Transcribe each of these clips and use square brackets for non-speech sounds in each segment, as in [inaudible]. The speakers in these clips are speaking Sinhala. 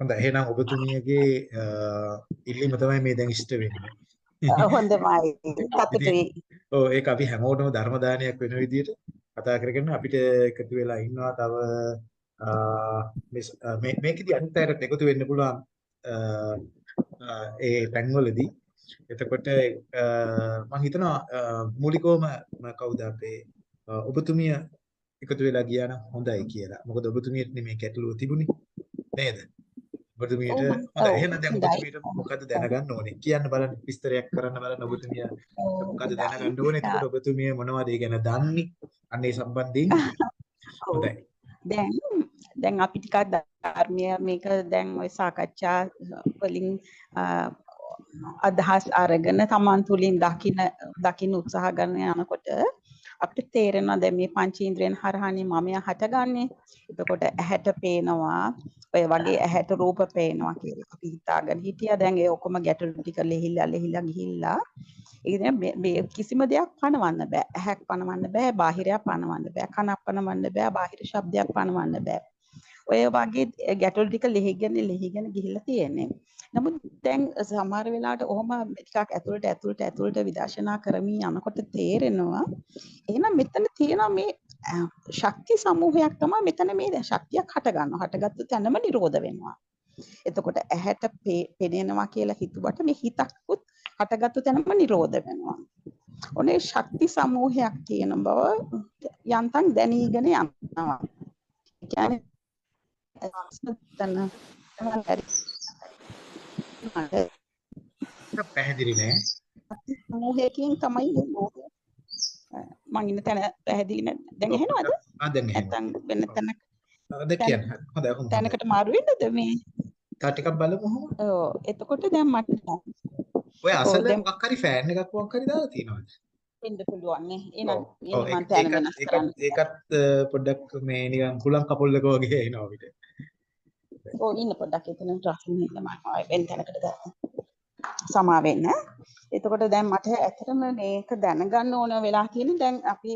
හොඳයි එහෙනම් ඔබතුමියගේ ඉල්ලීම තමයි මේ දැන් ඉෂ්ට වෙන්නේ. හොඳමයි සතුටුයි. ඔව් ඒක අපි හැමෝටම ධර්ම දානයක් වෙන විදිහට කතා කරගෙන අපිට එකතු වෙලා ඉන්නවා තව මේ මේකෙදි අනිත් අයට එකතු වෙන්න පුළුවන් ඒ තැන්වලදී එතකොට මම හිතනවා මූලිකවම කවුද අපේ ඔබතුමිය එකතු වෙලා ගියා නම් හොඳයි කියලා. මොකද ඔබතුමියට මේ ගැටලුව තිබුණේ නේද? ඔබතුමියට හොඳයි. එහෙනම් දැන් ඔබතුමියට මොකද දැනගන්න ඕනේ? කියන්න බලන්න විස්තරයක් කරන්න බලන්න ඔබතුමිය මොකද දැනගන්න ඕනේ? එතකොට ඔබතුමිය මොනවද ඒ ගැන දන්නේ? අන්න ඒ සම්බන්ධයෙන් හොඳයි. දැන් දැන් අපි ටිකක් ධර්මීය මේක දැන් ওই සාකච්ඡා වලින් අදහස් අරගෙන Taman තුලින් දකින්න දකින්න උත්සාහ ගන්න යනකොට අපිට තේරෙනවා දැන් මේ පංචේන්ද්‍රයන් හරහානේ මමයා හටගන්නේ. එතකොට ඇහැට පේනවා ඔය වගේ ඇහැට රූප පේනවා කියලා අපි හිතාගෙන හිටියා. දැන් ඒ ඔක්කොම ගැටලු ටික ලෙහිලා ලෙහිලා ගිහිල්ලා ඒ මේ කිසිම දෙයක් පණවන්න බෑ. ඇහැක් පණවන්න බෑ, බාහිරයක් පණවන්න බෑ, කනක් පණවන්න බෑ, බාහිර ශබ්දයක් පණවන්න බෑ. ඔය වගේ ගැටලු ටික ලෙහිගෙන ලෙහිගෙන ගිහිල්ලා තියෙන්නේ. නමුත් දැන් සමහර වෙලාවට ඔහොම ටිකක් ඇතුළට ඇතුළට ඇතුළට විදර්ශනා කරමින් යනකොට තේරෙනවා එහෙනම් මෙතන තියෙනවා මේ ශක්ති සමූහයක් තමයි මෙතන මේ දැන් ශක්තියක් හට ගන්නවා. හටගත්තු තැනම නිරෝධ වෙනවා. එතකොට ඇහැට පෙනෙනවා කියලා හිතුවට මේ හිතක්කුත් හටගත්තු තැනම නිරෝධ වෙනවා. ඔනේ ශක්ති සමූහයක් තියෙන බව යන්තම් දැනීගෙන යනවා. කියන්නේ තන [laughs] පැහැදිලි නෑ. සමූහයකින් තමයි මේ ලෝකය මං ඉන්න තැන පැහැදිලි නැද්ද? දැන් එහෙනවද? ආ දැන් එහෙනවා. නැත්තම් වෙන තැනක අද කියන්න. හොඳයි හොඳයි. තැනකට මාරු වෙන්නද මේ? තා ටිකක් බලමු කොහොම. ඔව් එතකොට දැන් මට ඔය අසල මොකක් හරි ෆෑන් එකක් මොකක් හරි දාලා තියෙනවද? වෙන්න පුළුවන් නේ. එහෙනම් මම තැන වෙනස් කරන්න. ඒකත් පොඩ්ඩක් මේ නිකන් හුලං කපුල්ලක වගේ එනවා අපිට. ඔව් ඉන්න පොඩ්ඩක් එතන ට්‍රාෆික් එක මම ආයෙ වෙන තැනකට දාන්න. සමා වෙන්න. එතකොට දැන් මට ඇත්තටම මේක දැනගන්න ඕන වෙලා තියෙන දැන් අපි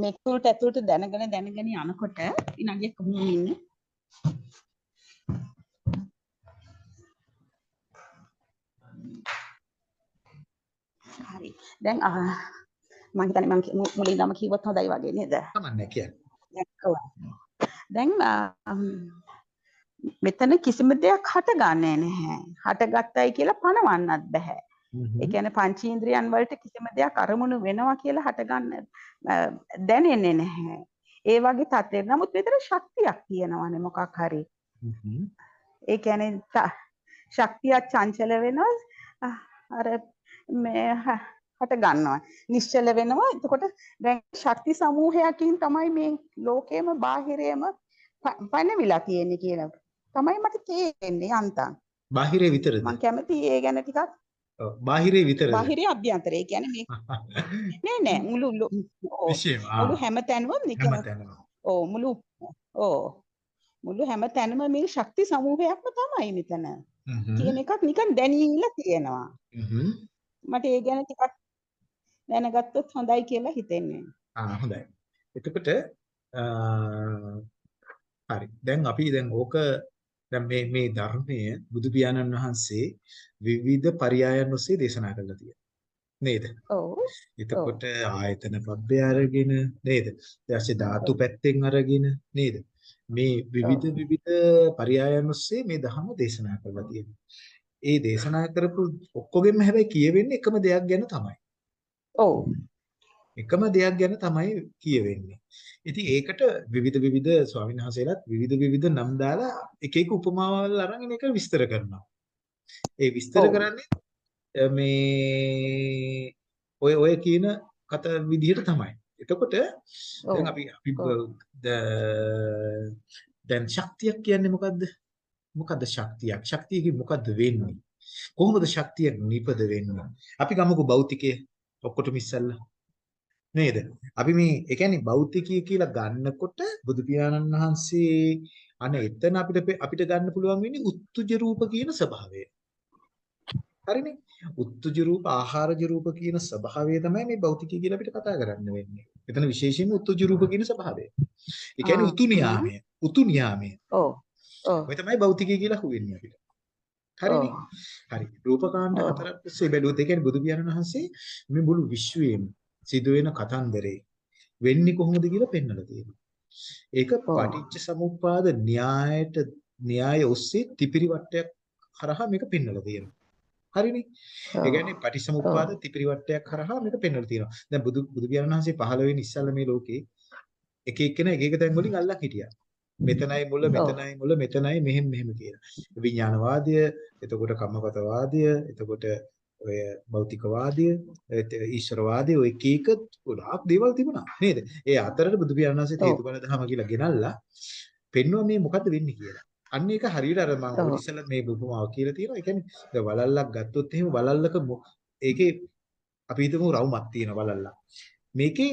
මේ තුලට ඇතුළට දැනගෙන දැනගෙන යනකොට ඉනගිය කොහොම ඉන්නේ හරි දැන් මම හිතන්නේ මම මුලින්දම කිව්වොත් හොඳයි වගේ නේද කමන්නේ කියන්නේ දැන් මෙතන කිසිම දෙයක් හටගන්නේ නැහැ. හටගත්තයි කියලා පණවන්නත් බෑ. ඒ කියන්නේ පංචේන්ද්‍රයන් වලට කිසිම දෙයක් අරමුණු වෙනවා කියලා හටගන්න දැනෙන්නේ නැහැ. ඒ වගේ තත්ත්වයක්. නමුත් මෙතන ශක්තියක් තියෙනවානේ මොකක් හරි. ඒ කියන්නේ ශක්තියක් චංචල වෙනවා අර මේ හට ගන්නවා. නිශ්චල වෙනවා. එතකොට දැන් ශක්ති සමූහයකින් තමයි මේ ලෝකයේම බාහිරයේම පැනවිලා තියෙන්නේ කියලා. තමයි මට තේරෙන්නේ අන්තම්. බාහිරේ විතරද? මම කැමති ඒ ගැන ටිකක් බාහිරේ විතරද? බාහිරේ අභ්‍යන්තරේ කියන්නේ මේ [laughs] නෑ නෑ මුළු මුළු හැම තැනම නිකන් ඔව් මුළු ඔව් මුළු හැම තැනම මේ ශක්ති සමූහයක්ම තමයි මෙතන. කියන එකක් නිකන් දැනීලා තියෙනවා. මට ඒ ගැන ටිකක් දැනගත්තොත් හොඳයි කියලා හිතෙන්නේ. ආ හොඳයි. එතකොට හරි. දැන් අපි දැන් ඕක දැන් මේ මේ ධර්මය බුදු පියාණන් වහන්සේ විවිධ පරයයන් ඔස්සේ දේශනා කරලා තියෙනවා. නේද? ඔව්. එතකොට ආයතන පබ්බය අරගෙන නේද? ඊට ධාතු පැත්තෙන් අරගෙන නේද? මේ විවිධ විවිධ පරයයන් ඔස්සේ මේ ධර්ම දේශනා කරලා තියෙනවා. ඒ දේශනා කරපු ඔක්කොගෙම හැබැයි කියවෙන්නේ එකම දෙයක් ගැන තමයි. ඔව්. එකම දෙයක් ගැන තමයි කියවෙන්නේ. ඉතින් ඒකට විවිධ විවිධ ස්වාමීන් වහන්සේලාත් විවිධ විවිධ නම් දාලා එක එක උපමාවල් අරගෙන ඒක විස්තර කරනවා. ඒ විස්තර කරන්නේ මේ ඔය ඔය කියන කත විදිහට තමයි. එතකොට දැන් අපි අපි දැන් ශක්තියක් කියන්නේ මොකද්ද? මොකද්ද ශක්තියක්? ශක්තියකින් මොකද්ද වෙන්නේ? කොහොමද ශක්තිය නිපද වෙන්නේ? අපි ගමුකෝ භෞතිකය ඔක්කොටම ඉස්සල්ලා. නේද? අපි මේ ඒ කියන්නේ භෞතිකය කියලා ගන්නකොට බුදු පියාණන් වහන්සේ අනේ එතන අපිට අපිට ගන්න පුළුවන් වෙන්නේ උත්තුජ රූප කියන ස්වභාවය. හරිනේ? උත්තුජ රූප, ආහාරජ රූප කියන ස්වභාවය තමයි මේ භෞතිකය කියලා අපිට කතා කරන්න වෙන්නේ. එතන විශේෂයෙන්ම උත්තුජ රූප කියන ස්වභාවය. ඒ කියන්නේ උතු නියාමය. උතු න්යාමය. ඔව්. ඔව්. ඔය තමයි භෞතිකය කියලා හුවෙන්නේ අපිට. හරිනේ? හරි. රූපකාණ්ඩ. හතරක් තිස්සේ බැලුවොත් ඒ කියන්නේ බුදු පියාණන් වහන්සේ මේ මුළු විශ්වයේම සිදුවෙන කතන්දරේ වෙන්නේ කොහොමද කියලා පෙන්වලා තියෙනවා. ඒක. පටිච්ච සමුප්පාද න්‍යායට න්‍යාය ඔස්සේ ත්‍රිපිරි වටයක් හරහා මේක පෙන්වලා තියෙනවා. හරිනේ? ඒ කියන්නේ පටිච්චසමුප්පාද ත්‍රිපිරි වටයක් හරහා මේක පෙන්වලා තියෙනවා. දැන් බුදු බුදු පියාණන් වහන්සේ පහළ වෙන්නේ ඉස්සල්ලා මේ ලෝකේ එක එක්කෙනා එක එක තැන් වලින් අල්ලන් හිටියා. මෙතනයි මුල. මෙතනයි මුල මෙතනයි මෙහෙම මෙහෙම කියලා. විඥානවාදය, එතකොට කම්මපතවාදය, එතකොට ඔය භෞතිකවාදය, ඊශ්වරවාදය ඔය එක එක ගොඩාක් දේවල් තිබුණා නේද? ඒ අතරට බුදු පියාණන් වහන්සේ. හේතුඵල ධම කියලා ගෙනල්ලා පෙන්වුවා මේ මොකද්ද වෙන්නේ කියලා. අන්න ඒක හරියට අර මම. ඉස්සෙල්ලා මේ බුදුමාව කියලා තියෙනවා. ඒ කියන්නේ දැන් වලල්ලක් ගත්තොත් එහෙම වලල්ලක ඒකේ අපි හිතමු රවුමක් තියෙන වලල්ලක්. මේකේ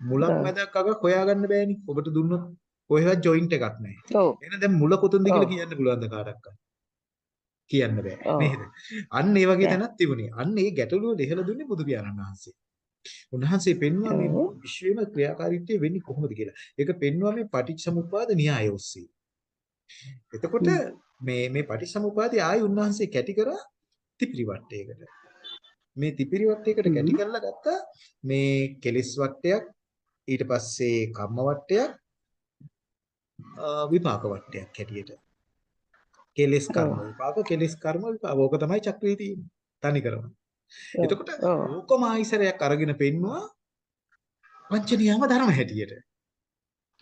මුලක්. මැදක් අගක් හොයාගන්න බෑනේ. ඔබට දුන්නොත් කොහෙවත් ජොයින්ට් එකක් නැහැ. ඔව්. එහෙනම් දැන් මුල කොතනද කියලා. කියන්න පුළුවන්ද කාටවත්? කියන්න බෑ. නේද? අන්න ඒ වගේ. තැනක් තිබුණේ. අන්න ඒ ගැටලුව දෙහලා දුන්නේ බුදු පියාණන් වහන්සේ. උන්වහන්සේ පෙන්වුවා මේ විශ්වෙම ක්‍රියාකාරීත්වය වෙන්නේ කොහොමද කියලා. ඒක පෙන්වුවා මේ පටිච්චසමුප්පාද න්‍යාය ඔස්සේ. එතකොට. මේ මේ පටිච්චසමුපාදය ආයි උන්වහන්සේ කැටි කරා තිපිරි වට්ටයකට. මේ තිපිරි වට්ටයකට හ්ම්. කැටි කරලා ගත්තා මේ කෙලෙස් වට්ටයක් ඊට පස්සේ කම්ම වට්ටයක් විපාක වට්ටයක් හැටියට. කෙලෙස් කර්ම. විපාක කෙලෙස් කර්ම විපාක. ඕක තමයි චක්‍රේ තියෙන්නේ. තනි කරම. එතකොට. ඕකම ආයිසරයක් අරගෙන පෙන්නවා පංච නියම ධර්ම හැටියට.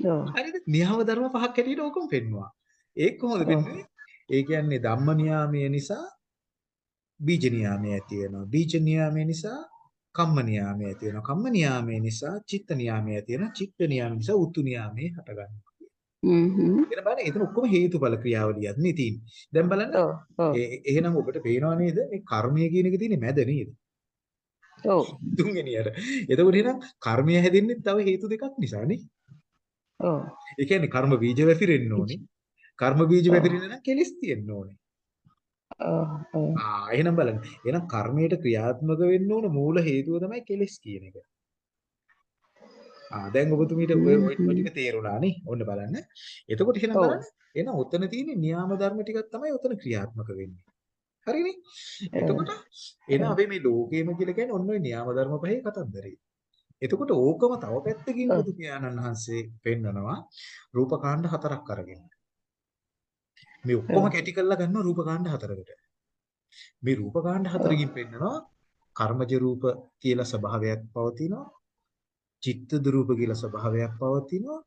ඔව්. හරිද? නියම ධර්ම පහක් හැටියට ඕකම පෙන්නවා. ඒක කොහොමද. පෙන්වන්නේ? ඒ කියන්නේ ධම්ම නියාමය නිසා බීජ නියාමය ඇති වෙනවා. බීජ නියාමය නිසා කම්ම නියාමය ඇති වෙනවා. කම්ම නියාමය නිසා චිත්ත නියාමය ඇති වෙනවා. චිත්ත නියාමය නිසා උතු නියාමය හටගන්නවා. හ්ම්. එතන බලන්න එතන ඔක්කොම හේතුඵල ක්‍රියාවලියක් නේ තියෙන්නේ. දැන් බලන්න ඔව්. එහෙනම් ඔබට පේනවා නේද මේ කර්මය කියන එක තියෙන්නේ මැද නේද? ඔව්. තුන්වෙනියට. එතකොට එහෙනම් කර්මය හැදෙන්නේ තව හේතු දෙකක් නිසා නේ. ඔව්. ඒ කියන්නේ කර්ම බීජ වැපිරෙන්න ඕනේ. කර්ම බීජ ඔව්. වැපිරෙන්න නම් කෙලස් තියෙන්න ඕනේ. ආ එහෙනම් බලන්න. එහෙනම් කර්මයට ක්‍රියාත්මක වෙන්න ඕන මූල හේතුව තමයි කෙලස් කියන එක. ආ දැන් ඔබතුමීට ඔය. ටික තේරුණා නේ. ඔන්න බලන්න. එතකොට එහෙනම්. බලන්න. එහෙනම් ඔතන තියෙන න්‍යාම ධර්ම ටිකක් තමයි ඔතන ක්‍රියාත්මක වෙන්නේ. හරිනේ? එතකොට එහෙනම් අපි මේ ලෝකේම කියලා කියන්නේ ඔන්න ඔය න්‍යාම ධර්ම පහේ කතන්දරේ. එතකොට ඕකම තව පැත්තකින්. බුදු පියාණන් වහන්සේ පෙන්නනවා රූපකාණ්ඩ හතරක් අරගෙන. මේ ඔක්කොම. කැටි කරලා ගන්නවා රූපකාණ්ඩ හතරකට. මේ රූපකාණ්ඩ හතරකින් පෙන්නනවා කර්මජ රූප කියලා ස්වභාවයක් පවතිනවා. චිත්තද රූප කියලා ස්වභාවයක් පවතිනවා.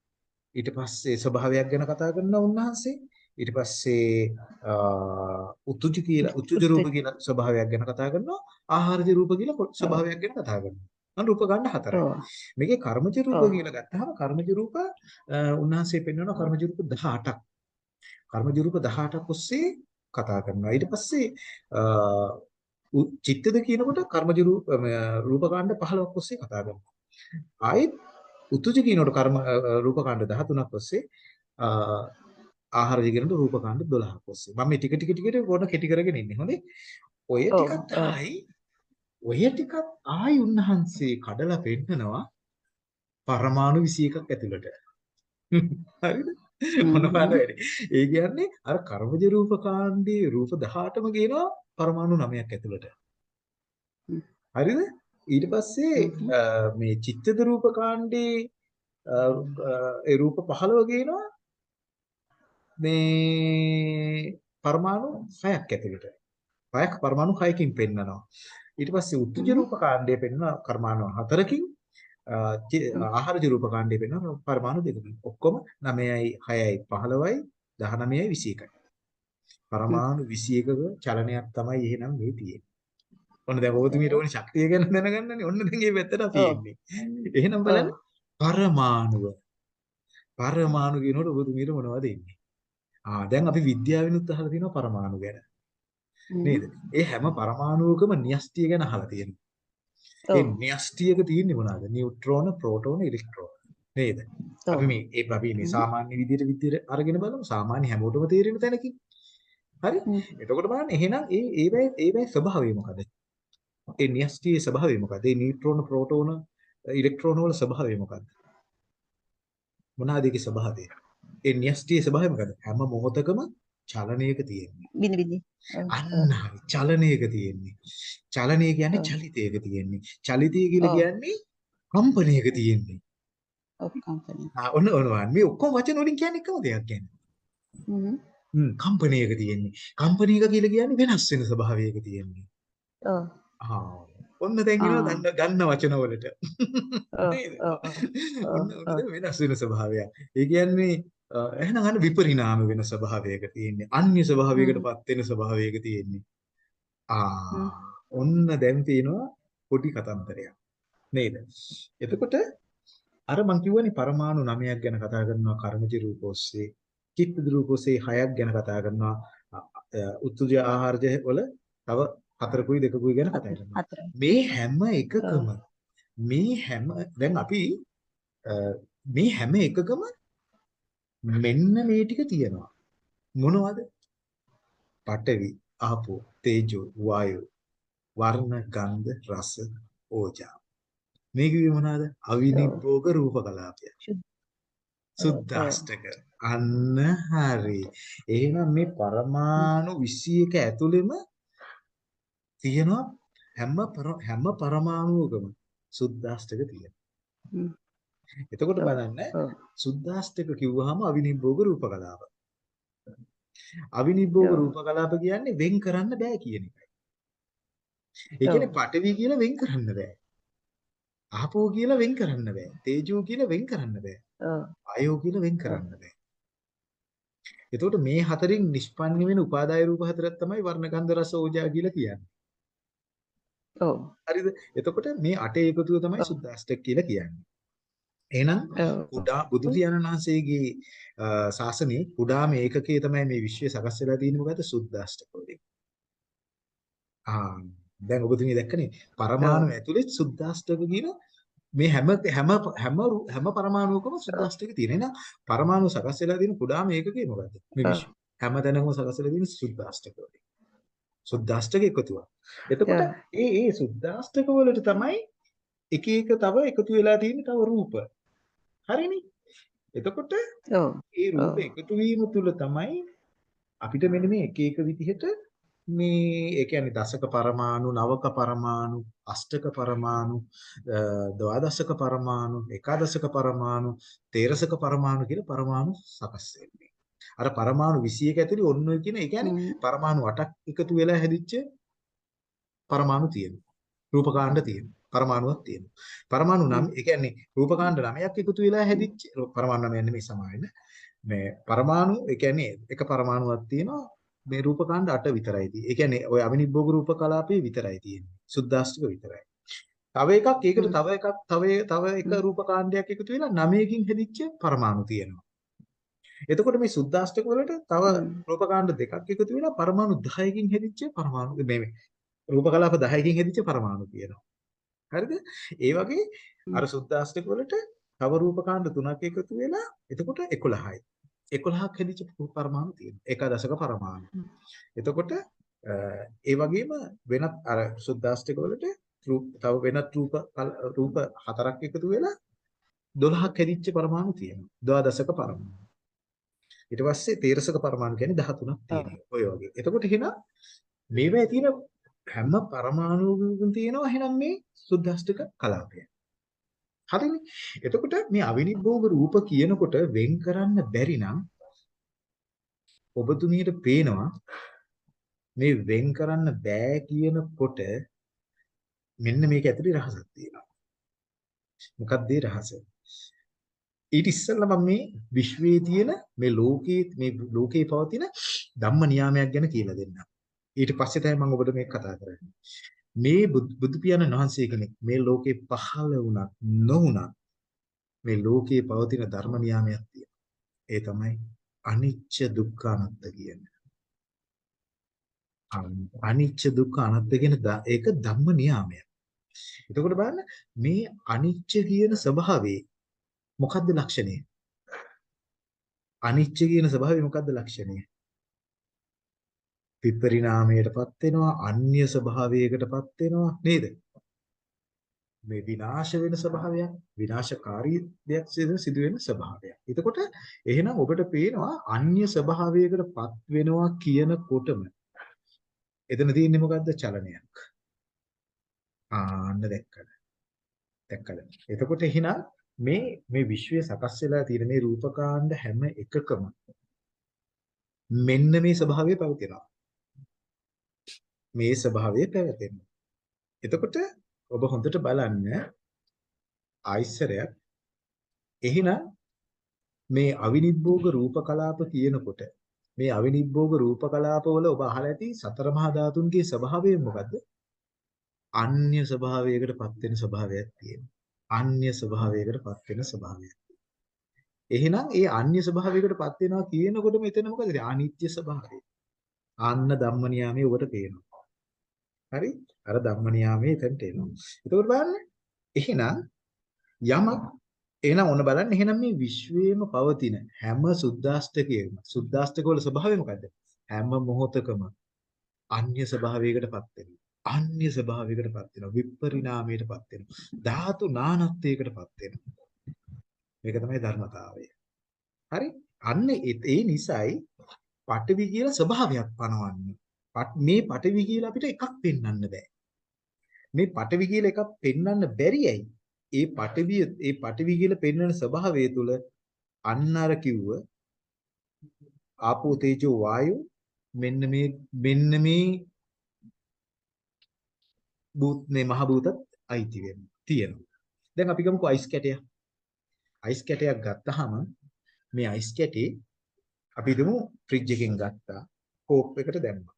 ඊට පස්සේ ස්වභාවයක් ගැන කතා කරනවා උන්වහන්සේ. ඊට පස්සේ උතුජ කියලා උතුජ රූප කියලා ස්වභාවයක් ගැන කතා කරනවා. ආහාරජ රූප කියලා ස්වභාවයක් ගැන කතා කරනවා. අන්න රූපකාණ්ඩ හතරයි. ඔව්. මේකේ කර්මජ රූප. කියලා ගත්තාම කර්මජ රූප උන්වහන්සේ පෙන්වනවා කර්මජ රූප 18ක්. කර්මජ රූප 18ක් ඔස්සේ කතා කරනවා. ඊට පස්සේ චිත්තද කියනකොට කර්මජ රූප අ, රූපකාණ්ඩ 15ක් ඔස්සේ කතා කරනවා. ආයෙත් උතුජ කියනකොට කර්ම රූපකාණ්ඩ 13ක් ඔස්සේ ආහාරජ කියනකොට රූපකාණ්ඩ 12ක් ඔස්සේ. මම මේ ටික ටික ටික ටික පොඩ කෙටි කරගෙන ඉන්නේ. හොඳේ. ඔය. ටිකක්. තමයි ඔය ටිකක් ආයි උන්වහන්සේ කඩලා පෙන්නනවා පරමාණු 21ක් ඇතුළට. හරිද? මොන හ්ම්. පාඩ වැඩි. ඒ කියන්නේ අර කර්මජ රූප කාණ්ඩේ රූප 18ම කියනවා පරමාණු 9ක් ඇතුළට. හරිද? ඊට පස්සේ මේ චිත්තද රූප කාණ්ඩේ ඒ රූප 15 කියනවා මේ පරමාණු 6ක් ඇතුළට. 6ක් පරමාණු 6කින් පෙන්නනවා. ඊට පස්සේ උත්තුජ. රූප කාණ්ඩය පෙන්නන පරමාණු 4කින් අ, චි- ආහාරජ රූප කාණ්ඩය පෙන්නන පරමාණු දෙකකින්. ඔක්කොම 9යි 6යි 15යි 19යි 21යි. පරමාණු 21ක චලනයක් තමයි එහෙනම් මේ තියෙන්නේ. ඔන්න දැන් ඔබතුමීට ඕනේ ශක්තිය ගැන දැනගන්නනේ. ඔන්න දැන් මේ පැත්තට අපි. එන්නේ. එහෙනම් බලන්න. පරමාණුව. පරමාණු කියනකොට ඔබතුමීට මොනවද එන්නේ? ආ දැන් අපි විද්‍යාවෙනුත් අහලා තියෙනවා පරමාණු ගැන. නේද? ඒ හැම පරමාණුවකම න්‍යෂ්ටිය ගැන අහලා තියෙනවා. ඒ. න්‍යෂ්ටියක තියෙන්නේ මොනවාද? නියුට්‍රෝන, ප්‍රෝටෝන, ඉලෙක්ට්‍රෝන. නේද? අපි. මේ ඒ අපි මේ. සාමාන්‍ය විදිහට විදිහට අරගෙන බලමු. සාමාන්‍ය හැමෝටම තේරෙන තැනකින්. හරි? එතකොට බලන්න එහෙනම් ඒ ඒවැයි ඒවැයි ස්වභාවය මොකද? ඒ න්‍යෂ්ටියේ ස්වභාවය මොකද? ඒ නියුට්‍රෝන, ප්‍රෝටෝන, ඉලෙක්ට්‍රෝන වල ස්වභාවය මොකද්ද? මොනවාද ඒකේ ස්වභාවය? ඒ න්‍යෂ්ටියේ ස්වභාවය මොකද? හැම මොහොතකම චලනයක තියෙන්නේ. විනි. ඔව්, අන්න. චලනයක තියෙන්නේ. චලනය කියන්නේ. චලිතයක තියෙන්නේ. චලිතය කියලා. කියන්නේ කම්පනයක තියෙන්නේ. ඔව් කම්පැනි. ආ ඔන්න ඔන්න මේ ඔක්කොම වචන වලින් කියන්නේ එකම දෙයක් කියන්නේ. හ්ම්. හ්ම් කම්පනයක තියෙන්නේ. කම්පනයක කියලා කියන්නේ වෙනස් වෙන ස්වභාවයක තියෙන්නේ. ඔව්. ඔන්න දැන් එනවා ආ. ගන්න ගන්න වචන වලට. ඔව් නේද? ඔව් ඔව්. ඔන්න ඔව්, ඔන්න දැන් වෙනස් වෙන ස්වභාවයක්. ඒ කියන්නේ එහෙනම් අන්න විපරිණාම වෙන ස්වභාවයක තියෙන්නේ. අන්‍ය ස්වභාවයකටපත් වෙන ස්වභාවයක තියෙන්නේ. ආ ඔන්න දැන් තියෙනවා පොඩි කතන්දරයක්. නේද? එතකොට අර මං කියවනේ පරමාණු 9ක් ගැන කතා කරනවා කර්මජ රූප ඔස්සේ, චිත්ත රූප ඔස්සේ 6ක් ගැන කතා කරනවා. උත්තුජ ආහාරජ වල තව හතරකුයි දෙකකුයි ගැන කතා කරනවා. මේ හැම එකකම මේ හැම දැන් අපි මේ හැම එකකම මෙන්න මේ ටික තියෙනවා. මොනවද? පඨවි, ආපෝ, තේජෝ, වායෝ, වර්ණ, ගන්ධ, රස, ඕජා. මේ කිව්වේ මොනවාද? අවිනිභෝග රූප කලාපය. සුද්දාෂ්ටක. අන්න හරි. එහෙනම් මේ පරමාණු 21 ඇතුළෙම තියෙනවා හැම හැම පරමාණුවකම සුද්දාෂ්ටක තියෙනවා. එතකොට. බලන්න ඔව්. සුද්දාෂ්ටක කිව්වහම අවිනිභෝග රූප කලාප. ඔව්. රූප කලාප කියන්නේ වෙන් කරන්න බෑ කියන එකයි. ඒ කියන්නේ. පඨවි කියලා වෙන් කරන්න බෑ. ආපෝ කියලා වෙන් කරන්න බෑ. තේජෝ කියලා වෙන් කරන්න බෑ. ආයෝ කියලා වෙන් කරන්න බෑ. එතකොට මේ හතරින් නිෂ්පන්න වෙන උපාදාය රූප හතරක් තමයි වර්ණ ගන්ධ රස ඕජා කියලා කියන්නේ. ඔව්. හරිද? එතකොට මේ අටේ එකතුව තමයි සුද්දාෂ්ටක කියලා කියන්නේ. එහෙනම්. කුඩා බුදු පියාණන් වහන්සේගේ ශාසනයේ කුඩාම ඒකකයේ තමයි මේ විශ්වය සකස් වෙලා තියෙන්නේ මොකද සුද්දාෂ්ටක වලින්. ආ දැන් ඔබතුමිය දැක්කනේ පරමාණු ඇතුලේ සුද්දාෂ්ටක කියන මේ හැම හැම හැම හැම පරමාණුවකම සුද්දාෂ්ටක තියෙන. එහෙනම් පරමාණු සකස් වෙලා තියෙන කුඩාම ඒකකය මොකද්ද? මේ. විශ්වය. හැම තැනකම සකස් වෙලා තියෙන සුද්දාෂ්ටක වලින්. සුද්දාෂ්ටක එකතුවක්. එතකොට. ඒ ඒ සුද්දාෂ්ටක වලට තමයි එක එක තව එකතු වෙලා තියෙන තව රූප. හරිනේ? එතකොට. ඒ රූප. එකතු වීම තුළ තමයි අපිට මෙන්න මේ එක එක විදිහට මේ ඒ කියන්නේ දශක පරමාණු, නවක පරමාණු, අෂ්ටක පරමාණු, ද්වාදශක පරමාණු, එකාදශක පරමාණු, තේරසක පරමාණු කියලා පරමාණු සකස් වෙන්නේ. අර පරමාණු 21 ඇතුලේ ඔන්න ඔය කියන ඒ කියන්නේ. පරමාණු 8ක් එකතු වෙලා හැදිච්ච පරමාණු තියෙනවා. රූපකාණ්ඩ තියෙනවා. පරමාණුවක් තියෙනවා. පරමාණු 9 ඒ කියන්නේ රූපකාණ්ඩ 9ක් එකතු වෙලා හැදිච්ච පරමාණු 9 නෙමෙයි සමාවෙන්න. මේ පරමාණු ඒ කියන්නේ එක පරමාණුවක් තියෙනවා මේ රූපකාණ්ඩ 8 විතරයි තියෙන්නේ. ඒ කියන්නේ ওই අවිනිභෝග රූප කලාපේ විතරයි තියෙන්නේ. සුද්දාස්තික විතරයි. තව එකක් ඒකට තව එකක් තව තව එක රූපකාණ්ඩයක් එකතු වෙලා 9කින් හැදිච්ච පරමාණු තියෙනවා. එතකොට මේ සුද්දාස්තික වලට තව. රූපකාණ්ඩ දෙකක් එකතු වෙලා පරමාණු 10කින් හැදිච්ච පරමාණු මේ මේ රූප කලාප 10කින් හැදිච්ච පරමාණු තියෙනවා. හරිද? ඒ වගේ අර සුද්දාස්තික වලට තව රූපකාණ්ඩ තුනක් එකතු වෙලා එතකොට 11යි. 11ක් හැදිච්ච පරමාණු තියෙනවා. ඒකාදශක පරමාණු. එතකොට ඒ වගේම වෙනත් අර සුද්දාස්තික වලට තව වෙනත් රූප රූප හතරක් එකතු වෙලා 12ක් හැදිච්ච පරමාණු තියෙනවා. ද්වාදශක පරමාණු. ඊට පස්සේ තේරසක පරමාණු කියන්නේ 13ක් තියෙනවා. ඔය වගේ. එතකොට එහෙනම් මේවා තියෙන හැම පරමාණුවකම තියෙනවා එහෙනම් මේ සුද්දාස්තික කලාපය. හරිනේ. එතකොට මේ අවිනිභෝග රූප කියනකොට වෙන් කරන්න බැරි නම් ඔබතුමියට පේනවා මේ වෙන් කරන්න බෑ කියනකොට මෙන්න මේක ඇතුලේ රහසක් තියෙනවා. මොකක්ද ඒ රහස? ඊට ඉස්සෙල්ලා මම මේ විශ්වයේ තියෙන මේ ලෝකයේ මේ ලෝකයේ පවතින ධම්ම නියාමයක් ගැන කියලා දෙන්නම්. ඊට පස්සේ තමයි මම ඔබට මේක කතා කරන්නේ. මේ බුදු- බුදු පියාණන් වහන්සේ කෙනෙක් මේ ලෝකේ පහළ වුණත් නොවුණත් මේ ලෝකයේ පවතින ධර්ම නියාමයක් තියෙනවා. ඒ තමයි අනිච්ච දුක්ඛ අනාත්ත කියන්නේ. අන්- අනිච්ච දුක්ඛ අනාත්ත කියන ද- ඒක ධම්ම නියාමයක්. එතකොට බලන්න මේ අනිච්ච කියන ස්වභාවයේ මොකද්ද ලක්ෂණය? අනිච්ච කියන ස්වභාවයේ මොකද්ද ලක්ෂණය? විපරිණාමයටපත් වෙනවා, අන්‍ය ස්වභාවයකටපත් වෙනවා නේද? මේ විනාශ වෙන ස්වභාවයක් විනාශකාරී දෙයක් සිදු සිදු වෙන ස්වභාවයක්. එතකොට එහෙනම් ඔබට පේනවා අන්‍ය ස්වභාවයකටපත් වෙනවා කියනකොටම එතන තියෙන්නේ මොකද්ද චලනයක්. ආන්න දැක්කද? දැක්කද? එතකොට එහෙනම් මේ මේ විශ්වය සකස් වෙලා තියෙන මේ රූපකාණ්ඩ හැම එකකම මෙන්න මේ ස්වභාවය පවතිනවා. මේ ස්වභාවය පැවතෙනවා. එතකොට ඔබ හොඳට බලන්න ආයිසරයක් එහෙනම් මේ අවිනිබ්බෝග රූප කලාප කියනකොට මේ අවිනිබ්බෝග රූප කලාපවල ඔබ අහලා ඇති සතර මහා ධාතුන්ගේ ස්වභාවය මොකද්ද? අන්‍ය ස්වභාවයකටපත් වෙන ස්වභාවයක් තියෙනවා. අන්‍ය ස්වභාවයකටපත් වෙන ස්වභාවයක්. එහෙනම් ඒ අන්‍ය ස්වභාවයකටපත් වෙනවා කියනකොට මෙතන මොකද? අනිත්‍ය ස්වභාවය. අන්න ධම්ම නියාමයේ ඔබට පේනවා. හරි? අර ධම්ම නියාමයේ එතනට එනවා. එතකොට බලන්න. එහෙනම් යමක් එහෙනම් ඔන්න බලන්න එහෙනම් මේ විශ්වයේම පවතින හැම සුද්දාෂ්ටකයකම සුද්දාෂ්ටක වල ස්වභාවය මොකද්ද? හැම මොහොතකම අන්‍ය ස්වභාවයකටපත් වෙනවා. අන්‍ය ස්වභාවයකටපත් වෙනවා. විපරිණාමයටපත් වෙනවා. ධාතු නානත්වයකටපත් වෙනවා. මේක තමයි ධර්මතාවය. හරි? අන්න ඒ නිසායි පටවි කියලා ස්වභාවයක් පනවන්නේ. මේ පටවි කියලා අපිට එකක් පෙන්වන්න බෑ. මේ පටවි කියලා එකක් පෙන්වන්න බැරි ඇයි? ඒ පටවිය ඒ පටවි කියලා පෙන්වන ස්වභාවය තුල අන්න අර කිව්ව ආපෝ තේජෝ වායෝ මෙන්න මේ මෙන්න මේ භූත් මේ මහ භූතත් අයිති වෙනවා තියෙනවා. දැන් අපි ගමුකෝ අයිස් කැටයක්. අයිස් කැටයක් ගත්තාම මේ අයිස් කැටේ අපි හිතමු ෆ්‍රිජ් එකෙන් ගත්තා කෝප් එකට දැම්මා.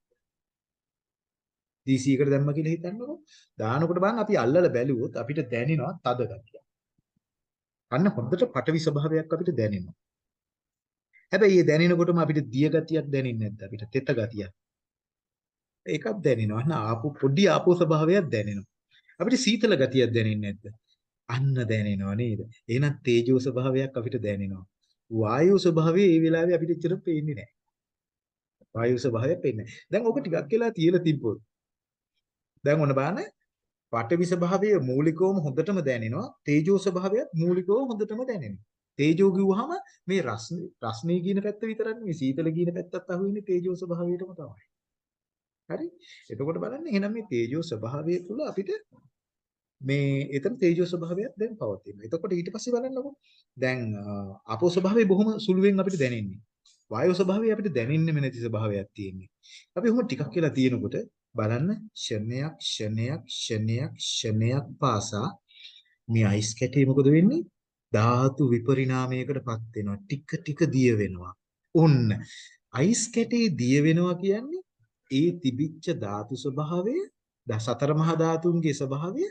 DC එකට දැම්මා කියලා හිතන්නකෝ. දානකොට බලන්න අපි අල්ලලා බැලුවොත් අපිට දැනෙනවා තද ගතිය. අන්න හොඳට පටවි ස්වභාවයක් අපිට දැනෙනවා. හැබැයි මේ දැනෙනකොටම අපිට දිය ගතියක් දැනෙන්නේ නැද්ද? අපිට තෙත ගතියක්. ඒකක් දැනෙනවා. අන්න ආපු පොඩි ආපෝ ස්වභාවයක් දැනෙනවා. අපිට සීතල ගතියක් දැනෙන්නේ නැද්ද? අන්න දැනෙනවා නේද? එහෙනම් තේජෝ ස්වභාවයක් අපිට දැනෙනවා. වායු ස්වභාවය ඒ වෙලාවේ අපිට එච්චර පේන්නේ නැහැ. වායු ස්වභාවය පේන්නේ නැහැ. දැන් ඔක ටිකක් වෙලා තියලා තිබ්බොත් දැන් ඔන්න බලන්න පඨවි ස්වභාවය මූලිකවම හොඳටම දැනෙනවා තේජෝ ස්වභාවයත් මූලිකව හොඳටම දැනෙනවා තේජෝ කිව්වහම මේ රස්නේ රස්නේ කියන පැත්ත විතරක් නෙවෙයි සීතල කියන පැත්තත් අහුවෙන්නේ තේජෝ ස්වභාවයටම තමයි හරි. එතකොට බලන්න එහෙනම් මේ තේජෝ ස්වභාවය තුළ අපිට මේ එතන තේජෝ ස්වභාවයක් දැන් පවතිනවා. එතකොට ඊට පස්සේ බලන්නකො. දැන් ආපෝ ස්වභාවය බොහොම සුළුවෙන් අපිට දැනෙන්නේ. වායෝ ස්වභාවය අපිට දැනෙන්නෙම නැති ස්වභාවයක් තියෙන්නේ. අපි ඔහොම ටිකක් වෙලා තියෙනකොට බලන්න. ෂණයක් ෂණයක් ෂණයක් ෂණයක් පාසා මේ අයිස් කැටේ මොකද වෙන්නේ? ධාතු විපරිණාමයකටපත් වෙනවා. ටික ටික දිය වෙනවා ඔන්න. අයිස් කැටේ දිය වෙනවා කියන්නේ ඒ තිබිච්ච ධාතු ස්වභාවය සතර මහා ධාතුන්ගේ ස්වභාවය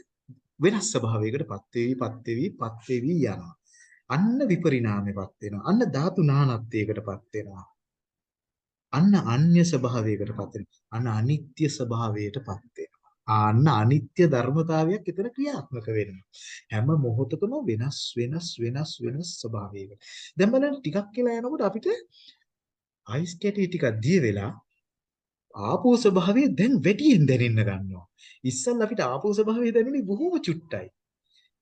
වෙනස් ස්වභාවයකටපත් වෙවි පත් වෙවි පත් වෙවි යනවා අන්න විපරිණාමයපත් වෙනවා අන්න ධාතු නානත්වයකටපත් වෙනවා අන්න අන්‍ය ස්වභාවයකටපත් වෙනවා. අන්න අනිත්‍ය ස්වභාවයටපත් වෙනවා. අන්න අනිත්‍ය ධර්මතාවයක් එතන ක්‍රියාත්මක වෙනවා. හැම මොහොතකම වෙනස් වෙනස් වෙනස් වෙනස් ස්වභාවයකට. දැන් බලන්න ටිකක් කියලා යනකොට අපිට අයිස් කැටි ටිකක් දිය වෙලා ආපෝ ස්වභාවය දැන් වැඩියෙන් දැනෙන්න ගන්නවා. ඉස්සල් අපිට ආපෝ ස්වභාවය දැනුනේ බොහොම චුට්ටයි.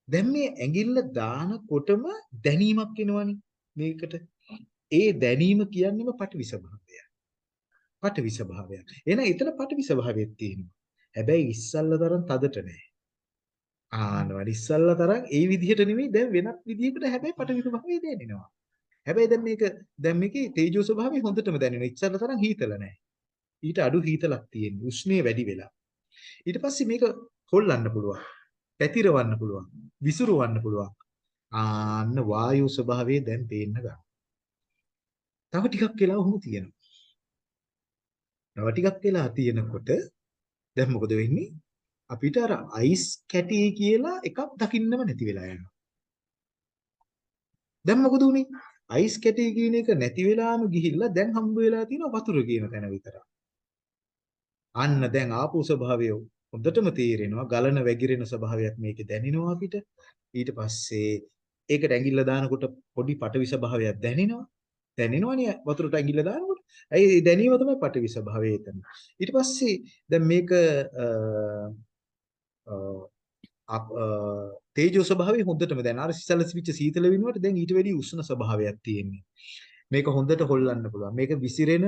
දැන් මේ ඇඟිල්ල දානකොටම දැනීමක් එනවනේ මේකට. ඒ දැනීම කියන්නේම පටවි ස්වභාවය. පටවි ස්වභාවයක්. එහෙනම් එතන පටවි ස්වභාවයක් තියෙනවා. හැබැයි ඉස්සල්ල තරම් තදට නෑ. ආනවල ඉස්සල්ල තරම් ඒ විදිහට නෙමෙයි දැන් වෙනත් විදිහකට හැබැයි පටවි ස්වභාවය දැනෙනවා. හැබැයි දැන් මේක දැන් මේකේ තේජෝ ස්වභාවය හොඳටම දැනෙනවා. ඉස්සල්ල තරම් හීතල නෑ. ඊට අඩු හීතලක් තියෙනවා. උෂ්ණය වැඩි වෙලා. ඊට පස්සේ මේක හොල්ලන්න පුළුවන්. පැතිරවන්න පුළුවන්. විසිරවන්න පුළුවන්. ආන්න වායු ස්වභාවය දැන් පේන්න ගන්නවා. තව ටිකක් වෙලා ඔහොම තියෙනවා. තව ටිකක් වෙලා තියෙනකොට දැන් මොකද වෙන්නේ? අපිට අර අයිස් කැටි කියලා එකක් දකින්නම නැති වෙලා යනවා. දැන් මොකද උනේ? අයිස් කැටි කියන එක නැති වෙලාම ගිහිල්ලා දැන් හම්බ වෙලා තියෙන වතුර කියන තැන විතරයි. අන්න දැන් ආපු ස්වභාවය හොඳටම තේරෙනවා ගලන වැగిරෙන ස්වභාවයක් මේකේ දැනෙනවා අපිට. ඊට පස්සේ ඒකට ඇඟිල්ල දානකොට පොඩි පටවි ස්වභාවයක් දැනෙනවා. දැනෙනවනේ වතුරට ඇඟිල්ල දානකොට. ඇයි දැනීම තමයි පටවි ස්වභාවය එතන. ඊට පස්සේ දැන් මේක අප අ, තේජෝ ස්වභාවය හොඳටම දැන් අර සිසලසිවිච්ච සීතල වෙනුවට දැන් ඊට වැඩි උෂ්ණ ස්වභාවයක් තියෙන්නේ. මේක හොඳට හොල්ලන්න පුළුවන්. මේක විසිරෙන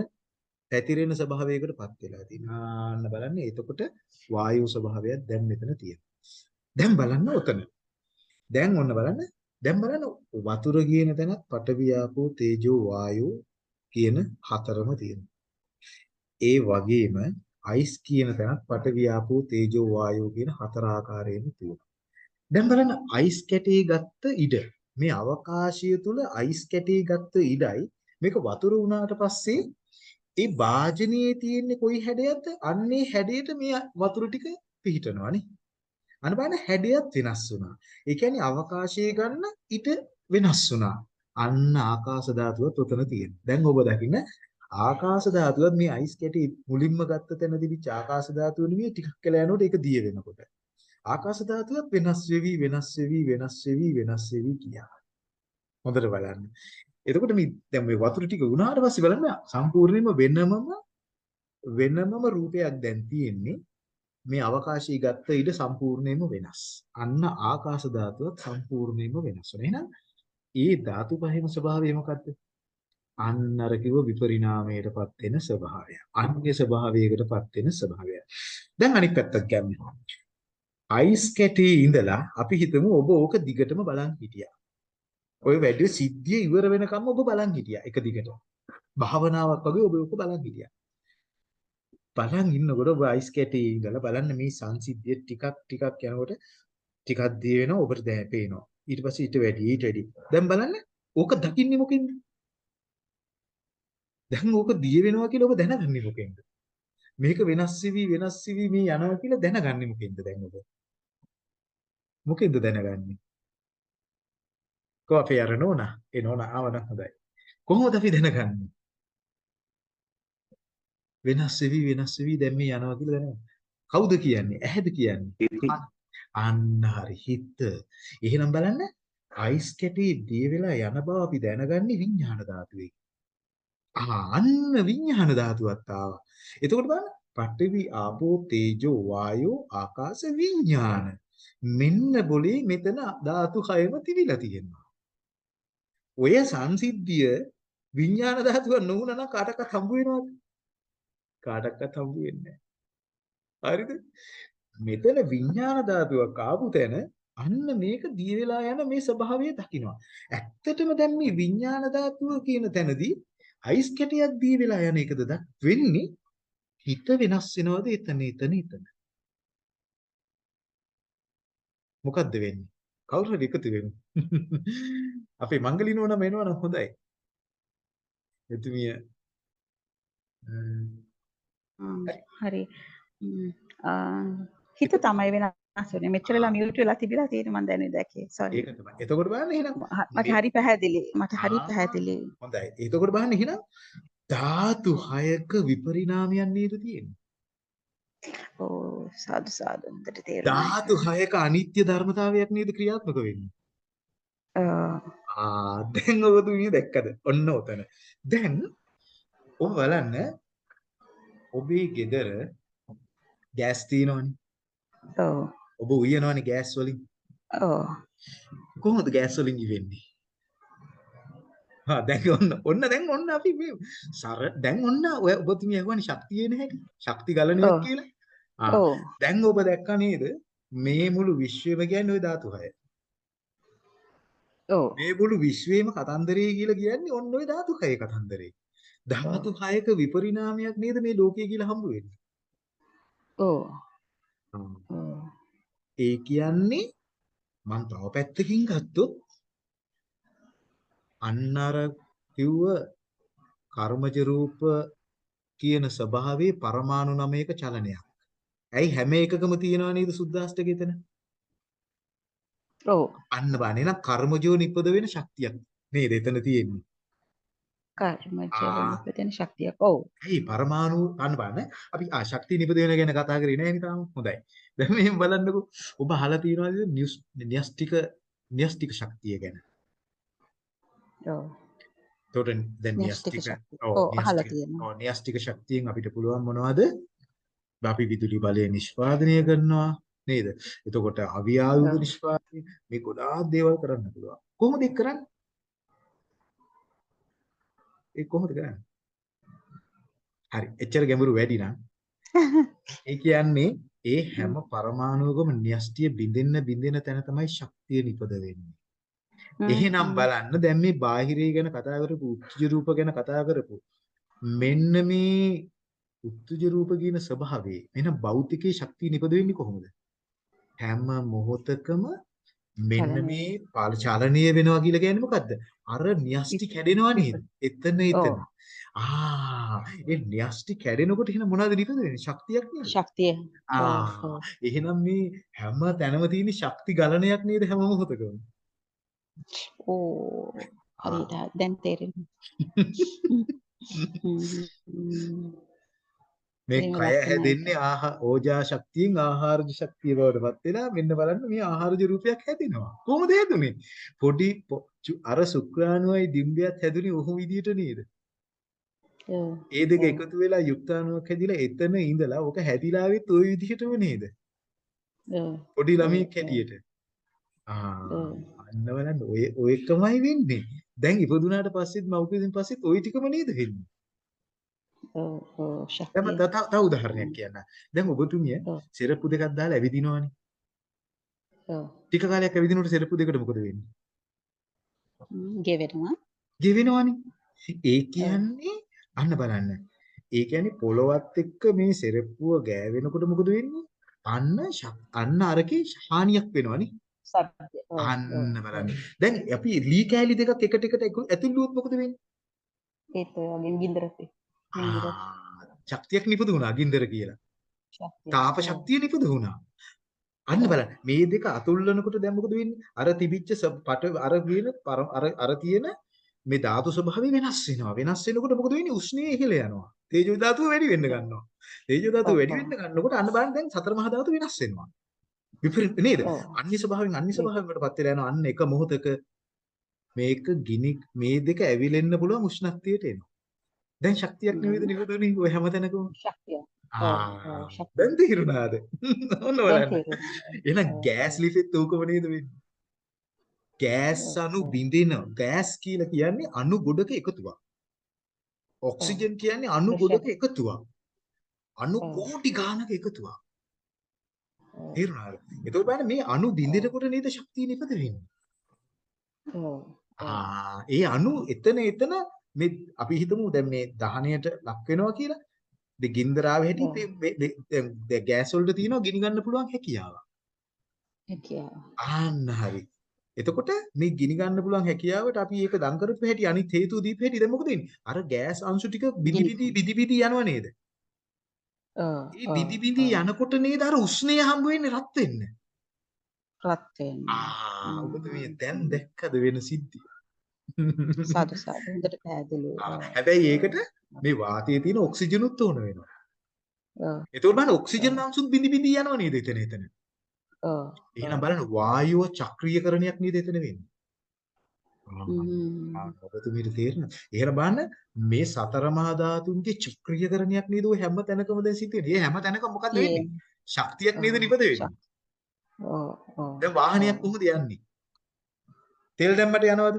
පැතිරෙන ස්වභාවයකටපත් වෙලා තියෙනවා. ආන්න බලන්න එතකොට වායු ස්වභාවයක් දැන් මෙතන තියෙනවා. දැන් බලන්න ඔතන. දැන් ඔන්න බලන්න. දැන් බලන්න වතුර කියන තැනත් පඨවි ආපෝ තේජෝ වායෝ කියන හතරම තියෙනවා. ඒ වගේම අයිස් කියන තැනත් පඨවි ආපෝ තේජෝ වායෝ කියන හතර ආකාරයෙන් තියෙනවා. දැන් බලන්න අයිස් කැටේ ගත්ත ඉඩ මේ අවකාශය තුල අයිස් කැටේ ගත්ත ඉඩයි මේක වතුර වුණාට පස්සේ ඒ වාජනයේ තියෙන්නේ කොයි හැඩයක්ද? අන්නේ හැඩයට මේ වතුර ටික පිහිටනවානේ අන්න බලන්න හැඩයත් වෙනස් වුණා. ඒ කියන්නේ අවකාශයේ ගන්න ඉඩ වෙනස් වුණා. අන්න ආකාශ ධාතුවත් උතන තියෙනවා දැන් ඔබ දකින්න ආකාශ ධාතුවත් මේ අයිස් කැටේ මුලින්ම ගත්ත තැන තිබිච්ච ආකාශ ධාතුව නෙමෙයි ටිකක් වෙලා යනකොට ඒක දිය වෙනකොට. ආකාශ ධාතුවත් වෙනස් වෙවි වෙනස් වෙවි වෙනස් වෙවි වෙනස් වෙවි කියා. හොඳට බලන්න. එතකොට මේ දැන් මේ වතුර ටික උනාට පස්සේ බලන්න සම්පූර්ණයෙන්ම වෙනමම වෙනමම රූපයක් දැන් තියෙන්නේ. මේ අවකාශී ගත්ත ඉඩ සම්පූර්ණයෙන්ම වෙනස්. අන්න ආකාශ ධාතුවත් සම්පූර්ණයෙන්ම වෙනස් වෙනවා. එහෙනම් ඒ ධාතු පහේම ස්වභාවය මොකද්ද? අන්න අර කිව්ව විපරිණාමයටපත් වෙන ස්වභාවය. අන්‍ය ස්වභාවයකටපත් වෙන ස්වභාවය. දැන් අනිත් පැත්තක් ගන්න. අයිස් කැටේ ඉඳලා අපි හිතමු ඔබ ඕක දිගටම බලන් හිටියා. ඔය වැඩි සිද්ධිය ඉවර වෙනකම් ඔබ බලන් හිටියා එක දිගට. භාවනාවක් වගේ ඔබ ඕක බලන් හිටියා. බලන් ඉන්නකොට ඔබ අයිස් කැටේ ඉඳලා බලන්න මේ සංසිද්ධිය ටිකක් ටිකක් යනකොට ටිකක් දී වෙනවා ඔබට දැන් පේනවා. ඊට පස්සේ ඊට වැඩි ඊට වැඩි. දැන් බලන්න ඕක දකින්නේ මොකෙන්ද? දැන් ඕක දිය වෙනවා කියලා ඔබ දැනගන්නේ මොකෙන්ද? මේක වෙනස් වෙවි වෙනස් වෙවි මේ යනවා කියලා දැනගන්නේ මොකෙන්ද දැන් ඔබ? මොකෙන්ද දැනගන්නේ? කො අපේ අර නෝනා ඒ නෝනා ආවනම් හොඳයි. කොහොමද අපි දැනගන්නේ? වෙනස් වෙවි වෙනස් වෙවි දැන් මේ යනවා කියලා දැනගන්න. කවුද කියන්නේ? ඇහැද කියන්නේ? අන්න හරි හිත. එහෙනම් බලන්න අයිස් කැටේ දිය වෙලා යන බව අපි දැනගන්නේ විඥාන ධාතුවේ. අන්න විඥාන ධාතුවත් ආවා. එතකොට බලන්න පඨවි ආපෝ තේජෝ වායෝ ආකාශ විඥාන. මෙන්න બોලේ මෙතන ධාතු හයම තිබිලා තියෙනවා. ඔය සංසිද්ධිය විඥාන ධාතුව නොවුනා නම් කාටවත් හම්බ වෙනවද? කාටවත් හම්බ වෙන්නේ හරිද? මෙතන විඥාන ධාතුවක් ආපු තැන අන්න මේක දිය වෙලා යන මේ ස්වභාවය දකින්නවා. ඇත්තටම දැන් මේ විඥාන ධාතුව කියන තැනදී අයිස් කැටයක් දී වෙලා යන එකද දක් වෙන්නේ හිත වෙනස් වෙනවද එතන එතන එතන මොකද්ද වෙන්නේ කවුරු හරි එකතු වෙමු අපේ මංගලිනෝ නම් එනවනම් හොඳයි. එතුමිය. හරි. හිත තමයි වෙනස් වෙන්නේ. මෙච්චරලා මියුට් වෙලා තිබිලා තියෙන මම දැනේ දැකේ. සෝරි ඒක තමයි. එතකොට බලන්න එහෙනම් මට හරි පැහැදිලි. මට හරි පැහැදිලි. හොඳයි. එතකොට බලන්න එහෙනම් ධාතු හයක විපරිණාමයන් නේද තියෙන්නේ ඕ සාදු සාදු. හොඳට තේරුණා. ධාතු හයක අනිත්‍ය ධර්මතාවයක් නේද ක්‍රියාත්මක වෙන්නේ? ආ. දැන් ඔබ තුමිය දැක්කද? ඔන්න ඔතන. දැන් ඔබ බලන්න ඔබේ ගෙදර ගෑස් තියෙනවනේ. ඔව්. ඔබ උයනවනේ ගෑස් වලින්. ඔව්. කොහොමද ගෑස් වලින් ඉවෙන්නේ හා දැන් ඔන්න ඔන්න දැන් ඔන්න අපි මේ සර දැන් ඔන්න ඔය ඔබතුමිය අහුවනේ ශක්තිය නැහැ ශක්ති ගලණයක් ඔව්. කියලා ආ ඔව් දැන් ඔබ දැක්කා නේද මේ මුළු විශ්වයම කියන්නේ ওই ධාතු හය ඔව් මේ මුළු විශ්වයේම කතන්දරේ කියලා කියන්නේ ඔන්න ওই ධාතු හයේ කතන්දරේ ධාතු හයක විපරිණාමයක් නේද මේ ලෝකයේ කියලා හම්බ වෙන්නේ ඔව් ආ. ඔව් ඒ කියන්නේ මම තව පැත්තකින් ගත්තොත් අන්න අර කිව්ව කර්මජ රූප කියන ස්වභාවයේ පරමාණු නමයක චලනයක්. ඇයි හැම එකකම තියනවා නේද සුද්දාෂ්ටක එතන? ඔව් අන්න බලන්න එහෙනම් කර්මජෝ නිපද වෙන ශක්තියක් නේද එතන තියෙන්නේ. කර්මජ ආ. නිපදෙන ශක්තියක් ඔව් ඇයි පරමාණු අන්න බලන්න අපි ආ ශක්තිය නිපද වෙන ගැන කතා කරේ නෑ තාම. හොඳයි. දැන් මෙහෙම බලන්නකෝ. ඔබ අහලා තියෙනවද න්‍යෂ්ටික න්‍යෂ්ටික ශක්තිය ගැන? ඔව් එතකොට දැන් න්‍යෂ්ටික න්‍යෂ්ටික ශක්තිය ඔව් ඔව් අහලා න්‍යෂ්ටික තියෙනවා ඔව් න්‍යෂ්ටික ශක්තියෙන් අපිට පුළුවන් මොනවද? අපි විදුලි බලය නිෂ්පාදනය කරනවා. නේද? එතකොට අවියායුධ. නිෂ්පාදනය මේ ගොඩාක් දේවල් කරන්න පුළුවන්. කොහොමද ඒක කරන්නේ? ඒක කොහොමද කරන්නේ? හරි. එච්චර ගැඹුරු වැඩි නම් [laughs] ඒ කියන්නේ ඒ හැම පරමාණුවකම න්‍යෂ්ටිය බිඳෙන්න බිඳෙන තැන තමයි ශක්තිය නිපද වෙන්නේ. එහෙනම් බලන්න දැන් මේ බාහිරය ගැන කතා කරපු උත්ජ රූප ගැන කතා කරපු මෙන්න මේ උත්ජ රූප කියන ස්වභාවයේ මෙන්න භෞතිකයේ ශක්තිය නිපද වෙන්නේ කොහොමද? හැම මොහොතකම මෙන්න. මේ පාල චලනීය වෙනවා කියලා කියන්නේ මොකද්ද? අර න්‍යෂ්ටි කැඩෙනවා නේද? එතන එතන. ආ ඒ න්‍යෂ්ටි කැඩෙනකොට එහෙනම් මොනවද නිපද වෙන්නේ? ශක්තියක් නේද? ශක්තිය. ආ. එහෙනම් මේ හැම තැනම තියෙන ශක්ති ගලණයක් නේද හැම මොහොතකම? ඕ ආ හරියට දැන් තේරෙනවා. හ්ම්. මේ කය. හැදෙන්නේ ආහා ඕජා ශක්තියෙන් ආහාරජ ශක්තිය බවට පත් වෙලා මෙන්න බලන්න මේ ආහාරජ රූපයක් හැදෙනවා. කොහොමද හැදුනේ? පොඩි අර ශුක්‍රාණුවයි ඩිම්බයත් හැදුනේ ඔහු විදියට නේද? ඒ දෙක එකතු වෙලා යුක්තාණුවක් හැදිලා එතන ඉඳලා ඔක හැදිලාවෙත් ওই විදිහටම නේද? පොඩි ළමයෙක් හැටියට. ආ අන්න බලන්න ඔය ඔය එකමයි වෙන්නේ. දැන් ඉපදුනාට පස්සෙත් මව්පියන් පස්සෙත් ওই ටිකම නේද වෙන්නේ. ඔව් ඔව් ශක්තිය. මම තව උදාහරණයක් කියන්න. දැන් ඔබතුමිය සෙරප්පු දෙකක් දාලා ඇවිදිනවනේ. ඔව් ටික කාලයක් ඇවිදිනකොට සෙරප්පු දෙකට මොකද වෙන්නේ? ගෙවෙනවා. ගෙවෙනවනේ. ඒ කියන්නේ අන්න බලන්න. ඒ කියන්නේ පොළොවත් එක්ක මේ සෙරප්පුව ගෑවෙනකොට මොකද වෙන්නේ? අන්න අන්න අරකේ හානියක් වෙනවනේ. අන්න. බලන්න. දැන් අපි ලී කෑලි දෙකක් එකට එකට ඇකු- ඇතුළුවොත් මොකද වෙන්නේ? ඒත් ඔය වගේ ගින්දරත් ශක්තියක් නිපද වුණා ගින්දර කියලා. තාප ශක්තිය නිපද වුණා. අන්න බලන්න මේ දෙක අතුල්ලනකොට දැන් මොකද වෙන්නේ? අර තිබිච්ච පට අර කියන අර අර තියෙන මේ ධාතු ස්වභාවය වෙනස් වෙනවා. වෙනස් වෙනකොට මොකද වෙන්නේ? උෂ්ණය ඉහළ යනවා. තේජෝ ධාතුව වැඩි වෙන්න ගන්නවා. තේජෝ ධාතුව වැඩි වෙන්න ගන්නකොට අන්න බලන්න දැන් සතර මහා ධාතු වෙනස් වෙනවා. විපරීත නේද? අන්‍ය ස්වභාවයෙන් අන්‍ය ඒක ස්වභාවයකටපත් වෙලා යනවා. අන්න එක මොහොතක මේක ගිනි මේ දෙක ඇවිලෙන්න පුළුවන් උෂ්ණත්වයට එනවා. දැන් ශක්තියක් නෙවෙයිද. නිපදුනේ ඔය හැමතැනකම. ශක්තිය. ආ ශක්තිය. දැන් තේරුණාද? ඔන්න බලන්න. එහෙනම් ගෑස් ලිපෙත් උකම නේද වෙන්නේ? ගෑස් අණු බිඳින ගෑස් කියලා කියන්නේ අණු ගොඩක එකතුවක්. ඔක්සිජන් කියන්නේ අණු. ගොඩක එකතුවක්. අණු කෝටි ගානක එකතුවක්. තේරුණාද? එතකොට බලන්න මේ අණු බිඳිනකොට නේද ශක්තිය නිපද වෙන්නේ. ආ ඒ අණු එතන එතන මේ අපි හිතමු දැන් මේ දහණයට ලක් වෙනවා කියලා. දෙ ගින්දරාව හැටි ඔව් දැන් ගෑස් වලට තියෙනවා ගිනි ගන්න පුළුවන් හැකියාව. හැකියාව. ආන්න හරි. එතකොට මේ ගිනි ගන්න පුළුවන් හැකියාවට අපි ඒක දන් කරපු හැටි අනිත් හේතු දීප හැටි දැන් මොකද වෙන්නේ? අර ගෑස් අංශු ටික බිදි බිදි බිදි බිදි යනව නේද? ඒ බිදි ඔව් යනකොට නේද අර උෂ්ණය හම්බ වෙන්නේ රත් වෙන්න. රත් වෙන්නේ. ආ ඔබතුමිය හ්ම් දැන් දැක්කද වෙන සිද්ධිය? සාදු සාදු හොඳට පැහැදිලි. ආ ඔව් හැබැයි ඒකට මේ වාතයේ තියෙන ඔක්සිජනුත් ඕන වෙනවා. ඔව් ඒතකොට බලන්න ඔක්සිජන් අංශුත් බිඳි බිඳි යනවා නේද එතන එතන. ඔව් එහෙනම් බලන්න වායුව චක්‍රීයකරණයක් නේද එතන වෙන්නේ. ඔබතුමීට තේරෙනවද? එහෙනම් බලන්න මේ සතර මහා ධාතුන්ගේ චක්‍රීයකරණයක් නේද ඔය හැම තැනකම දැන් සිද්ධ වෙන්නේ. ඒ හැම තැනකම මොකද වෙන්නේ? ශක්තියක් නේද නිපද වෙන්නේ. ඔව් ඔව් දැන් වාහනයක් කොහොමද යන්නේ? තෙල් දැම්මට යනවද?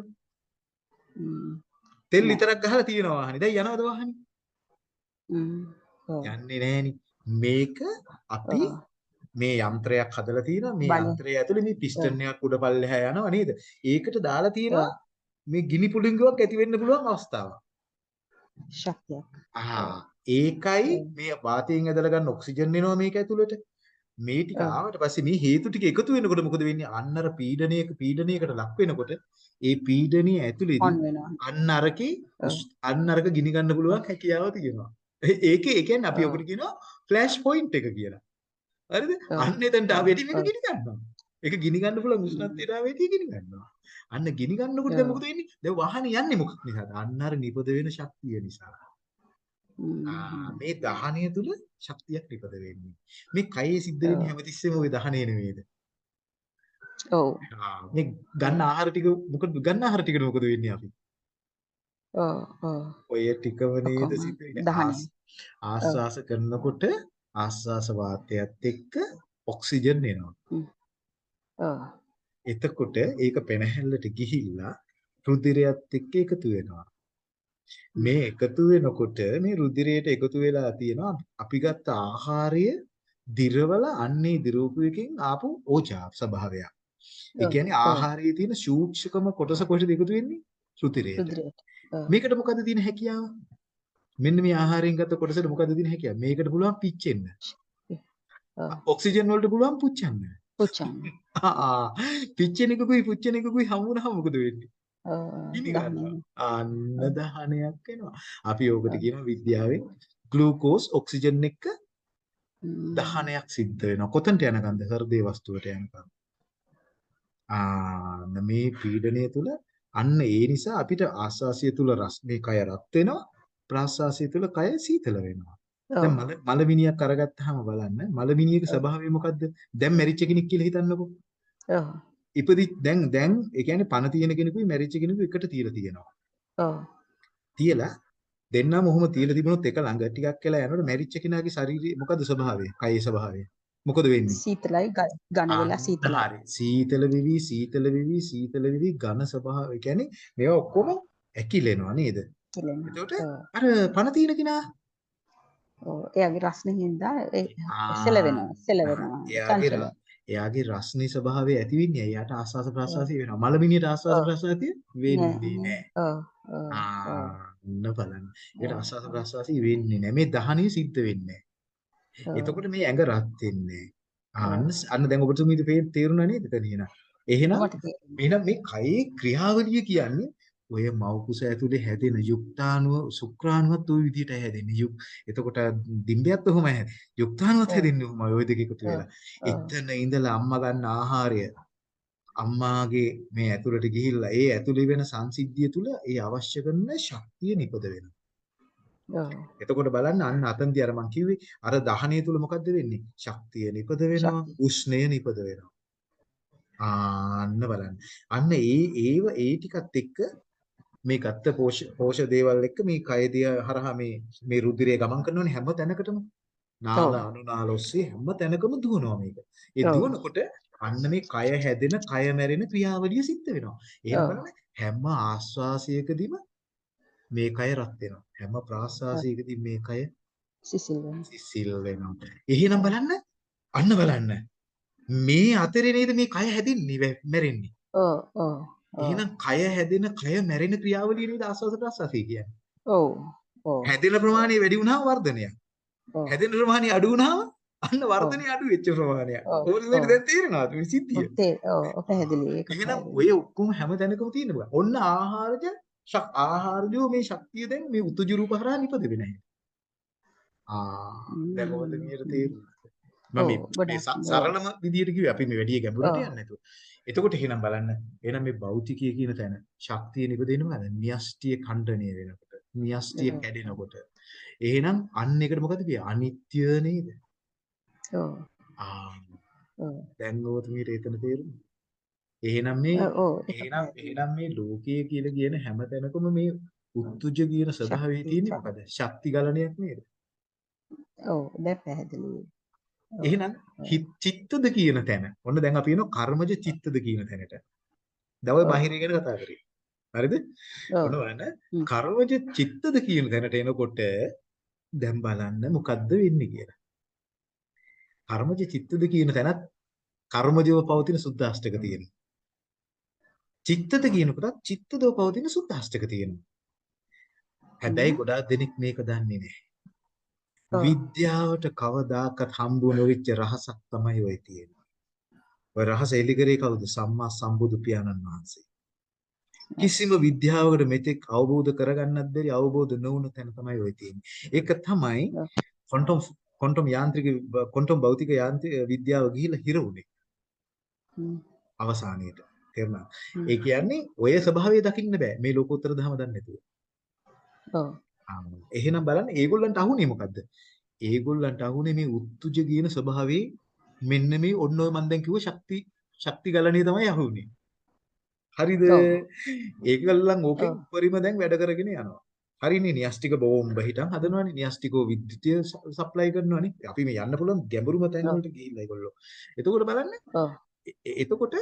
තෙල් විතරක් ගහලා තියෙන වාහනේ. දැන් යනවද වාහනේ? හ්ම් ඔව් යන්නේ නෑනේ. මේක අපි මේ යන්ත්‍රයක් හදලා තියෙනවා. මේ යන්ත්‍රය ඇතුලේ මේ පිස්ටන් එකක් උඩ පල්ලෙහා යනවා නේද? ඒකට දාලා තියෙනවා මේ ගිනි පුළිංගුවක් ඇති වෙන්න පුළුවන් අවස්ථාවක්. ශක්තියක්. ආ ඒකයි මේ වාතයෙන් ඇදලා ගන්න ඔක්සිජන් එනවා මේක ඇතුළට. මේ ටික ආවට පස්සේ මේ හේතු ටික එකතු වෙනකොට මොකද වෙන්නේ? අන්න අර පීඩනයක පීඩනයකට ලක් වෙනකොට ඒ පීඩනයේ වෙනවා. අන්න අරකේ අන්න අරක ගිනි ගන්න පුළුවන් හැකියාව තියෙනවා. ඒකේ ඒ කියන්නේ අපි ඔකට කියනවා ෆ්ලෑෂ් පොයින්ට් එක කියලා. හරිද? අන්න එතනට ඔව් ආවෙදී මේක ගිනි ගන්නවා. ඒක ගිනි ගන්න පුළුවන් උෂ්ණත්වයට ආවෙදී ගිනි ගන්නවා. අන්න ගිනි ගන්නකොට දැන් මොකද වෙන්නේ? දැන් වාහනේ යන්නේ මොකක් නිසාද? අන්න අර නිපද වෙන ශක්තිය නිසා. මේ දහණය තුල ශක්තියක් නිපද වෙන්නේ. මේ කයේ සිද්ධ වෙන්නේ හැමතිස්සෙම ওই දහණය නෙමෙයිද? ඔව් මේ ගන්න ආහාර ටික මොකද ගන්න ආහාර ටිකට මොකද වෙන්නේ අපි? ඔය ටිකම නේද සිද්ධ වෙන්නේ. ආස්වාස කරනකොට ආස්වාස වාතයත් එක්ක ඔක්සිජන් එනවා. එතකොට ඒක පෙනහැල්ලට ගිහිල්ලා රුධිරයත් එක්ක එකතු වෙනවා. මේ එකතු වෙනකොට මේ රුධිරයට එකතු වෙලා තියෙනවා අපි ගත්ත ආහාරය දිරවල අන්නේ දිරවපු එකෙන් ආපු ඕජා ස්වභාවයක්. ඒ කියන්නේ. ආහාරයේ තියෙන සූක්ෂකම කොටස කොහෙද එකතු වෙන්නේ? රුධිරයට. මේකට මොකද තියෙන හැකියාව? මෙන්න මේ ආහාරයෙන් ගත්ත කොටසට මොකද තියෙන හැකියාව? මේකට පුළුවන් පිච්චෙන්න. ඔක්සිජන් වලට පුළුවන් පුච්චන්න. පුච්චන්න. [laughs] ආ පිච්චෙන එකකුයි පුච්චෙන එකකුයි හමු වුණාම මොකද වෙන්නේ? අන්න දහනයක් එනවා. අපි ඕකට කියනවා විද්‍යාවෙන් ග්ලූකෝස් ඔක්සිජන් එක්ක. දහනයක් සිද්ධ වෙනවා. කොතනට යනකන්ද? හෘදේ වස්තුවට යනකම්. ආන්න මේ පීඩනය තුල අන්න ඒ නිසා අපිට ආස්වාසිය තුල රස්නේ කය රත් වෙනවා. ප්‍රාස්වාසිය තුල කය සීතල වෙනවා. දැන්. මල මලමිනියක් අරගත්තාම බලන්න මලමිනියක ස්වභාවය මොකද්ද? දැන් මැරිච්ච කෙනෙක් කියලා හිතන්නකෝ. ඔව්. ඉපදි දැන් දැන් ඒ කියන්නේ පණ තියෙන කෙනෙකුයි මැරිච්ච කෙනෙකුයි එකට තියලා තියෙනවා. ඔව්. තියලා දෙන්නම ඔහොම තියලා තිබුණොත් එක ළඟ ටිකක් වෙලා යනකොට මැරිච්ච කෙනාගේ ශරීරයේ මොකද්ද ස්වභාවය? කයේ ස්වභාවය. මොකද වෙන්නේ? සීතලයි ඝන වෙලා සීතලයි. හරි. සීතල වෙවි සීතල වෙවි සීතල වෙවි ඝන ස්වභාවය. කියන්නේ මේවා ඔක්කොම ඇකිලෙනවා නේද? එතකොට. අර පණ තියෙන කෙනා ඔව්. එයාගේ රස්නේ හින්දා ඒ ආ, සෙලවෙනවා. සෙලවෙනවා. එයාගේ එයාගේ රස්නේ ස්වභාවය ඇති වෙන්නේ එයාට ආස්වාස ප්‍රාස්වාසය වෙනවා. මලමිනියට ආස්වාස ඔව්. ප්‍රාස්වාසය වෙන්නේ නැහැ. ඔව්. බලන්න. ඒකට. ආස්වාස ප්‍රාස්වාසය වෙන්නේ නැහැ. මේ දහනිය සිද්ධ වෙන්නේ. එතකොට මේ ඇඟ රත් වෙන්නේ අන්න අන්න දැන් ඔබතුමීට තේරුණා නේද එතන එහෙනම්. එහෙනම් මේ කයේ ක්‍රියාවලිය කියන්නේ ඔය මව් කුස ඇතුලේ හැදෙන යුක්තාණුව ශුක්‍රාණුවත් ওই විදිහට හැදෙන්නේ යුක් එතකොට ඩිම්බයත් ඔහොම හැදෙන්නේ යුක්තාණුවත් ඔව්. හැදෙන්නේ ඔහොමයි ওই දෙක එකතු ඔව්. වෙලා ඔව්. එතන ඉඳලා අම්මා ගන්න ආහාරය අම්මාගේ මේ ඇතුළට ගිහිල්ලා ඒ ඇතුලේ වෙන සංසිද්ධිය තුල ඒ අවශ්‍ය කරන ශක්තිය නිපද වෙනවා ඔව්. එතකොට බලන්න අන්න අතන්දී අර මං කිව්වේ අර දහණය තුල මොකද්ද වෙන්නේ? ශක්තිය නිපද වෙනවා, ශක්තිය. උෂ්ණය නිපද වෙනවා. ආන්න බලන්න. අන්න ඒ ඒව ඒ ටිකත් එක්ක මේ ගත්ත පෝෂ පෝෂ දේවල් එක්ක මේ කයදිය හරහා මේ මේ රුධිරය ගමන් කරනවනේ හැම තැනකටම. නාල. අනුනාල ඔස්සේ හැම තැනකම දුවනවා මේක. ඒ. දුවනකොට අන්න මේ කය හැදෙන, කය මැරෙන ක්‍රියාවලිය සිද්ධ වෙනවා. බලන්න හැම ආස්වාසයකදීම මේ කය රත් වෙනවා. හැම ප්‍රාස්වාසයකදී මේ කය සිසිල් වෙනවා. සිසිල් වෙනවා. එහෙනම් බලන්න අන්න බලන්න. මේ අතරේ නේද මේ කය හැදෙන්නේ මැරෙන්නේ. ඔව්. ඔව්. එහෙනම් කය හැදෙන කය මැරෙන ක්‍රියාවලිය නේද ආස්වාද ප්‍රාස්වාසය කියන්නේ. ඔව්. ඔව්. හැදෙන ප්‍රමාණය වැඩි වුණාම වර්ධනයක්. ඔව්. හැදෙන ප්‍රමාණය අඩු වුණාම අන්න වර්ධනය අඩු වෙච්ච ප්‍රමාණයක්. ඕක ඔව්. දැන් තේරෙනවද මේ සිද්ධිය? ඔව්. තේ- ඔව්. ඔව්. පැහැදිලි. ඒක එහෙනම්. ඔය ඔක්කොම හැම තැනකම තියෙන බෑ. ඔන්න ආහාරජ ශක් ආහාරජෝ මේ ශක්තිය දැන් මේ උතුජ රූප හරහා නිපද වෙන හැටි. ආ දැන් ඔබට මියට තේරුණා. මම මේ-. සරලම විදියට කිව්වේ අපි මේ වැඩි ගැඹුරට. යන්නේ නැතුව. එතකොට එහෙනම් බලන්න එහෙනම් මේ භෞතිකය කියන තැන ශක්තිය නිපදෙන්නේ මොකද? න්‍යෂ්ටිය ඛණ්ඩණය වෙනකොට. න්‍යෂ්ටිය. කැඩෙනකොට. එහෙනම් අන්න එකට මොකද කියේ? අනිත්‍ය නේද? ඔව්. ආ. දැන් ඔබතුමීට එතන තේරුණා. එහෙනම් මේ එහෙනම්. එහෙනම් මේ ලෝකයේ කියලා කියන හැම තැනකම මේ උත්තුජ කියන ස්වභාවයේ තියෙන්නේ. මොකද? ශක්ති ගලණයක් නේද? ඔව්. දැන් පැහැදිලි. එහෙනම් චිත්තද කියන තැන. ඔන්න දැන් අපි එනවා කර්මජ චිත්තද කියන තැනට. ඔව්. බාහිරය ගැන කතා කරේ. හරිද? ඔන්න බලන්න. කර්මජ චිත්තද කියන තැනට එනකොට දැන් බලන්න මොකද්ද වෙන්නේ කියලා. කර්මජ චිත්තද කියන තැනත් කර්මජව පවතින සුද්ධාෂ්ටක තියෙනවා. චිත්තද කියනකොටත් චිත්තදව පවතින සුද්ධාෂ්ටක තියෙනවා. හැබැයි. ගොඩාක් දෙනෙක් මේක දන්නේ නැහැ. විද්‍යාවට කවදාකවත් හම්බ නොවෙච්ච රහසක් තමයි ඔය තියෙන්නේ. ඔය රහස එලි කරේ කවුද? සම්මා සම්බුදු පියාණන් වහන්සේ. කිසිම විද්‍යාවකට මෙතෙක් අවබෝධ කරගන්නත් බැරි අවබෝධ නොවුණු තැන තමයි ඔය තියෙන්නේ. ඒක තමයි. ක්වොන්ටම් ක්වොන්ටම් යාන්ත්‍රික ක්වොන්ටම් භෞතික යාන්ත්‍රික විද්‍යාව ගිහිල්ලා හිර හ්ම්. අවසානයේට. තේරුණා? ඒ කියන්නේ ඔය ස්වභාවය දකින්න බෑ. මේ ලෝකෝත්තර ධම දන්නේ නැතුව. ඔව්. එහෙනම් බලන්න ඒගොල්ලන්ට අහුනේ මොකද්ද? ඒගොල්ලන්ට අහුනේ මේ උත්තුජ කියන ස්වභාවයේ මෙන්න මේ ඔන්න ඔය මම දැන් කිව්ව ශක්ති ශක්ති ගලණය තමයි අහුනේ. හරිද? ඒගොල්ලන් ඕකෙන්. උපරිම දැන් වැඩ කරගෙන යනවා. හරිනේ න්‍යෂ්ටික බෝම්බ හිටන් හදනවනේ න්‍යෂ්ටිකෝ විද්‍යුතය සප්ලයි කරනවනේ. අපි මේ යන්න පුළුවන් ගැඹුරුම තැන් වලට ගිහිල්ලා ඒගොල්ලෝ. එතකොට බලන්න එතකොට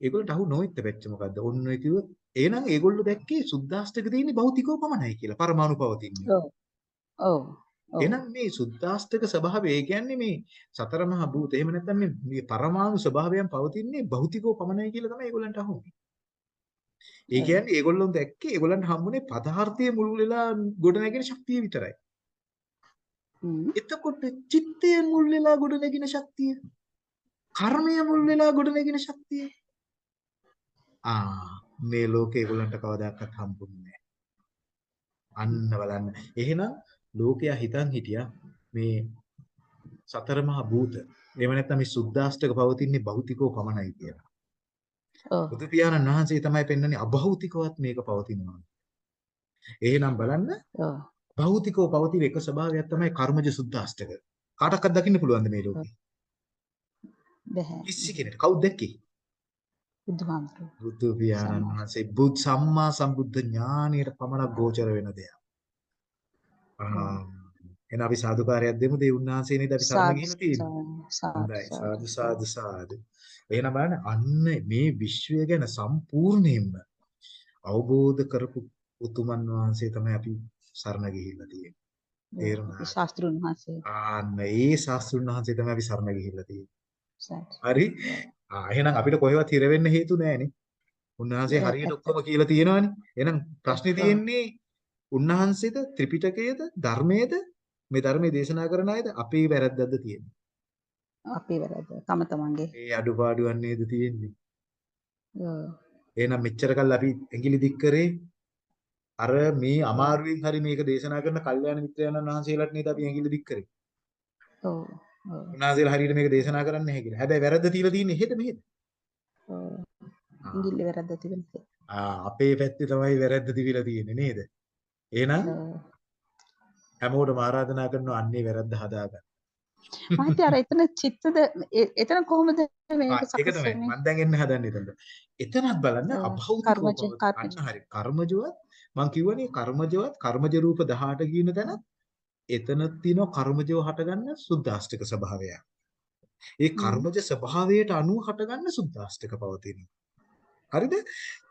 ඒගොල්ලන්ට අහු නොවෙච්ච පැච්ච මොකද්ද? ඔන්න ඔය කිව්වොත් එහෙනම් ඒගොල්ලෝ දැක්කේ සුද්දාස්තක තියෙන්නේ භෞතිකව පමණයි කියලා. පරමාණු පවතින්නේ. ඔව්. එහෙනම් මේ සුද්දාස්තක ස්වභාවය ඒ කියන්නේ මේ සතර මහා භූත එහෙම නැත්නම් මේ මේ පරමාණු ස්වභාවයන් පවතින්නේ භෞතිකව පමණයි කියලා තමයි ඒගොල්ලන්ට අහුනේ. ඒ. කියන්නේ ඒගොල්ලෝ දැක්කේ ඒගොල්ලන්ට හම්බුනේ පදාර්ථයේ මුල් වෙලා ගොඩ නැගෙන ශක්තිය විතරයි. එතකොට චිත්තය මුල් වෙලා ගොඩ නැගෙන ශක්තිය කර්මය මුල් වෙලා ගොඩ නැගෙන ශක්තිය ආ මේ ලෝකේ ඒගොල්ලන්ට කවදාකවත් හම්බුන්නේ. අන්න බලන්න. එහෙනම් ලෝකයා හිතන් හිටියා මේ සතර මහා භූත එහෙම නැත්නම් මේ සුද්දාෂ්ටක පවතින්නේ භෞතිකව පමණයි කියලා. ඔව්. බුදු පියාණන් වහන්සේ තමයි පෙන්වන්නේ අභෞතිකවත් මේක පවතිනවා. එහෙනම් බලන්න ඔව්. භෞතිකව පවතින එක ස්වභාවයක් තමයි කර්මජ සුද්දාෂ්ටක. කාටවත් දකින්න පුළුවන්ද මේ ලෝකේ? බැහැ. කිසි කෙනෙක් කවුද දැක්කේ? බුදුහාමුදුරුවෝ. බුදු පියාණන් වහන්සේ බුද් සම්මා සම්බුද්ධ ඥානයට පමණක් ගෝචර වෙන දෙයක්. එහෙනම් අපි සාදුකාරයක් දෙමු දේ උන්වහන්සේ නේද අපි සරණ ගිහින් තියෙන්නේ. සාදු සාදු සාදු. එහෙනම් බලන්න අන්න මේ විශ්වය ගැන සම්පූර්ණයෙන්ම අවබෝධ කරපු උතුමන් වහන්සේ තමයි අපි සරණ ගිහිල්ලා තියෙන්නේ. තේරුණාද? ඒ ශාස්ත්‍රුන් වහන්සේ ආන්න ඒ ශාස්ත්‍රුන් වහන්සේ තමයි අපි සරණ ගිහිල්ලා තියෙන්නේ. හරි? ආ එහෙනම් අපිට කොහෙවත් හිර වෙන්න හේතු නැහැනේ. උන්වහන්සේ හරියට. ඔක්කොම කියලා තියෙනවානේ. එහෙනම් ප්‍රශ්නේ. තියෙන්නේ උන්වහන්සේද ත්‍රිපිටකයේද ධර්මයේද මේ ධර්මයේ දේශනා කරන අයද අපේ වැරද්දක්ද තියෙන්නේ. අපේ වැරද්ද. තම තමන්ගේ. මේ අඩුපාඩුවක් නේද තියෙන්නේ. ඔව්. එහෙනම් මෙච්චර කල් අපි ඇඟිලි දික් කරේ අර මේ අමාරුවෙන් හරි මේක දේශනා කරන කල්යාණ මිත්‍රයන්න් වහන්සේලාට නේද අපි ඇඟිලි දික් කරේ. ඔව්. උන්වහන්සේලා හරියට මේක දේශනා කරන්නේ නැහැ කියලා. හැබැයි වැරද්ද තියලා තියෙන්නේ හෙද මෙහෙද? ඉංගිල්ල වැරද්ද තිබෙනවා. ආ අපේ පැත්තේ තමයි වැරද්ද තිබිලා තියෙන්නේ නේද? එහෙනම්. හැමෝටම ආරාධනා කරනවා අන්නේ වැරද්ද හදාගන්න. මහත්තයා අර එතන චිත්තද එතන කොහොමද මේක සකස් වෙන්නේ? මම දැන් එන්න හදන්නේ එතනට. එතනත් බලන්න ඔව්. අභෞතිකව කර්මජ හරි. කර්මජවත් මම කිව්වනේ කර්මජවත් කර්මජ රූප 18 කියන තැන එතන තියෙනවා කර්මජව හටගන්න සුද්දාෂ්ටක ස්වභාවය. ඒ. කර්මජ ස්වභාවයට අනුව හටගන්න සුද්දාෂ්ටක පවතිනවා. හරිද?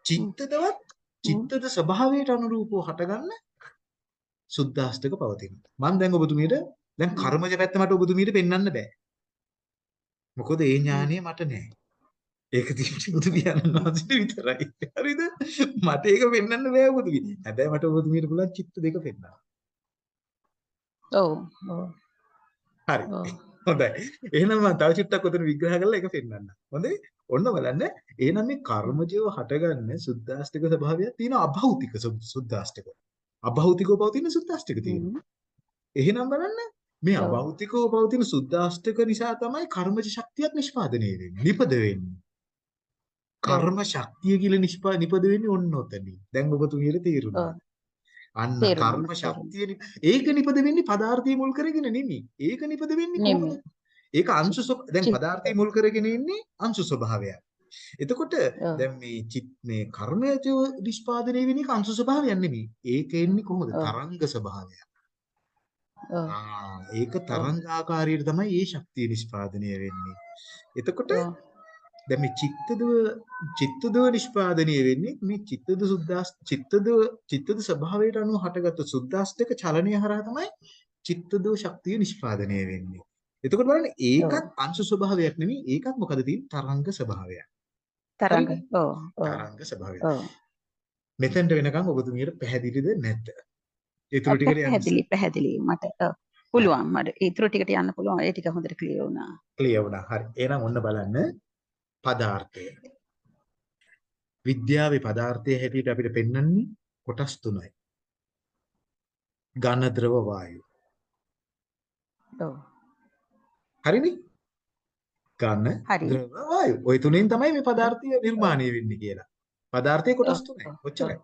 චිත්තදවත් චිත්තද ස්වභාවයට අනුරූපව හටගන්න සුද්දාෂ්ටක පවතිනවා. මම දැන් ඔබතුමියට දැන්. කර්මජ පැත්ත මට ඔබතුමියට පෙන්වන්න බෑ. මොකද ඒ ඥානිය මට නෑ. ඒක තියෙන්නේ බුදු පියාණන් වහන්සේට විතරයි. හරිද? මට ඒක පෙන්වන්න බෑ ඔබතුමිය. හැබැයි මට ඔබතුමියට පුළුවන් චිත්ත දෙක පෙන්වන්න. ඔව්. ඔව්. හරි. හොඳයි. එහෙනම් මම තව චුට්ටක් උතන විග්‍රහ කරලා ඒක පෙන්වන්න. හොඳයි? ඔන්න බලන්න. එහෙනම් මේ කර්මජීව හටගන්න සුද්දාස්තික ස්වභාවයක් තියෙනවා අභෞතික සුද්දාස්තික. අභෞතිකව පවතින සුද්දාස්තික තියෙනවා. එහෙනම් බලන්න මේ. අභෞතිකව පවතින සුද්දාස්තික නිසා තමයි කර්මජ ශක්තියක් නිෂ්පාදනය වෙන්නේ. නිපද වෙන්නේ. කර්ම ශක්තිය කියලා නිෂ්පා නිපද වෙන්නේ ඔන්න ඔතනින්. දැන් ඔබතුමියට තේරුණා. අන්න කර්ම. ශක්තිය ඒක නිපද වෙන්නේ පදාර්ථය මුල් කරගෙන නෙමෙයි. ඒක නිපද වෙන්නේ. කොහොමද? ඒක අංශු දැන්. පදාර්ථය මුල් කරගෙන ඉන්නේ අංශු ස්වභාවයක්. එතකොට. දැන් මේ චිත් මේ කර්මජ නිෂ්පාදනය වෙන එක අංශු ස්වභාවයක් නෙමෙයි. ඒක එන්නේ කොහොමද? තරංග ස්වභාවයක්. ඒක තරංගාකාරයට තමයි මේ ශක්තිය නිෂ්පාදනය වෙන්නේ. එතකොට. දැන් මේ චිත්තද චිත්තද නිෂ්පාදනය වෙන්නේ මේ චිත්තද සුද්දාස් චිත්තද චිත්තද ස්වභාවයට අනුව හටගත්තු සුද්දාස්තක චලනය හරහා තමයි චිත්තද ශක්තිය නිෂ්පාදනය වෙන්නේ. එතකොට බලන්න ඒකත් අංශු ස්වභාවයක් නෙමෙයි ඒකත් මොකද තියෙන්නේ තරංග ස්වභාවයක්. තරංග. ඔව්. තරංග ස්වභාවයක්. ඔව්. මෙතෙන්ට වෙනකන් ඔබතුමියට පැහැදිලිද නැද්ද? ඊටු ටිකට යන්න පැහැදිලි පැහැදිලි මට ඔව්. පුළුවන් මට ඊටු ටිකට යන්න පුළුවන් ඒ ටික හොඳට ක්ලියර් වුණා. ක්ලියර් වුණා. හරි. එහෙනම් ඔන්න බලන්න පදාර්ථය. විද්‍යාවේ පදාර්ථය හැටියට අපිට පෙන්වන්නේ කොටස් තුනයි. ඝන ද්‍රව වායු. ඔව්. හරිනේ? ඝන. ද්‍රව වායු. ওই තුනෙන් තමයි මේ පදාර්ථය නිර්මාණය වෙන්නේ කියලා. පදාර්ථයේ කොටස් තුනයි. ඔච්චරයි.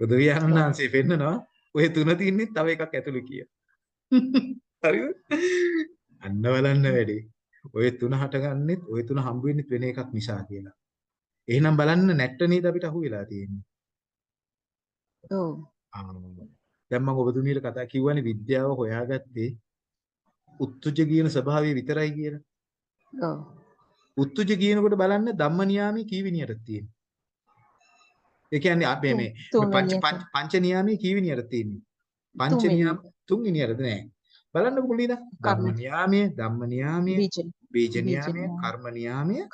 බුදු විහාරණ ඔව්. වහන්සේ පෙන්නනවා ඔය තුන තින්නේ තව එකක් ඇතුළු කිය. [laughs] හරිද? අන්න බලන්න වැඩි. ඔය තුන හටගන්නෙත් ඔය තුන හම්බ වෙන්නෙත් වෙන එකක් නිසා කියලා. එහෙනම් බලන්න නැට්ට නේද අපිට අහු වෙලා තියෙන්නේ. ඔව්. දැන් මම ඔබතුමීට කතා කිව්වනේ විද්‍යාව හොයාගත්තේ උත්තුජ කියන ස්වභාවය විතරයි කියලා. ඔව්. උත්තුජ කියනකොට බලන්න ධම්ම නියාමයේ කීවිනියටද තියෙන්නේ? ඒ කියන්නේ අපේ මේ පංච පංච නියාමයේ කීවිනියටද තියෙන්නේ? පංච නියාම තුන්වෙනියටද නෑ. බලන්නකො කුලීදා. ධම්ම කර්ම. නියාමයේ ධම්ම නියාමයේ බීජ බීජ බීජ නියාමයේ නියාම. කර්ම නියාමයේ.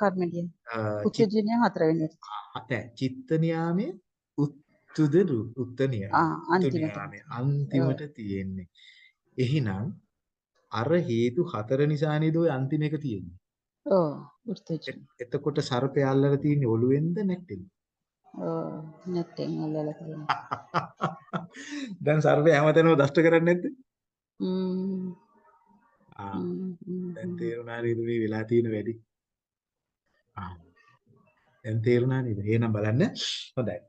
අ, උත්ජනය හතරවෙනි. චිත්ත චිත්ත නියාමයේ උත්තුද රු- උත්ත නියාමයේ ආ අන්තිමට. නියාමයේ තියෙන්නේ. එහෙනම් අර හේතු හතර නිසා නේද ওই අන්තිම එක තියෙන්නේ. ඔව්. උත්ජන. එතකොට සර්පය අල්ලලා තියෙන්නේ ඔළුවෙන්ද නැට්ටෙන්ද? ඔව්. නැත්නම් අල්ලලා තියෙනවා. [laughs] දැන් සර්පය හැමතැනම දෂ්ට කරන්නේ නැද්ද? දැන්. තේරුණා නේද මේ වෙලා තියෙන වැඩි? දැන් තේරුණා නේද? එහෙනම් බලන්න හොඳයි.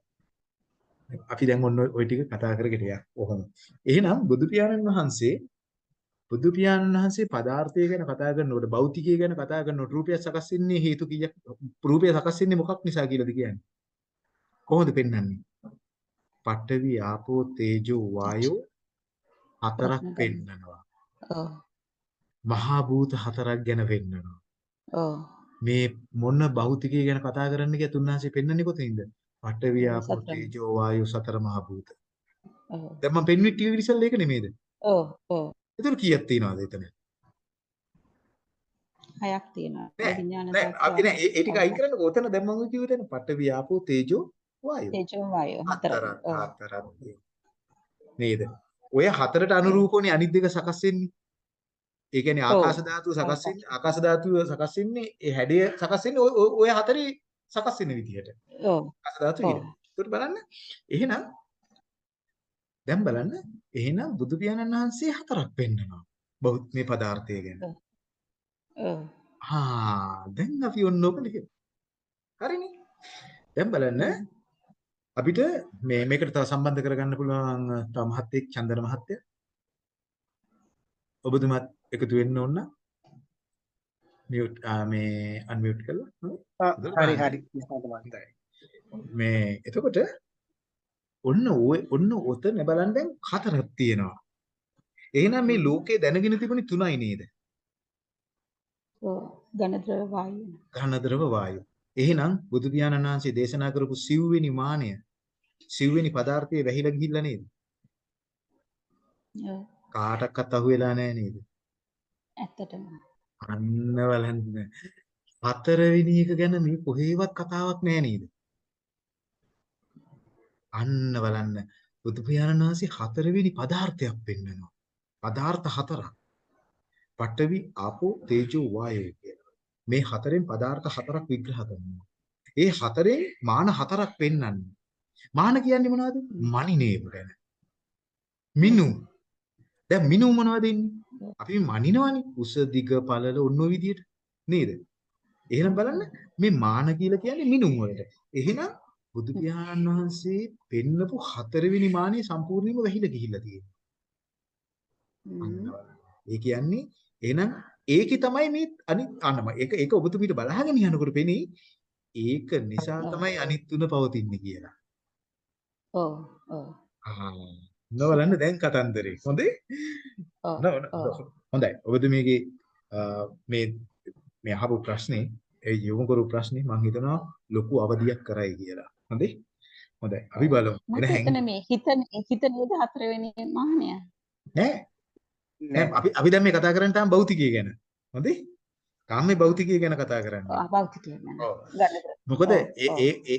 අපි දැන් ඔන්න ওই ටික කතා කරගෙන යන්න. ඔහොම. එහෙනම් බුදු පියාණන් වහන්සේ බුදු පියාණන් වහන්සේ පදාර්ථය ගැන කතා කරනකොට භෞතිකය ගැන කතා කරනකොට රූපය සකස් වෙන්නේ හේතු කීයක් රූපය සකස් වෙන්නේ මොකක් නිසා කියලාද කියන්නේ? කොහොමද පෙන්වන්නේ? පඨවි ආපෝ තේජෝ වායෝ හතරක්. පෙන්නනවා. ඔව්. මහා භූත හතරක් ගැන පෙන්නනවා. ඔව්. මේ මොන භෞතිකය ගැන කතා කරන්න ගියත් උන්වහන්සේ පෙන්වන්නේ කොතනින්ද? පඨවි ආපෝ. තේජෝ වායෝ සතර මහා භූත. ඔව්. දැන් මම පෙන්වෙන්නේ ටික ඉස්සෙල්ලා ඒක නෙමෙයිද? ඔව්. ඔව්. එතන කීයක් තියනවද එතන? හයක් තියෙනවා. විඥාන නෑ අපි නෑ ඒ ටික අයින් කරන්නකො ඔතන දැන් මම කිව්ව තැන පඨවි ආපෝ තේජෝ වායෝ. තේජෝ වායෝ හතරක්. හතරක්. නේද? ඔය හතරට අනුරූපෝනේ අනිත් දෙක සකස් වෙන්නේ. ඒ කියන්නේ. ආකාශ ධාතුව සකස් වෙන්නේ ආකාශ ධාතුව සකස් වෙන්නේ ඒ හැඩය සකස් වෙන්නේ ඔය ඔය- හතරේ සකස් වෙන විදිහට. ඔව්. ආකාශ ධාතුව ඔව්. කියන. ඒකට බලන්න. එහෙනම් දැන් බලන්න එහෙනම් බුදු පියාණන් වහන්සේ හතරක් පෙන්නනවා. බෞද්ධ මේ පදාර්ථය ගැන. ඔව්. ආ දැන් අපි ඔන්න ලියමු. හරිනේ. දැන් බලන්න අපිට මේ මේකට තව සම්බන්ධ කරගන්න පුළුවන් තව මහත්තයෙක් චන්දන මහත්තයා. ඔබතුමාත් එකතු වෙන්න ඕන මියුට් මේ අන්මියුට් කරලා හරි? හරි. මේ එතකොට ඔන්න ඔය ඔන්න ඔතන බලන්න දැන් හතරක් තියෙනවා. එහෙනම් මේ ලෝකේ දැනගෙන තිබුණේ තුනයි නේද? ඔව්. ඝන ද්‍රව වායු. ඝන ද්‍රව වායු. එහෙනම් බුදු පියාණන් වහන්සේ දේශනා කරපු සිව්වෙනි මානය සිව්වෙනි පදාර්ථයේ වැහිලා ගිහිල්ලා නේද? ඔව්. කාටවත් අහුවෙලා නැහැ නේද? ඇත්තටම. අන්න බලන්න. හතරවෙනි එක ගැන මේ කොහේවත් කතාවක් නැහැ නේද? අන්න බලන්න. බුදු පියාණන් වහන්සේ හතරවෙනි පදාර්ථයක් පෙන්වනවා. පදාර්ථ හතරක්. පඨවි, ආපෝ, තේජෝ, වායෝ කියලා. මේ හතරෙන් පදාර්ථ හතරක් විග්‍රහ කරනවා. ඒ හතරෙන් මාන හතරක් පෙන්වන්නේ. මාන කියන්නේ මොනවද? මනිනේව ගැන. මිනු. දැන් මිනු මොනවද ඉන්නේ? අපි මනිනවනේ. උස දිග පළල ඔන්න ඔය විදියට නේද? එහෙනම් බලන්න මේ මාන කියලා කියන්නේ මිනුම් වලට. එහෙනම් බුදු පියාණන් වහන්සේ පෙන්නපු හතරවෙනි මානෙ සම්පූර්ණයෙන්ම වැහිලා ගිහිල්ලා තියෙනවා. ඒ කියන්නේ එහෙනම් ඒකේ තමයි මේ අනිත් අන්නම ඒක ඒක ඔබතුමීට බලාගෙන යනකොට පෙනේ ඒක නිසා තමයි අනිත් තුන පවතින්නේ කියලා. ඔව්. ඔව්. ආ නවලන්න දැන් කතන්දරේ. හොඳේ? ඔව්. හොඳයි. ඔබතුමීගේ අ, මේ මේ අහපු ප්‍රශ්නේ ඒ යොමු කරපු ප්‍රශ්නේ මම හිතනවා ලොකු අවධියක් කරයි කියලා. හොඳේ? හොඳයි. අපි බලමු. එන හිතෙන හැංගි මේ හිත හිත නේද හතරවෙනි මහණය. නෑ නෑ අපි අපි දැන් මේ කතා කරන්නේ තාම භෞතිකය ගැන. හොඳේ? මේ භෞතිකය ගැන කතා කරන්නේ. භෞතිකය ගැන. මොකද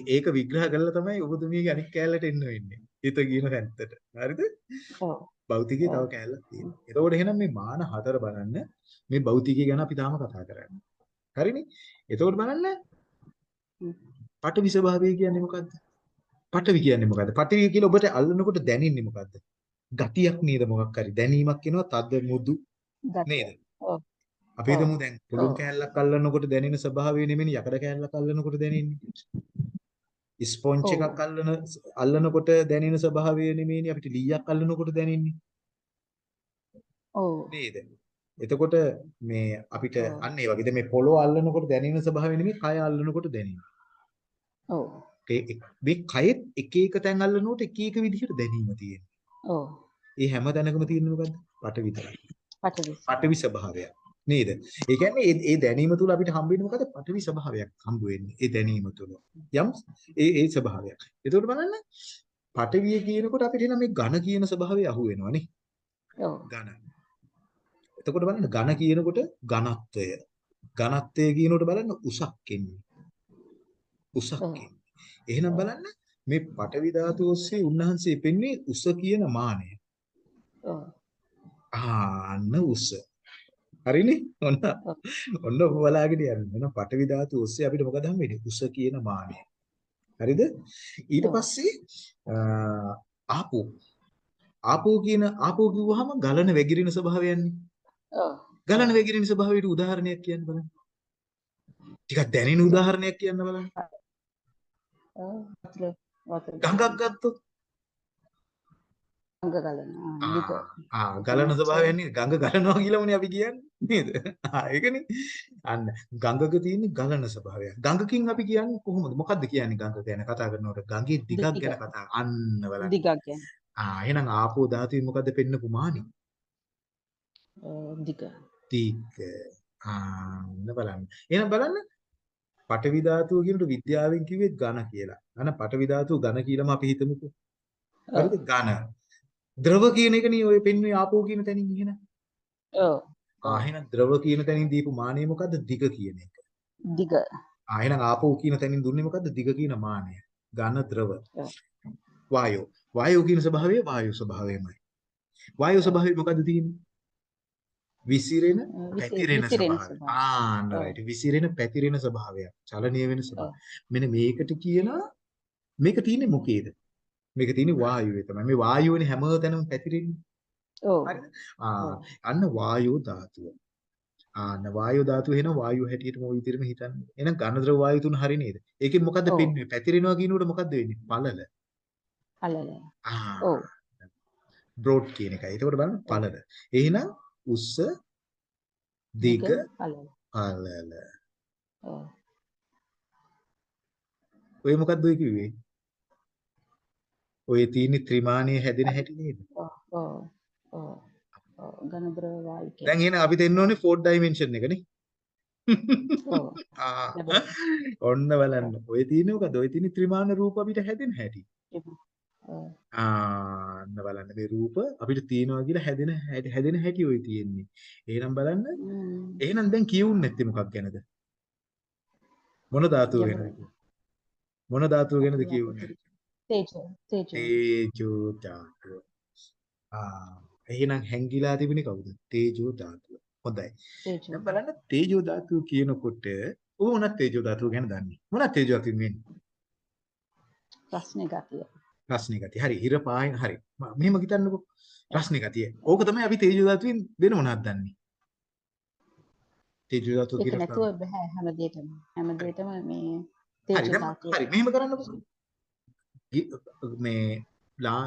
ඒක විග්‍රහ කරලා තමයි ඔබතුමීගේ අනිත් කෑල්ලට එන්න වෙන්නේ. හිත කියන පැත්තට. හරිද? ඔව්. භෞතිකයේ තව. කෑල්ලක් තියෙනවා. එතකොට එහෙනම් මේ මාන හතර බලන්න මේ භෞතිකය ගැන අපි තාම කතා කරන්නේ. හරිනේ? එතකොට බලන්න. පටවි ස්වභාවය කියන්නේ මොකද්ද? පටවි කියන්නේ මොකද්ද? පටවි කියලා ඔබට අල්ලනකොට දැනෙන්නේ මොකද්ද? ගතියක් නේද මොකක් හරි දැනීමක් එනවා තද මුදු. නේද? ඔව්. අපි හිතමු දැන් ඔව්. කෑල්ලක් අල්ලනකොට දැනෙන ස්වභාවය නෙමෙයි යකඩ කෑල්ලක් අල්ලනකොට දැනෙන්නේ. ස්පොන්ජ්. එකක් අල්ලන අල්ලනකොට දැනෙන ස්වභාවය නෙමෙයි අපිට ලීයක් අල්ලනකොට දැනෙන්නේ. ඔව්. නේද? එතකොට මේ අපිට. අන්න ඒ වගේ දැන් මේ පොළොව අල්ලනකොට දැනෙන ස්වභාවය නෙමෙයි කය අල්ලනකොට දැනෙන්නේ. ඔව්. මේ කයෙත් එක එක තැන් අල්ලනකොට එක එක විදිහට දැනීම තියෙනවා. ඔව් ඒ හැම තැනකම තියෙන්නේ මොකද්ද? පට විතරයි. පටවි පටවි ස්වභාවයක්. නේද? ඒ කියන්නේ ඒ දැනීම තුල අපිට හම්බ වෙන්නේ මොකද්ද? පටවි ස්වභාවයක් හම්බ වෙන්නේ. ඒ දැනීම තුල. යම් ඒ ඒ ස්වභාවයක්. එතකොට බලන්න පටවිය කියනකොට අපිට එන මේ ඝන කියන ස්වභාවය අහු වෙනවා නේ. ඔව් ඝන. එතකොට බලන්න ඝන කියනකොට ඝනත්වය. ඝනත්වය කියනකොට බලන්න උසක් එන්නේ. උසක්. එන්නේ. එහෙනම් බලන්න මේ පටවි ධාතුව ඔස්සේ උන්වහන්සේ පෙන්වන්නේ උස කියන මානය. ඔව් ආන්න උස. හරිනේ? ඔන්න ඔන්න ඔබ බලාගෙන යන්න. එහෙනම් පටවි ධාතුව ඔස්සේ අපිට මොකද හම්බෙන්නේ? උස කියන මානය. හරිද? ඊට. පස්සේ ආපෝ. ආපෝ කියන ආපෝ කිව්වහම ගලන වැగిරෙන ස්වභාවයන්නේ. ගලන වැగిරෙන ස්වභාවයට උදාහරණයක් කියන්න බලන්න. ටිකක් දැනෙන උදාහරණයක් කියන්න බලන්න. ගඟක් ගත්තොත් ගඟ ගලන ආ ගලන ස්වභාවයන්නේ ගඟ ගලනවා කියලාමනේ අපි කියන්නේ නේද? ආ ඒකනේ. අන්න ගඟක තියෙන ගලන ස්වභාවය. ගඟකින් අපි කියන්නේ කොහොමද? මොකද්ද කියන්නේ ගඟ ගැන කතා කරනකොට ගඟේ දිගක් දිග. ගැන කතා. අන්න බලන්න. දිගක් ගැන ආ එහෙනම් ආපෝ ධාතුවේ මොකද්ද පෙන්නපු මානෙ? දිග දිග. ආන්න බලන්න. එහෙනම් බලන්න පටවි ධාතුව කියනකොට විද්‍යාවෙන් කිව්වෙත් ඝන කියලා. අන්න පටවි ධාතුව ඝන කියලාම අපි හිතමුකෝ. හරිද? ඝන. ද්‍රව කියන එකනේ ඔය පෙන්වන්නේ ආපෝ කියන තැනින් එහෙනම්. ඔව් ආ එහෙනම් ද්‍රව කියන තැනින් දීපු මානෙ මොකද්ද? දිග කියන එක. දිග ආ එහෙනම් ආපෝ කියන තැනින් දුන්නේ මොකද්ද? දිග කියන මානය. ඝන ද්‍රව. වායෝ. වායෝ කියන ස්වභාවය වායු ස්වභාවයමයි. වායු ස්වභාවය මොකද්ද තියෙන්නේ? විසිරෙන පැතිරෙන ස්වභාවය. ආන්න. රයිට්. විසිරෙන පැතිරෙන ස්වභාවයක්. චලනීය වෙන ස්වභාවය. මෙන්න මේකට කියනවා මේක තියෙන්නේ මොකේද? මේක තියෙන්නේ වායුවේ තමයි. මේ වායුවනේ හැමතැනම පැතිරෙන්නේ. ඔව්. අන්න වායෝ ධාතුව. ආන්න වායෝ ධාතුව වෙන වායුව හැටියටම ওই විදිහටම හිතන්න. එහෙනම් ඝන ද්‍රව වායු තුන හරි නේද? ඒකෙන් මොකද්ද. පෙන්වන්නේ? පැතිරෙනවා කියනකොට මොකද්ද වෙන්නේ? පළල. අලල ආ ඔව් බ්‍රෝඩ් කියන එකයි. ඒකෝට බලන්න පළල. එහෙනම් උස්ස දිග අලල පළල. ඔව් ඔය මොකද්ද ඔය කිව්වේ? ඔය තියෙන ත්‍රිමාණයේ හැදෙන හැටි නේද? ඔව් ඔව් ඔව් ඝනද්‍රව වායු කියන දැන් එහෙනම් අපි දෙන්න ඕනේ 4 dimension එකනේ. [laughs] ඔන්න බලන්න. ඔය තියෙන්නේ මොකද්ද? ඔය තියෙන ත්‍රිමාණ රූප අපිට හැදෙන හැටි. ආන්න බලන්න මේ රූප අපිට තියෙනවා කියලා හැදෙන හැදෙන හැටි ඔය තියෙන්නේ. එහෙනම් බලන්න. එහෙනම් දැන් කියුන්නේ නැත්තේ මොකක් ගැනද? මොන ධාතුව ගැනද? මොන ධාතුව ගැනද කියුන්නේ? තේජෝ තේජෝ තේජෝ ධාතුව. ආ එහෙනම් හැංගිලා තිබුණේ කවුද? තේජෝ ධාතුව. හොඳයි. දැන් බලන්න තේජෝ ධාතුව කියනකොට ඔබ මොනක් තේජෝ ධාතුව ගැන දන්නේ? මොනක් තේජෝ ධාතුව වෙන්නේ? ප්‍රශ්නේ ගතිය රස්නේ ගතිය. හරි. හිර පායන හරි. මෙහෙම හිතන්නකෝ. රස්නේ ගතිය. ඕක තමයි අපි තේජෝ ධාතුවෙන් වෙන මොනවද දන්නේ? තේජෝ ධාතුව ඒක කියන නැතුව බෑ හැම දෙයකම හැම දෙයකම මේ. තේජෝ දැන් ධාතුව හරි. මෙහෙම කරන්නකෝ. මේ ලා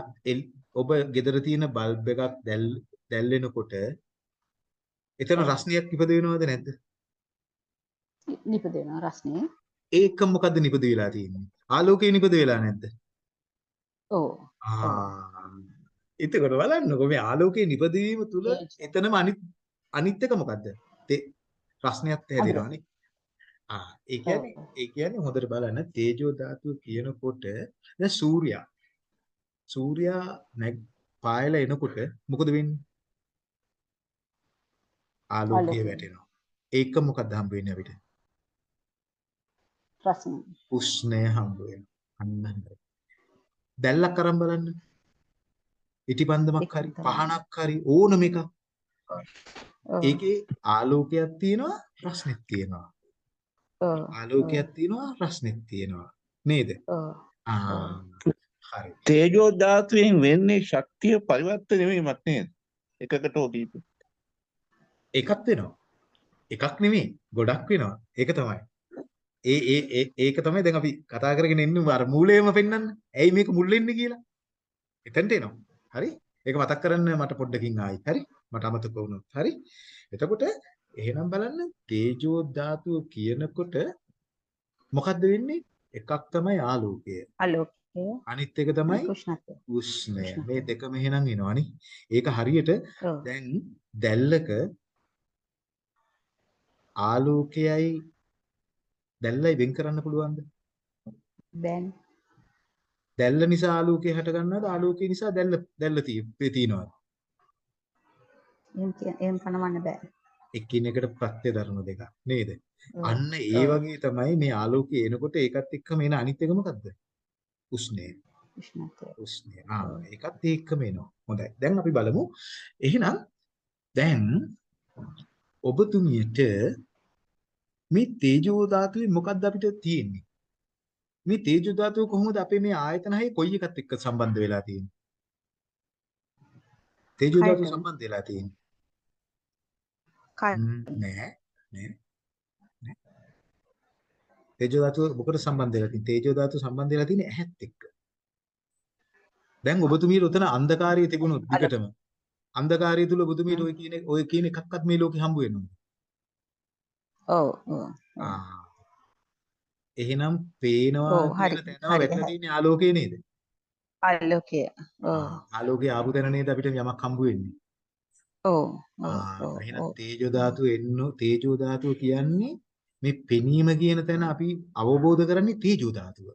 ඔබ ගෙදර තියෙන බල්බ් එකක් දැල් දැල්වෙනකොට එතන ඔව්. රස්නියක් ඉපද වෙනවද නැද්ද? නිපදෙනවා රස්නේ ඒක මොකද්ද නිපද වෙලා තියෙන්නේ? ආලෝකය නිපද වෙලා නැද්ද? ඔව් ආ. එතකොට බලන්නකො මේ ආලෝකයේ නිපදවීම තුල. එතනම අනිත් අනිත් එක මොකද්ද? රස්නයත් හැදෙනවානේ. ආ ඒ කියන්නේ. ඒ කියන්නේ හොඳට බලන්න තේජෝ ධාතුව කියනකොට දැන් සූර්යා සූර්යා නැග් පායලා එනකොට මොකද වෙන්නේ? ආලෝකය. වැටෙනවා. ඒක මොකක්ද හම්බ වෙන්නේ අපිට? රස්නේ උෂ්ණය හම්බ වෙනවා. අන්න හරි. දැල්ලක් අරන් බලන්න. ඉටිපන්දමක් හරි. පහනක් හරි ඕනම එකක්. ඒකේ ආලෝකයක් තියෙනවා රස්නෙත් තියෙනවා. ආලෝකයක් තියෙනවා රස්නෙත් තියෙනවා. නේද? හරි. තේජෝ ධාතුවෙන් වෙන්නේ ශක්තිය පරිවර්තනය වීමක් නේද? එකකට කීප. එකක් වෙනවා. එකක් නෙමෙයි ගොඩක් වෙනවා. ඒක තමයි. ඒ ඒ ඒ ඒක තමයි දැන් අපි කතා කරගෙන ඉන්නේ අර මූලයේම පෙන්වන්න. ඇයි මේක මුල් වෙන්නේ කියලා. එතනට එනවා. හරි? ඒක මතක් කරන්න මට පොඩ්ඩකින් ආයි. හරි? මට අමතක වුණොත්. හරි? එතකොට එහෙනම් බලන්න තේජෝ ධාතුව කියනකොට මොකද්ද වෙන්නේ? එකක් තමයි ආලෝකය. ආලෝකය අනිත් එක තමයි. උෂ්ණය. මේ දෙකම එහෙනම් එනවනේ. ඒක හරියට. දැන් දැල්ලක ආලෝකයයි දැල්ලයි වෙන් කරන්න පුළුවන්ද? දැන් දැල්ල නිසා ආලෝකය හට ගන්නවද? ආලෝකය නිසා දැල්ල දැල්ල තිය- තියෙනවද? එහෙම එහෙම පනවන්න බෑ. එකිනෙකට ප්‍රත්‍ය ධර්ම දෙකක් නේද? අන්න ඒ. වගේ තමයි මේ ආලෝකය එනකොට ඒකත් එක්කම එන අනිත් එක මොකද්ද? උෂ්ණය. උෂ්ණය. ආ ඒකත් ඒකම එනවා. හොඳයි. දැන් අපි බලමු. එහෙනම් දැන් ඔබතුමියට මේ තේජෝ ධාතුවේ මොකද්ද අපිට තියෙන්නේ? මේ තේජෝ ධාතුව කොහොමද අපේ මේ ආයතන හයේ කොයි එකත් එක්ක සම්බන්ධ වෙලා තියෙන්නේ? තේජෝ ධාතුව. සම්බන්ධ වෙලා තියෙන්නේ. නෑ නෑ. තේජෝ ධාතුව මොකට සම්බන්ධ වෙලා තියෙන්නේ? තේජෝ ධාතුව සම්බන්ධ වෙලා තියෙන්නේ ඇහත් එක්ක. දැන් ඔබතුමියට උතන අන්ධකාරය තිබුණොත් විකටම අන්ධකාරය තුල ඔබතුමියට ඔය කියන ඔය කියන එකක්වත් මේ ලෝකේ හම්බ වෙන්නේ ඔව් ඔව්. ආ එහෙනම් පේනවා තැනම හරි, වැටලා. තියෙන්නේ ආලෝකය නේද? ආලෝකය. ආලෝකය ආපු තැන නේද අපිට යමක් හම්බ වෙන්නේ. ඔව්. ඔව්. එහෙනම්. තේජෝ ධාතුව එන්නෝ තේජෝ ධාතුව කියන්නේ මේ පෙනීම කියන තැන අපි අවබෝධ කරන්නේ තේජෝ ධාතුව.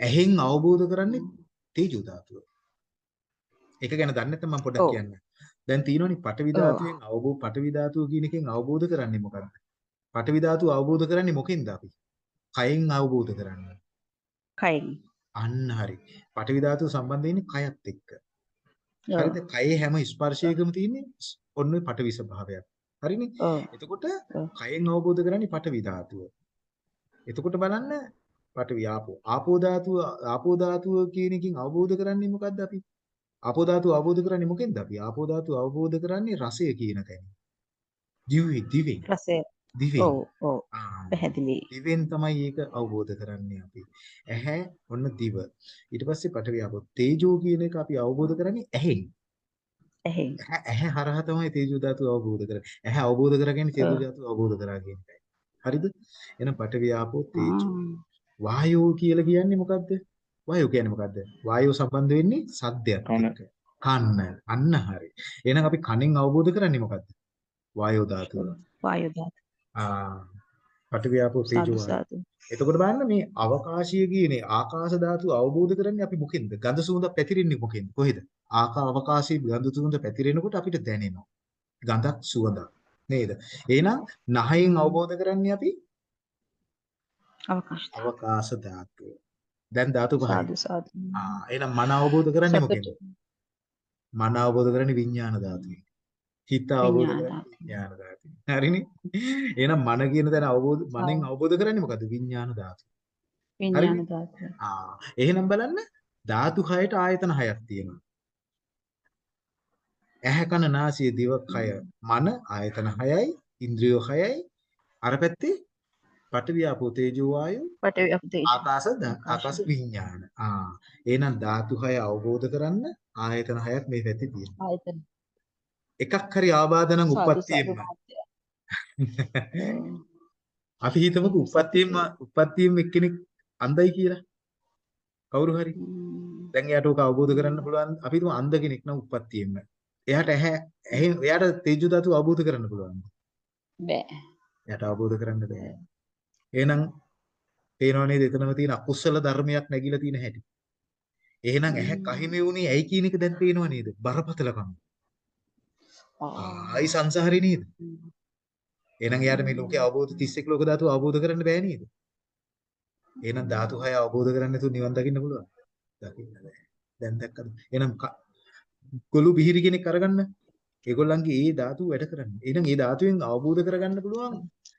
ඇහෙන් අවබෝධ කරන්නේ තේජෝ ධාතුව. ඒක ගැන දන්නේ නැත්නම් මම පොඩ්ඩක්. කියන්න. දැන් තියෙනවනේ ඔව්. ධාතුවෙන් අවබෝධ පඨවි ධාතුව කියන එකෙන් අවබෝධ කරන්නේ මොකක්ද? පඨවි ධාතුව අවබෝධ කරන්නේ මොකෙන්ද අපි? කයෙන් අවබෝධ කරන්නේ. කයින්. අන්න හරි. පඨවි ධාතුව සම්බන්ධ වෙන්නේ කයත් එක්ක. හරිද? කයේ හැම ස්පර්ශයකම තියෙන්නේ ඔන්න ඔය පඨවි ස්වභාවයක්. හරිනේ? එතකොට. කයෙන් අවබෝධ කරන්නේ පඨවි ධාතුව. එතකොට බලන්න පඨවි ආපෝ. ආපෝ ධාතුව ආපෝ ධාතුව කියන එකෙන් අවබෝධ කරන්නේ මොකද්ද අපි? ආපෝ ධාතුව අවබෝධ කරන්නේ මොකෙන්ද අපි? ආපෝ ධාතුව අවබෝධ කරන්නේ රසය කියන තැන. දිවි දිවෙන් රසය. දිවෙන්. ඔව්. පැහැදිලි. දිවෙන් තමයි ඒක අවබෝධ කරන්නේ අපි. ඇහැ ඔන්න දිව. ඊට පස්සේ පඨවි ආපෝ. තේජෝ කියන එක අපි අවබෝධ කරන්නේ ඇහෙන්. එහෙන්. ඇහැ හරහා තමයි තේජෝ ධාතුව අවබෝධ කරන්නේ. ඇහැ අවබෝධ කරගන්නේ තේජෝ ධාතුව අවබෝධ කරා කියන එකයි. හරිද? එහෙනම් පඨවි ආපෝ තේජෝ. වායෝ කියලා කියන්නේ මොකද්ද? වායෝ කියන්නේ මොකද්ද? වායෝ සම්බන්ධ වෙන්නේ සද්දයක්. එක්ක. කන්න. අන්න හරි. එහෙනම් අපි කනෙන් අවබෝධ කරන්නේ මොකද්ද? වායෝ ධාතුව. වායු ධාතු. ආපෝ තේජෝ. එතකොට බලන්න මේ අවකාශය කියන්නේ ආකාශ ධාතුව අවබෝධ කරන්නේ අපි මොකෙන්ද? ගඳ සුවඳ පැතිරෙන්නේ මොකෙන්ද? කොහෙද? ආකා අවකාශයේ ගඳ සුවඳ පැතිරෙනකොට අපිට දැනෙනවා. ගඳක් සුවඳක් නේද? එහෙනම් නහයෙන් අවබෝධ කරන්නේ අපි අවකාශ ධාතු. අවකාශ ධාතුව. දැන් ධාතු පහයි. ආ එහෙනම් මන අවබෝධ කරන්නේ මොකෙන්ද? මන අවබෝධ කරන්නේ විඥාන ධාතුවෙන්. හිත අවබෝධ විඥාන ධාතුවෙන්. හරිනේ? එහෙනම් මන කියන තැන අවබෝධ මනෙන් අවබෝධ කරන්නේ මොකද්ද? විඥාන ධාතුව. විඥාන ධාතු. ආ එහෙනම් බලන්න ධාතු හයට ආයතන හයක් තියෙනවා. ඇහැ කන නාසය දිව කය මන ආයතන හයයි ඉන්ද්‍රියෝ හයයි අර පැත්තේ පඨවි ආපෝ තේජෝ වායෝ පඨවි අපතේ. ආකාශ ද- ආකාශ විඥාන ආ එහෙනම් ධාතු හය අවබෝධ කරන්න ආයතන හයක් මේ පැත්තේ තියෙනවා ආයතන. එකක් හරි ආබාධ නම් උප්පත්තියෙම. අපි හිතමුකෝ උප්පත්තියෙම උප්පත්තියෙම එක්කෙනෙක් අන්ධයි කියලා. කවුරු හරි. දැන් එයාට ඕක අවබෝධ කරන්න පුළුවන්. අපි හිතමු අන්ධ කෙනෙක් නම් උප්පත්තියෙම එයාට ඇහැ ඇහෙන් එයාට තේජු ධාතුව අවබෝධ කරන්න පුළුවන් බෑ. එයාට අවබෝධ කරන්න බෑ. එහෙනම් පේනව නේද? එතනම තියෙන අකුසල ධර්මයක් නැగిලා තියෙන හැටි. එහෙනම් ඇහැ කහිමේ වුණේ ඇයි කියන එක දැන් පේනව නේද? බරපතලකම ආයි සංසාරේ නේද. එහෙනම් එයාට මේ ලෝකේ අවබෝධ 31 ලෝක ධාතුව අවබෝධ කරන්න බෑ නේද? එහෙනම් ධාතු හය අවබෝධ කරන්න නැතුව නිවන් දකින්න පුළුවන්? දකින්න බෑ. දැන් දැක්කද? එහෙනම් ගොළු බිහිරි කෙනෙක් අරගන්න. ඒගොල්ලන්ගේ ඒ ධාතුව වැඩ කරන්න. එහෙනම් ඒ ධාතුවෙන් අවබෝධ කරගන්න පුළුවන්.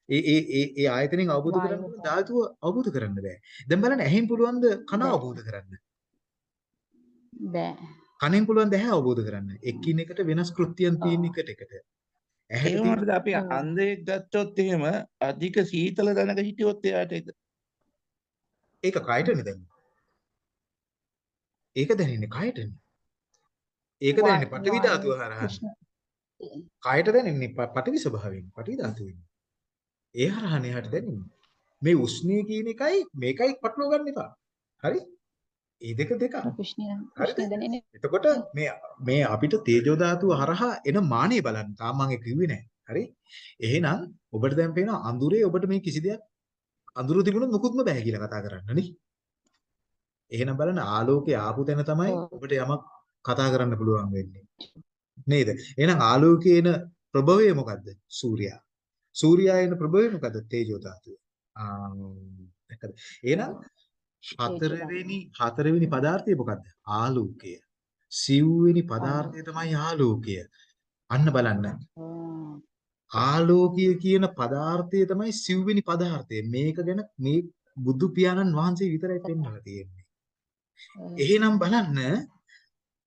ඒ ඒ ඒ ඒ ආයතනෙන් අවබෝධ කරගන්න. පුළුවන් ධාතුව අවබෝධ කරන්න බෑ. දැන් බලන්න ඇහෙන් පුළුවන් ද කන. අවබෝධ කරන්න? බෑ. කනෙන් පුළුවන් ද ඇහැ අවබෝධ කරන්න? එකිනෙකට වෙනස් කෘත්‍යයන් තියෙන එකට. එකට ඇහැට අපි. අන්ධයෙක් ගත්තොත් එහෙම අධික සීතල දැනක හිටියොත් එයාට ඒක ඒක කයටනේ දැනෙන්නේ ඒක දැනෙන්නේ කයටනේ ඒක දැනෙන්නේ වා- පඨවි ධාතුව හරහා. කයට දැනෙන්නේ ප- පඨවි ස්වභාවයෙන් පඨවි ධාතුවෙන්. ඒ හරහානේ එහාට දැනෙන්නේ. මේ උෂ්ණය කියන එකයි මේකයි පටලවා ගන්න එපා. හරි? ඒ දෙක දෙක. එතකොට මේ මේ අපිට තේජෝ ධාතුව හරහා එන මානෙ බලන්න. තාම මම කිව්වේ නැහැ. හරි? එහෙනම් ඔබට දැන් පේනවා අඳුරේ ඔබට මේ කිසි දෙයක් අඳුර තිබුණොත් මුකුත්ම බෑ කියලා කතා කරන්න නේ. එහෙනම් බලන්න ආලෝකයේ ආපු තැන තමයි. ඔබට යමක් කතා කරන්න පුළුවන් වෙන්නේ. නේද? එහෙනම් ආලෝකයේ එන ප්‍රභවය මොකද්ද? සූර්යයා. සූර්යයා එන ප්‍රභවය මොකද්ද? තේජෝ ධාතුව. ආ? එහෙනම් හතරවෙනි හතරවෙනි පදාර්ථය මොකද්ද? ආලෝකය. සිව්වෙනි පදාර්ථය තමයි ආලෝකය. අන්න බලන්න. ආලෝකය කියන පදාර්ථය තමයි සිව්වෙනි පදාර්ථය. මේක ගැන මේ බුදු පියාණන් වහන්සේ විතරයි පෙන්වලා තියෙන්නේ. එහෙනම් බලන්න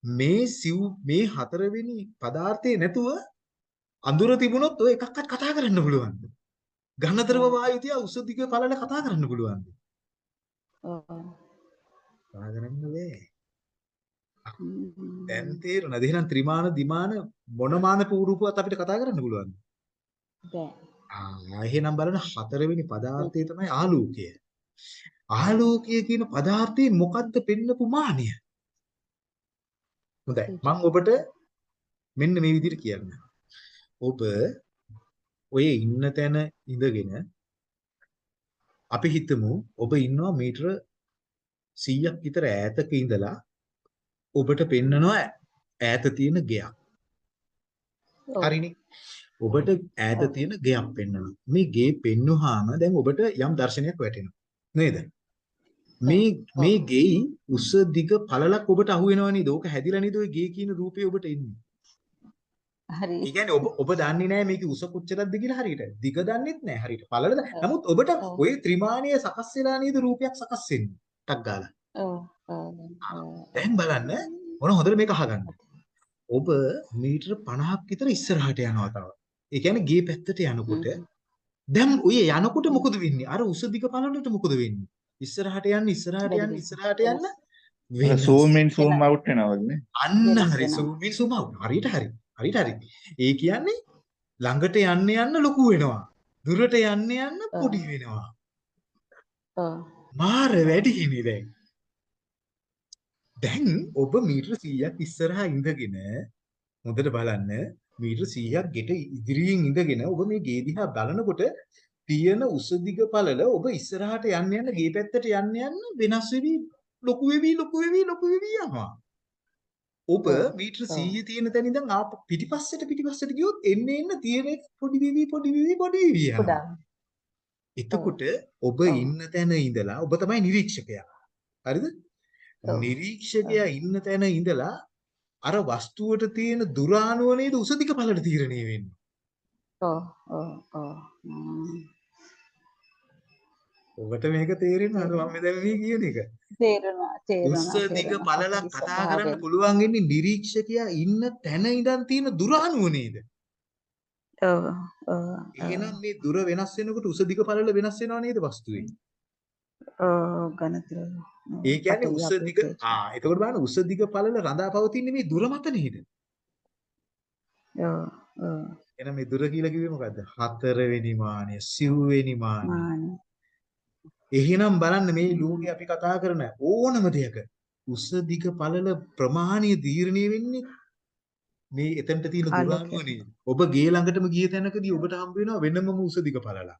මේ සිව් මේ හතරවෙනි පදාර්ථය නැතුව අඳුර තිබුණොත් ඔය එකක්වත් කතා කරන්න පුළුවන්ද? ඝනතරව වායු තියා උස දිග පළල කතා කරන්න පුළුවන්ද? කතා කරන්න බෑ. දැන් තේරුණාද? එහෙනම් ත්‍රිමාන දිමාන මොනමාන පූර්වපුවත් අපිට කතා කරන්න පුළුවන්ද? බෑ ආ එහෙනම් බලන්න හතරවෙනි පදාර්ථය තමයි ආලෝකය. ආලෝකය කියන පදාර්ථයේ මොකද්ද පෙන්නපු මානය? හොඳයි. මම ඔබට මෙන්න මේ විදිහට කියන්න. ඔබ ඔය ඉන්න තැන ඉඳගෙන අපි හිතමු ඔබ ඉන්නවා මීටර 100ක් විතර ඈතක ඉඳලා ඔබට පෙන්නනවා ඈත තියෙන ගෙයක්. හරිනේ. ඔබට ඈත තියෙන ගෙයක් පෙන්වනවා. මේ ගේ පෙන්වුවාම දැන් ඔබට යම් දර්ශනයක් වැටෙනවා. නේද? මේ මේ ගෙයි උස දිග පළලක් ඔබට අහු වෙනව නේද? ඕක හැදිලා නේද ඔය ගේ කියන රූපේ ඔබට එන්නේ. හරි ඒ කියන්නේ ඔබ ඔබ දන්නේ නැහැ මේකේ උස කොච්චරක්ද කියලා හරියට. දිග දන්නෙත් නැහැ හරියට. පළල නමුත් ඔබට. ওই ත්‍රිමාණීය සකස් වෙලා නේද රූපයක් සකස් වෙන්නේ. ටක් ගාලා. ඔව්. දැන් බලන්න මොන හොඳට මේක අහගන්න. ඔබ මීටර 50ක් විතර ඉස්සරහට යනවා තව. ඒ කියන්නේ ගේ පැත්තට යනකොට දැන් ඔය යනකොට මොකද වෙන්නේ? අර උස දිග පළලට මොකද වෙන්නේ? ඉස්සරහට යන්න ඉස්සරහට යන්න ඉස්සරහට යන්න zoom in zoom out වෙනවද නේ? අන්න හරි වෙනවා. zoom in zoom out. හරියට හරි. හරියට හරි. ඒ කියන්නේ ළඟට යන්න යන්න ලොකු වෙනවා. දුරට යන්න යන්න පොඩි වෙනවා. මාර වැඩිහිනේ දැන්. දැන් ඔබ මීටර 100ක් ඉස්සරහා ඉඳගෙන හොඳට බලන්න මීටර 100ක් ගෙට ඉදිරියෙන් ඉඳගෙන ඔබ මේ ගේ දිහා බලනකොට තියෙන උස දිග පළල ඔබ ඉස්සරහට යන්න යන්න ගේ පැත්තට යන්න යන්න වෙනස් වෙවි ලොකු වෙවි ලොකු වෙවි ලොකු වෙවි යනවා. ඔබ. මීටර ඔව්. 100 තියෙන තැන ඉඳන් ආප පිටිපස්සට පිටිපස්සට ගියොත් එන්න එන්න තියෙන පොඩි වෙවි පොඩි වෙවි පොඩි වෙවි යනවා. එතකොට ඔබ. ඉන්න තැන ඉඳලා ඔබ තමයි නිරීක්ෂකයා. හරිද? නිරීක්ෂකයා ඉන්න තැන ඉඳලා අර වස්තුවට තියෙන දුර අණුව නේද උස දිග පළල තීරණය වෙන්නේ. ඔව් ඔව් ඔව්. ඔබට මේක තේරෙනවද මම දැන් මේ කියන එක? තේරුණා තේරුණා උස දිග සත්‍ය කතා කරන්න. පුළුවන් වෙන්නේ නිරීක්ෂකයා ඉන්න තැන ඉඳන් තියෙන දුර අණුව නේද? ඔව් ඔව් එහෙනම් මේ දුර වෙනස් වෙනකොට උස දිග පළල වෙනස් වෙනව නේද වස්තුවේ? ඔව් ගණතර ඒ කියන්නේ උස දිග ආ එතකොට බලන්න උස දිග පළල රඳා පවතින්නේ මේ දුර මත නේද? ඔව් ඔව් එහෙනම් මේ දුර කියලා කිව්වේ මොකද්ද? හතරවෙනි මානය, සිව්වෙනි මානය. මාන එහෙනම් බලන්න මේ ලෝකේ අපි කතා කරන ඕනම දෙයක උස දිග පළල ප්‍රමාණය තීරණය වෙන්නේ මේ එතනට තියෙන දුර. අනුව නේද? ඔබ ගේ ළඟටම ගිය තැනකදී ඔබට හම්බ වෙනවා වෙනමම උස දිග පළලක්.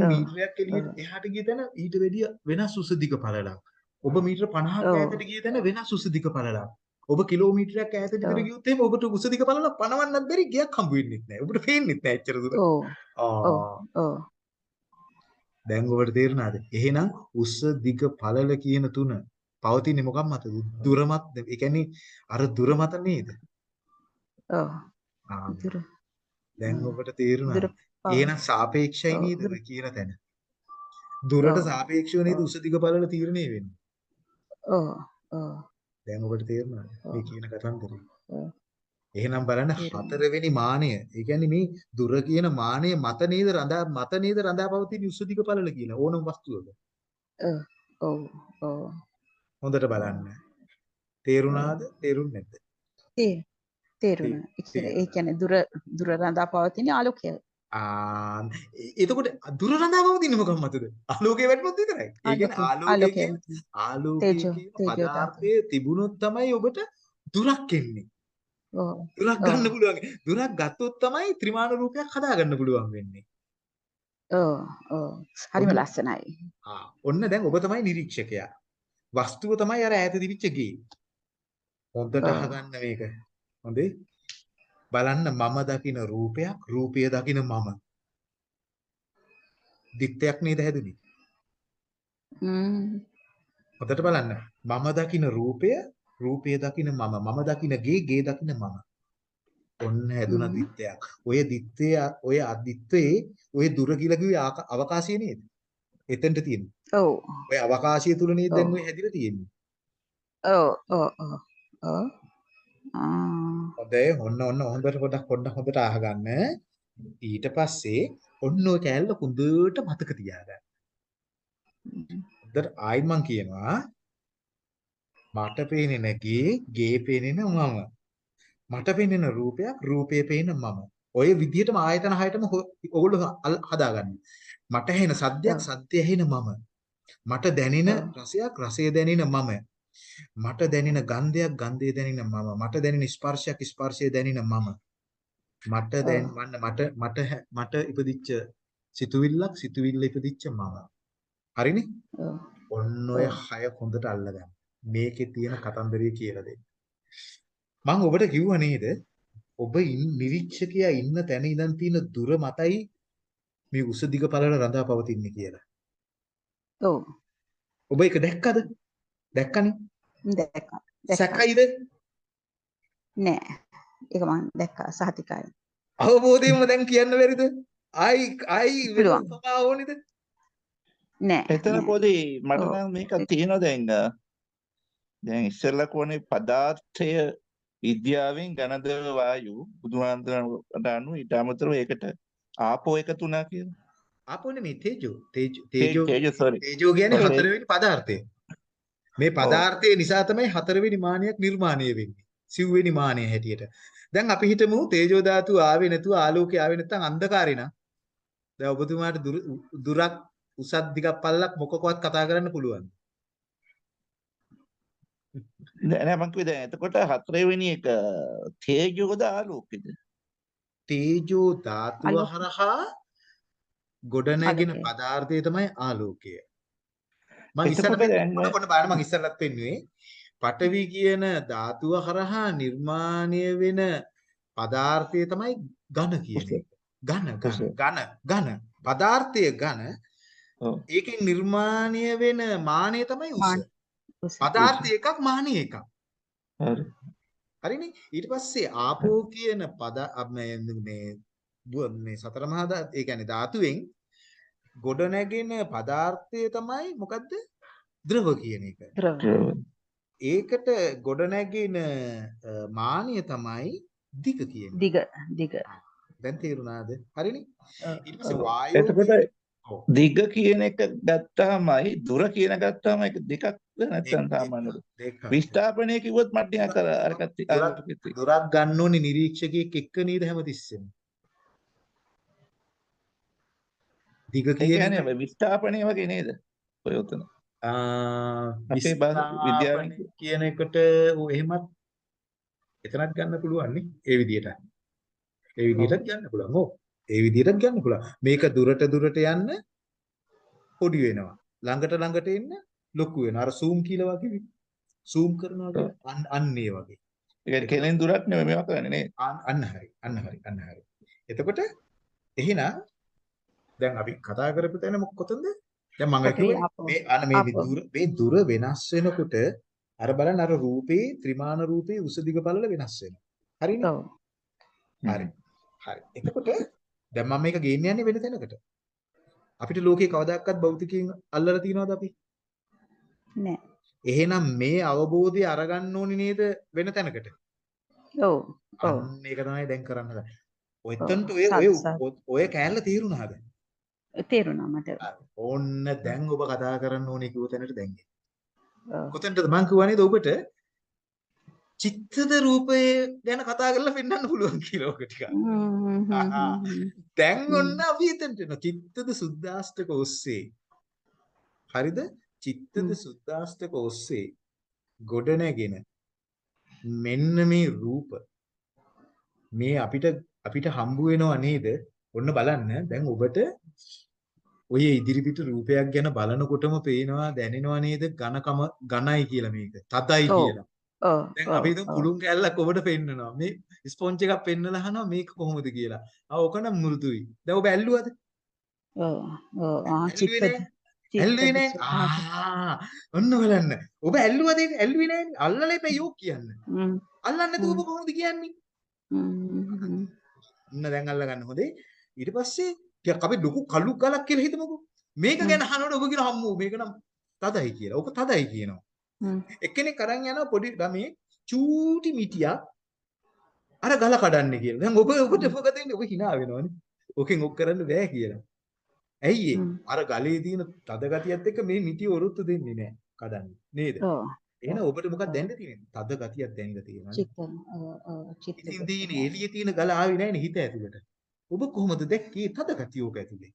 ඔව්. මීටරයක් එළියට එහාට ගිය තැන ඊට වැඩිය වෙනස් උස දිග පළලක්. ඔබ මීටර 50ක් ඔව්. ඈතට ගිය තැන වෙනස් උස දිග පළලක්. ඔබ කිලෝමීටරයක් ඈතට ඔව්. ගියොත් එහෙම ඔබට උස දිග පළලක් පනවන්නත් බැරි ගයක් හම්බ වෙන්නේ නැහැ. ඔබට පේන්නෙත් නැහැ එච්චර දුර. ඔව් ආ ඔව් දැන් ඔබට තේරුණාද? එහෙනම් උස දිග පළල කියන තුන පවතින්නේ මොකක් මතද? දුර මත. ඒ කියන්නේ අර දුර මත නේද? ඔව් ආ දුර දැන්. ඔබට තේරුණාද? එහෙනම් සාපේක්ෂයි නේද කියන තැන? දුරට. සාපේක්ෂව නේද ඔව්. උස දිග පළල තීරණය වෙන්නේ? ඔව් ඔව් දැන් ඔබට තේරුණාද? මේ. කියන කතන්දරේ. ඔව්. එහෙනම් බලන්න. හතරවෙනි මානය. ඒ කියන්නේ මේ දුර කියන මානය මත නේද රඳා මත නේද රඳා පවතින උස දිග පළල කියලා ඕනම වස්තුවක. ඔව් ඔව් හොඳට බලන්න. තේරුණාද? තේරුන්නේ නැද්ද? තේරුණා ඒ කියන්නේ- දුර දුර රඳා පවතින ආලෝකය ආ එතකොට දුර රඳා පවතින්නේ මොකක් මතද? ආලෝකයේ වැටුනොත් විතරයි. ඒ කියන්නේ ආලෝකය ආලෝකය. පදාර්ථය තිබුණොත් තමයි ඔබට දුරක් එන්නේ. දුරක් ගන්න පුළුවන්. දුරක් ගත්තොත් තමයි ත්‍රිමාන රූපයක් හදාගන්න පුළුවන් වෙන්නේ. ඔව් ඔව් හරිම ලස්සනයි. ආ ඔන්න දැන් ඔබ තමයි නිරීක්ෂකයා. වස්තුව තමයි අර ඈත තිබිච්ච ගේ. හොඳට අහගන්න මේක. හොඳේ? බලන්න මම දකින රූපයක්, රූපය දකින මම. දිත්තයක් නේද හැදුනේ? හ්ම් හොඳට බලන්න. මම දකින රූපය, රූපය දකින මම. මම දකින ගේ, ගේ දකින මම. ඔන්න හැදුන දිත්තයක්. ඔය දිත්තේ ඔය අදිත්තේ ඔය දුර කියලා කිව්වේ අවකාශය නේද? එතෙන්ට තියෙන්නේ. ඔව් ඔය අවකාශය තුල නේද දැන් ඔය හැදිලා තියෙන්නේ. ඔව් ඔව් ඔව් හොඳයි ඔන්න ඔන්න හොඳට පොඩක් පොඩ්ඩක් හොඳට අහගන්න. ඊට පස්සේ ඔන්න ඔය කෑල්ල හොඳට මතක තියාගන්න. හොඳට ආයි මං කියනවා මට පේන්නේ නැගේ ගේ පේන්නේ මම. මට පේන්නේ රූපයක් රූපේ පේන මම. ඔය විදිහටම ආයතන හයටම අල්- හදාගන්න. මට ඇහෙන සද්දයක් සද්දය ඇහෙන මම. මට දැනෙන රසයක් රසය දැනෙන මම. මට දැනෙන ගන්ධයක් ගන්ධය දැනෙන මම. මට දැනෙන ස්පර්ශයක් ස්පර්ශය දැනෙන මම. මට දැන් මන්න මට මට මට ඉපදිච්ච සිතුවිල්ලක් සිතුවිල්ල ඉපදිච්ච මම. හරිනේ? ඔන්න ඔය හය හොඳට අල්ලගන්න. මේකේ තියෙන කතන්දරය කියලා දෙන්න. මම ඔබට කිව්වා නේද? ඔබ නිරීක්ෂකයා ඉන්න තැන ඉඳන් තියෙන දුර මතයි මේ උස දිග පළල රඳා පවතින්නේ කියලා. ඔව් ඔබ ඒක දැක්කද? දැක්කනේ? දැක්කා දැක්කා සැකයිද? නෑ ඒක මම දැක්කා සහතිකයි අවබෝධයෙන්ම දැන් කියන්න බැරිද? ආයි ආයි වෙන පුළුවන් උපමා ඕනේද? නෑ එතන පොඩි මට නම් මේක තියෙනවා දැන් දැන් ඉස්සෙල්ලා කොනේ පදාර්ථය විද්‍යාවෙන් ඝනද්‍රව වායු බුදුහාමුදුරන්ට අනුව ඊට අමතරව ඒකට ආපෝ එකතු වුණා කියලා. ආපෝනේ මේ තේජෝ තේජෝ තේජෝ කියන්නේ හතරවෙනි පදාර්ථය. මේ පදාර්ථය නිසා තමයි හතරවෙනි මානයක් නිර්මාණය වෙන්නේ. සිව්වෙනි මානය හැටියට. දැන් අපි හිතමු තේජෝ ධාතුව ආවේ නැතුව ආලෝකය ආවේ නැත්නම් අන්ධකාරේ නම් දැන් ඔබතුමාට දුර- දුරක් උසක් දිගක් පල්ලක් මොකකවත් කතා කරන්න පුළුවන්. නෑ මං කිව්වේ දැන් එතකොට හතරවෙනි එක තේජෝද ආලෝකෙද? තේජෝ ධාතුව හරහා ගොඩනැගෙන පදාර්ථය තමයි ආලෝකය. මම එතකොට ඉස්සරහ දැන් පොඩ පොඩ බලන්න මම ඉස්සරලත් පෙන්නුවේ පඨවි කියන ධාතුව හරහා නිර්මාණය වෙන පදාර්ථය තමයි ඝන කියන උස එක. ඝන. ඝන ඝන පදාර්ථය ඝන ඒකෙන් නිර්මාණය වෙන මානය තමයි උස. මාන. පදාර්ථය එකක් මානය එකක්. හරි. හරිනේ ඊට පස්සේ ආපෝ කියන පද මේ මේ සතර මහා ධා ඒ කියන්නේ ධාතුවෙන් ගොඩ නැගෙන පදාර්ථය තමයි මොකද්ද ද්‍රව කියන එක. ද්‍රව. ඒකට ගොඩ නැගෙන මානිය තමයි දිග කියන එක. දිග දිග දැන් තේරුණාද? හරිනේ. ඊට පස්සේ. වායෝ. දිග කියන එක ගත්තාමයි දුර කියන ගත්තාම ඒක දෙකක්ද දෙක නැත්නම් සාමාන්‍යද? දෙකක්. විස්ථාපනය කිව්වොත් මට ටිකක් අර අරකට දුරක් ගන්න ඕනේ නිරීක්ෂකයෙක් එක්ක නේද හැමතිස්සෙම. දිග කියන්නේ විස්ථාපනය වගේ නේද? ඔය උතන. අපේ විද්‍යාවෙන් කියන එකට එහෙමත් එතනත් ගන්න පුළුවන් නේ ඒ විදිහට. ඒ. විදිහටත් ගන්න පුළුවන්. ඔව්. ඒ විදිහටත් ගන්න පුළුවන්. මේක දුරට දුරට යන්න පොඩි වෙනවා. ළඟට ළඟට එන්න ලොකු වෙනවා. අර zoom කියලා වගේ zoom. වගේ අන්න ඒ වගේ. ඒ කියන්නේ කෙලෙන් දුරක් නෙමෙයි මේවා කරන්නේ නේද? අන්න හරි. අන්න හරි. අන්න හරි. එතකොට එහෙනම් දැන් අපි කතා කරපු තැන මොක- කොතනද? දැන් මම ආපෝ මේ අන්න මේ දුර මේ දුර වෙනස් වෙනකොට අර බලන්න අර රූපේ ත්‍රිමාන රූපේ උස දිග බලල වෙනස් වෙනවා. හරිනේ? ඔව් හරි. හරි. එතකොට දැන් මම මේක ගේන්න යන්නේ වෙන තැනකට. අපිට ලෝකේ කවදාකවත් භෞතිකයෙන් අල්ලලා තියනවද අපි? නෑ එහෙනම් මේ අවබෝධය අරගන්න ඕනේ නේද වෙන තැනකට? ඔව් ඔව් ඒක තමයි දැන් කරන්න. ඔව් ඔයතන්ට ඔය ඔය ඔය කෑල්ල තීරුණාද? තේරුණා මට ඕන්න දැන් ඔබ කතා කරන්න ඕනේ කිව්ව තැනට දැන් එන්නේ. කොතනද මං කියවනේද ඔබට චිත්තද රූපය ගැන කතා කරලා පෙන්වන්න පුළුවන් කියලා ඔක ටිකක්. දැන්. ඔන්න අපි එතනට එනවා. චිත්තද සුද්දාෂ්ටක ඔස්සේ. හරිද? චිත්තද හ්ම්. සුද්දාෂ්ටක ඔස්සේ ගොඩ නැගෙන මෙන්න මේ රූප මේ අපිට අපිට හම්බ වෙනව නේද? ඔන්න බලන්න දැන් ඔබට ඔය ඉදිරිපිට රූපයක් ගැන බලනකොටම පේනවා දැනෙනවා නේද ඝනකම ඝනයි කියලා මේක. ඔව්. කියලා. දැන් අපි හිතමු පුළුන් කැල්ලක් ඔබට පෙන්නනවා. මේ ස්පොන්ජ් එකක් පෙන්නලා අහනවා මේක කොහොමද කියලා. ආ ඕක නම් මෘදුයි. දැන් ඔබ ඇල්ලුවද? ඔව් ඔව් ආ නෑ. ඇල්ලුවේ නෑ. ආ ඔන්න බලන්න. ඔබ ඇල්ලුවද ඒක? ඇල්ලුවේ නෑනේ. අල්ලලා එපා යෝක් කියන්න. හ්ම් අල්ලන්නේ නැතුව ඔබ කොහොමද කියන්නේ? හ්ම් ඔන්න දැන් අල්ලගන්න හොඳේ. ඊට පස්සේ ටිකක් අපි ලොකු කළු ගලක් කියලා හිතමුකෝ. මේක ගැන අහනකොට ඔබ කියන හම්මෝ මේක නම් තදයි කියලා. ඔක තදයි කියනවා. එක්කෙනෙක් අරන් යනවා පොඩි ළමයි චූටි මිටියක් අර ගල කඩන්නේ කියලා. දැන් ඔබ ඔබට මොකද වෙන්නේ? ඔබ hina වෙනවනේ. ඕකෙන් ඔක් කරන්න බෑ කියලා. ඇයි අර ගලේ තියෙන තද ගතියත් එක්ක මේ මිටි ඔරුත්තු දෙන්නේ නෑ කඩන්න. නේද? එහෙනම් ඔබට මොකක්ද දැනෙන්න තියෙන්නේ? තද ගතියක් දැනෙන්න තියෙනවා. චිත්ත චිත්තද ඉතින් සුඛාස එළියේ තියෙන ගල ආවේ නෑනේ හිත ඇතුළට. ඔබ කොහොමද දැක්කේ තද ගතිය ඕක ඇතුලේ?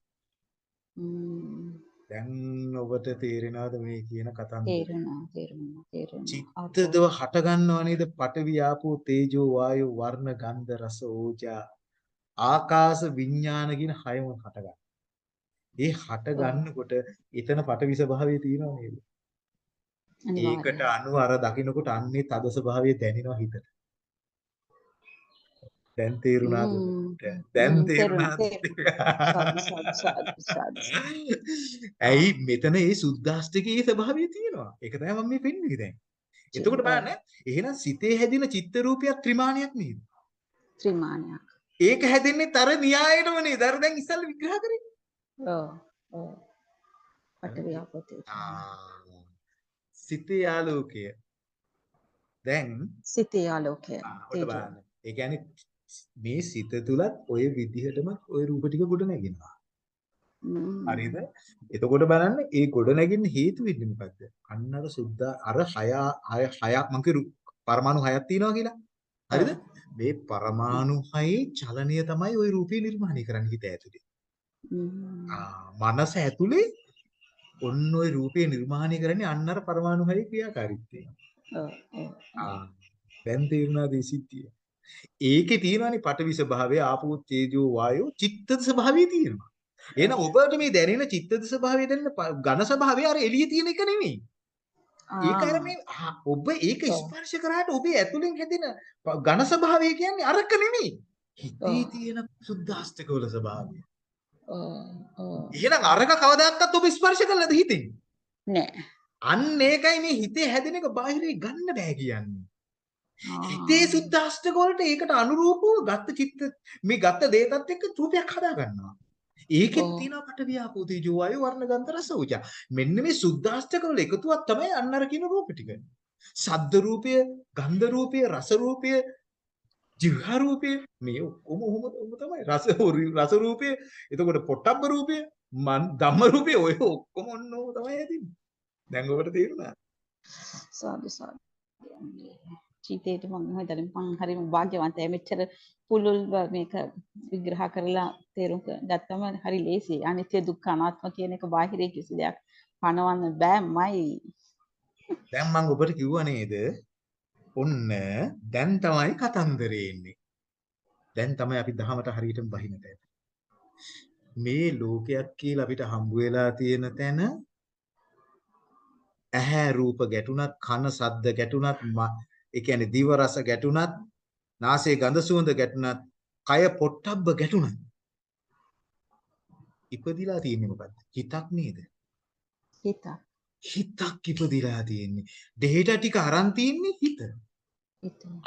දැන් ඔබට තේරෙනවද මේ කියන කතන්දරේ? තේරුණා තේරුණා තේරුණා චිත්තදව හට ගන්නව නේද? පඨවි ආපෝ තේජෝ වායෝ වර්ණ ගන්ධ රස ඕජා ආකාශ විඥාන කියන හයම හට ගන්න. ඒ හට ගන්නකොට එතන පඨවි ස්වභාවය තියෙනව නේද? ඒකට අනුව අර දකින්නකොට අන්නේ තද ස්වභාවය දැනෙනවා හිතට. දැන් තේරුණාද? දැන් තේරුණාද? ඇයි මෙතන මේ සුද්දාෂ්ටකයේ ස්වභාවය තියෙනවා. ඒක තමයි මම මේ පෙන්වන්නේ දැන්. එතකොට බලන්න එහෙනම් සිතේ හැදින චිත්ත රූපයක් ත්‍රිමාණයක් නේද? ත්‍රිමාණයක් ඒක හැදෙන්නේ තර න්‍යායයටම නේද? අර දැන් ඉස්සල්ලා විග්‍රහ කරේ. ඔව් ඔව් ආ සිතේ ආලෝකය. දැන් සිතේ ආලෝකය ඔන්න බලන්න. ඒ කියන්නේ මේ සිත තුලත් ඔය විදිහටම ඔය රූප ටික ගොඩ නැගෙනවා. හ්ම් හරිද? එතකොට බලන්න ඒ ගොඩ නැගෙන්න හේතු වෙන්නේ මොකද්ද? අන්න අර සුද්දා අර හය හය හයක් මං කිව්ව පරමාණු හයක් තියෙනවා කියලා. හරිද? ඔව් මේ පරමාණු හයේ චලනය තමයි ওই රූපේ නිර්මාණය කරන්න හිත ඇතුලේ. හ්ම් ආ මනස ඇතුලේ ඔන්න ওই රූපේ නිර්මාණය කරන්නේ අන්න අර පරමාණු හයේ ක්‍රියාකාරීත්වය. ඔව් ඔව් ආ දැන් තේරුණාද මේ සිද්ධිය? ඒකේ තියෙනවානේ පඨවි ස්වභාවය, ආපෝ තේජෝ වායෝ චිත්තද ස්වභාවය තියෙනවා. එහෙනම් ඔබට මේ දැනෙන චිත්තද ස්වභාවය දැනෙන ඝන ස්වභාවය අර එළියේ තියෙන එක නෙමෙයි. ඒක අර මේ ඔබ ඒක. ස්පර්ශ කරාට ඔබේ ඇතුලෙන් හැදෙන ඝන ස්වභාවය කියන්නේ අරක නෙමෙයි. හිතේ. තියෙන සුද්දාස්තක වල ස්වභාවය. එහෙනම් අරක කවදාකවත් ඔබ ස්පර්ශ කළාද හිතෙන්? නෑ අන්න ඒකයි මේ හිතේ හැදෙන එක බාහිරේ ගන්න බෑ කියන්නේ. හිතේ ආ සුද්දාස්තක වලට ඒකට අනුරූපව ගත්ත චිත්ත මේ ගත්ත දේකත් එක්ක රූපයක් හදා ගන්නවා. ඒකෙත්. තියෙනවා පට ව්‍යාපෝ තේජෝ වායු වර්ණ ගන්ධ රස ඕජා. මෙන්න මේ සුද්දාස්තක වල එකතුවක් තමයි අන්න අර කියන රූප ටික. සද්ද රූපය, ගන්ධ රූපය, රස රූපය, ජීවහා රූපය මේ ඔක්කොම ඔහොම ඔහොම තමයි. රස රස රූපය, එතකොට පොට්ටබ්බ රූපය, ධම්ම රූපය ඔය ඔක්කොම ඔන්න ඕක තමයි හැදින්නේ. දැන් ඔබට තේරුණා? සාදු සාදු චීතේට මම හිතන්නේ මං හරිම වාග්යවන්තයි මෙච්චර පුළුල්ව මේක විග්‍රහ කරලා තේරුම් ක- ගත්තම හරි ලේසියි අනිත්‍ය දුක්ඛ අනාත්ම කියන එක බාහිරේ කිසි දෙයක් පනවන්න බෑමයි දැන් මම ඔබට කිව්වා නේද? ඔන්න දැන් තමයි කතන්දරේ එන්නේ. දැන් තමයි අපි දහමට හරියටම බහින තැන. මේ ලෝකයක් කියලා අපිට හම්බ වෙලා තියෙන තැන ඇහැ රූප ගැටුණත් කන සද්ද ගැටුණත් ම- ඒ කියන්නේ දිව රස ගැටුණත් නාසය ගඳ සුවඳ ගැටුණත් කය පොට්ටබ්බ ගැටුණත් ඉපදිලා තියෙන්නේ මොකද්ද? හිතක් නේද? හිත හිතක් ඉපදිලා තියෙන්නේ. ඩේටා ටික අරන් තියෙන්නේ හිත.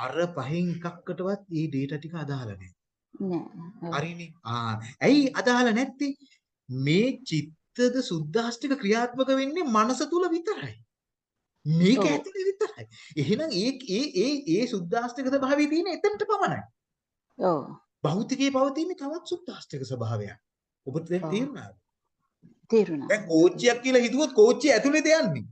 අර පහෙන් එකකටවත් මේ ඩේටා ටික අදාළ නැහැ. නෑ හරිනේ. ආ ඇයි අදාළ නැත්තේ? මේ චිත්තද සුද්ධාෂ්ටක ක්‍රියාත්මක වෙන්නේ මනස තුල විතරයි. මේක. ඇතුලේ විතරයි. එහෙනම් ඒ ඒ ඒ ඒ සුද්ධාෂ්ටක ස්වභාවය තියෙන්නේ එතනට පමණයි. ඔව් භෞතිකයේ පවතින්නේ තවත් සුද්ධාෂ්ටක ස්වභාවයක්. ඔබට දැන්. තේරුණාද? තේරුණා දැන් කෝච්චියක් කියලා හිතුවොත් කෝච්චිය ඇතුලේද යන්නේ.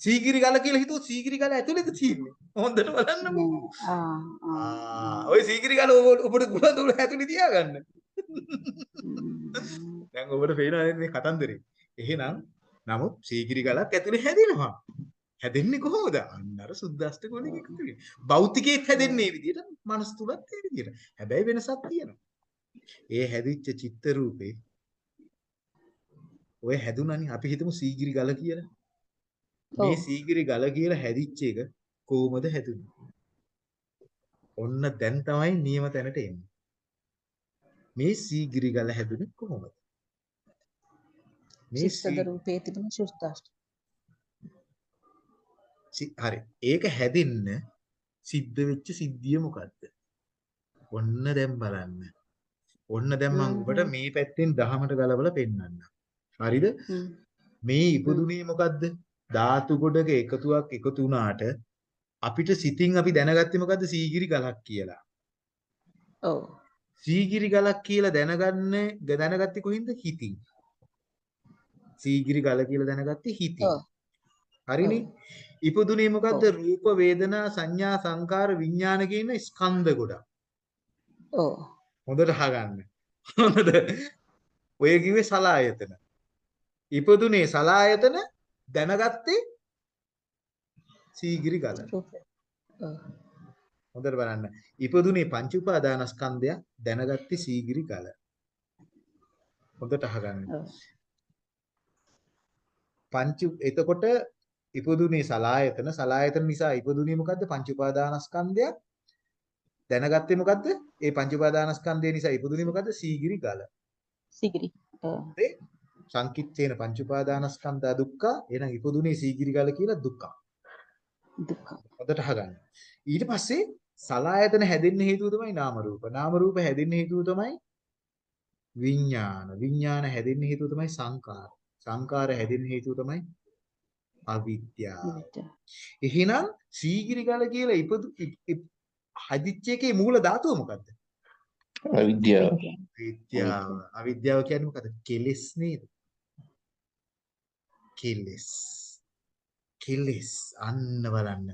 සීගිරි ගල කියලා හිතුවොත් සීගිරි ගල ඇතුලේද තියෙන්නේ. හොඳට බලන්න නෑ. ආ ඔය සීගිරි ගල ඔබ- ඔබට ගුණ දුල හැතුලි තියාගන්න. [laughs] දැන් ඔබට පේනවා මේ කතන්දරේ එහෙනම් නමුත් සීගිරි ගලක් ඇතුලේ හැදෙනවා හැදෙන්නේ කොහොමද අන්න අර සුද්දාෂ්ට ගුණෙක එකතු වෙන භෞතිකයේත් හැදෙන්නේ මේ විදිහට මනස තුලත් ඒ විදිහට හැබැයි වෙනසක් තියෙනවා ඒ හැදිච්ච චිත්ත රූපේ ඔය හැදුනනේ අපි හිතමු සීගිරි ගල කියලා මේ. සීගිරි ගල කියලා හැදිච්ච එක කොහොමද හැදුනේ? ඔන්න දැන් තමයි නියම තැනට එන්නේ. මේ සීගිරි ගල හැදුනේ කොහොමද? මේ චිත්තද රූපේ තිබුණු සුස්දාෂ්ට. හරි. ඒක හැදෙන්න සිද්ධ වෙච්ච සිද්ධිය මොකද්ද? ඔන්න දැන් බලන්න. ඔන්න දැන් මම ඔබට. මේ පැත්තෙන් දහමට ගලවලා පෙන්නන්නම්. හරිද? මේ ඉපදුනේ මොකද්ද? ධාතු ගොඩක එකතුවක් එකතු වුණාට අපිට සිතින් අපි දැනගත්තේ මොකද්ද? සීගිරි ගලක් කියලා. ඔව්. සීගිරි ගලක් කියලා දැනගන්නේ දැනගත්තේ කොහින්ද? හිතින්. සීගිරි ගල කියලා දැනගත්තේ හිතින්. හරිනේ? ඉපදුනේ මොකද්ද? රූප, වේදනා, සංඥා, සංකාර, විඥාන කියන ස්කන්ධ ගොඩක්. ඔව්. හොඳට අහගන්න. හොඳද? ඔය කිව්වේ සලායතන. ඉපදුනේ සලායතන දැනගත්තේ සීගිරි ගල. හොඳට බලන්න. ඉපදුනේ පංච උපාදානස්කන්ධය දැනගත්තේ සීගිරි ගල. හොඳට අහගන්න. පංච එතකොට ඉපදුනේ සලායතන. සලායතන නිසා ඉපදුනේ මොකද්ද? පංච උපාදානස්කන්ධය දැනගත්තේ මොකද්ද? ඒ පංච උපාදානස්කන්ධය නිසා ඉපදුනේ මොකද්ද? සීගිරි ගල. සිගිරි. ඔව්. සංකිට්ඨේන පංච උපාදානස්කන්ධා දුක්ඛ. එහෙනම් ඉපදුනේ සීගිරි ගල කියලා දුක්ඛ. දුක්ඛ. හොඳට අහගන්න. ඊට පස්සේ සලායතන හැදෙන්න හේතුව තමයි නාම රූප. නාම රූප හැදෙන්න හේතුව තමයි විඥාන. විඥාන හැදෙන්න හේතුව තමයි සංකාර සංකාර හැදෙන්න හේතුව තමයි අවිද්‍යාව. එහෙනම් සීගිරි ගල කියලා ඉපදු ඉප- ඉප- හදිච්ච එකේ මූල ධාතුව මොකද්ද? අවිද්‍යාව විද්‍යාව. අවිද්‍යාව කියන්නේ මොකද්ද? කෙලෙස් නේද? කෙලෙස්. කෙලෙස් අන්න බලන්න.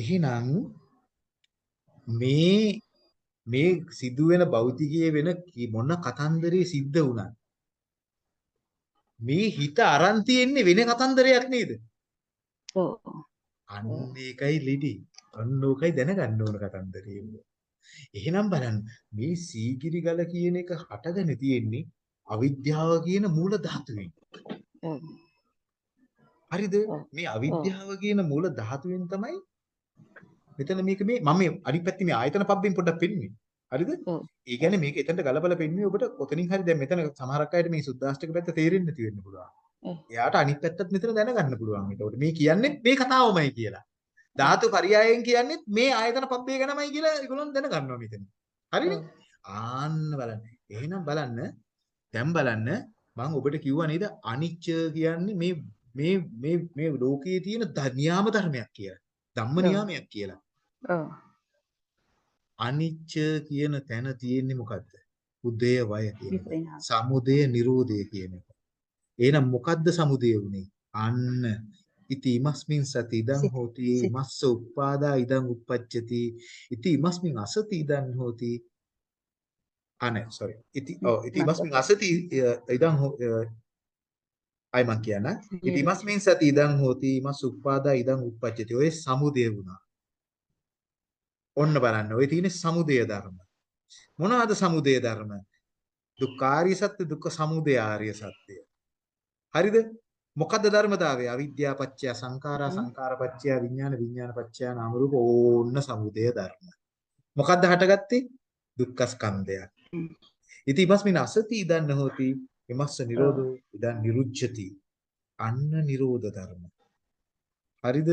එහෙනම් මේ මේ සිදුවෙන භෞතිකයේ වෙන මොන කතන්දරේ සිද්ධ වුණත් මේ හිත අරන් තියෙන්නේ වෙන කතන්දරයක් නේද? ඔව්. අන්න ඒකයි ලිඩි. අන්න ඕකයි දැනගන්න ඕන කතන්දරේ. එහෙනම් බලන්න මේ සීගිරි ගල කියන එක හටගෙන තියෙන්නේ අවිද්‍යාව කියන මූල ධාතුවෙන්. හරිද? මේ අවිද්‍යාව කියන මූල ධාතුවෙන් තමයි මෙතන මේක මේ මම මේ අනිත් පැත්තේ මේ ආයතන පබ්බෙන් පොඩ්ඩක් පෙන්නුවේ. හරිද? ඒ කියන්නේ මේක එතනට ගලපලා පෙන්නුවේ ඔබට කොතනින් හරි දැන් මෙතන සමහරක් අයට මේ සුද්දාෂ්ටක පැත්ත තේරෙන්නේ නැති වෙන්න පුළුවන්. එයාට අනිත් පැත්තත් මෙතන දැනගන්න පුළුවන්. ඒකට මේ කියන්නේ මේ කතාවමයි කියලා. ධාතු පරයයන් කියන්නේ මේ ආයතන පබ්බේ ගැනමයි කියලා ඒගොල්ලෝ දැනගන්නවා මෙතන. හරිනේ? ආන්න බලන්න. එහෙනම් බලන්න දැන් බලන්න මම ඔබට කිව්වා නේද අනිච්ච කියන්නේ මේ මේ මේ මේ ලෝකයේ තියෙන නියාම ධර්මයක් කියලා. ධම්ම. නියාමයක් කියලා. ඔව්. අනිච්ච කියන තැන තියෙන්නේ මොකද්ද? උදය වය කියන. සමුදය නිරෝධය කියන එක. එහෙනම් මොකද්ද සමුදය උනේ? අන්න. ඉති ඉමස්මින් සති ඉදං හෝති. මස්ස උප්පාදා ඉදං උප්පච්චති ඉති ඉමස්මින් අසති ඉදං හෝති. අනේ sorry. ඉති ඔව් ඉති. ඉමස්මින් අසති ඉදං අය මං කියන්න. ඉති ඉමස්මින් සති ඉදං හෝති. මස්ස උප්පාදා ඉදං උප්පච්චති ඔය සමුදය වුණා. ඔන්න බලන්න. ඔය තියෙන සමුදය ධර්ම. මොනවද සමුදය ධර්ම? දුක්ඛාරිය සත්‍ය දුක්ඛ සමුදය ආර්ය සත්‍ය හරිද? මොකද්ද ධර්මතාවය? අවිද්‍යාව පත්‍ය සංඛාරා. සංඛාර පත්‍ය විඥාන විඥාන පත්‍ය නාම රූප ඕන්න සමුදය ධර්ම. මොකද්ද හටගත්තේ? දුක්ඛ ස්කන්ධයක් හ්ම්. ඉතින් ඉමස්මින් අසති ඉදන්න හෝති ඉමස්ස නිරෝධෝ ඉදන් නිරුච්ඡති අන්න නිරෝධ ධර්ම. හරිද?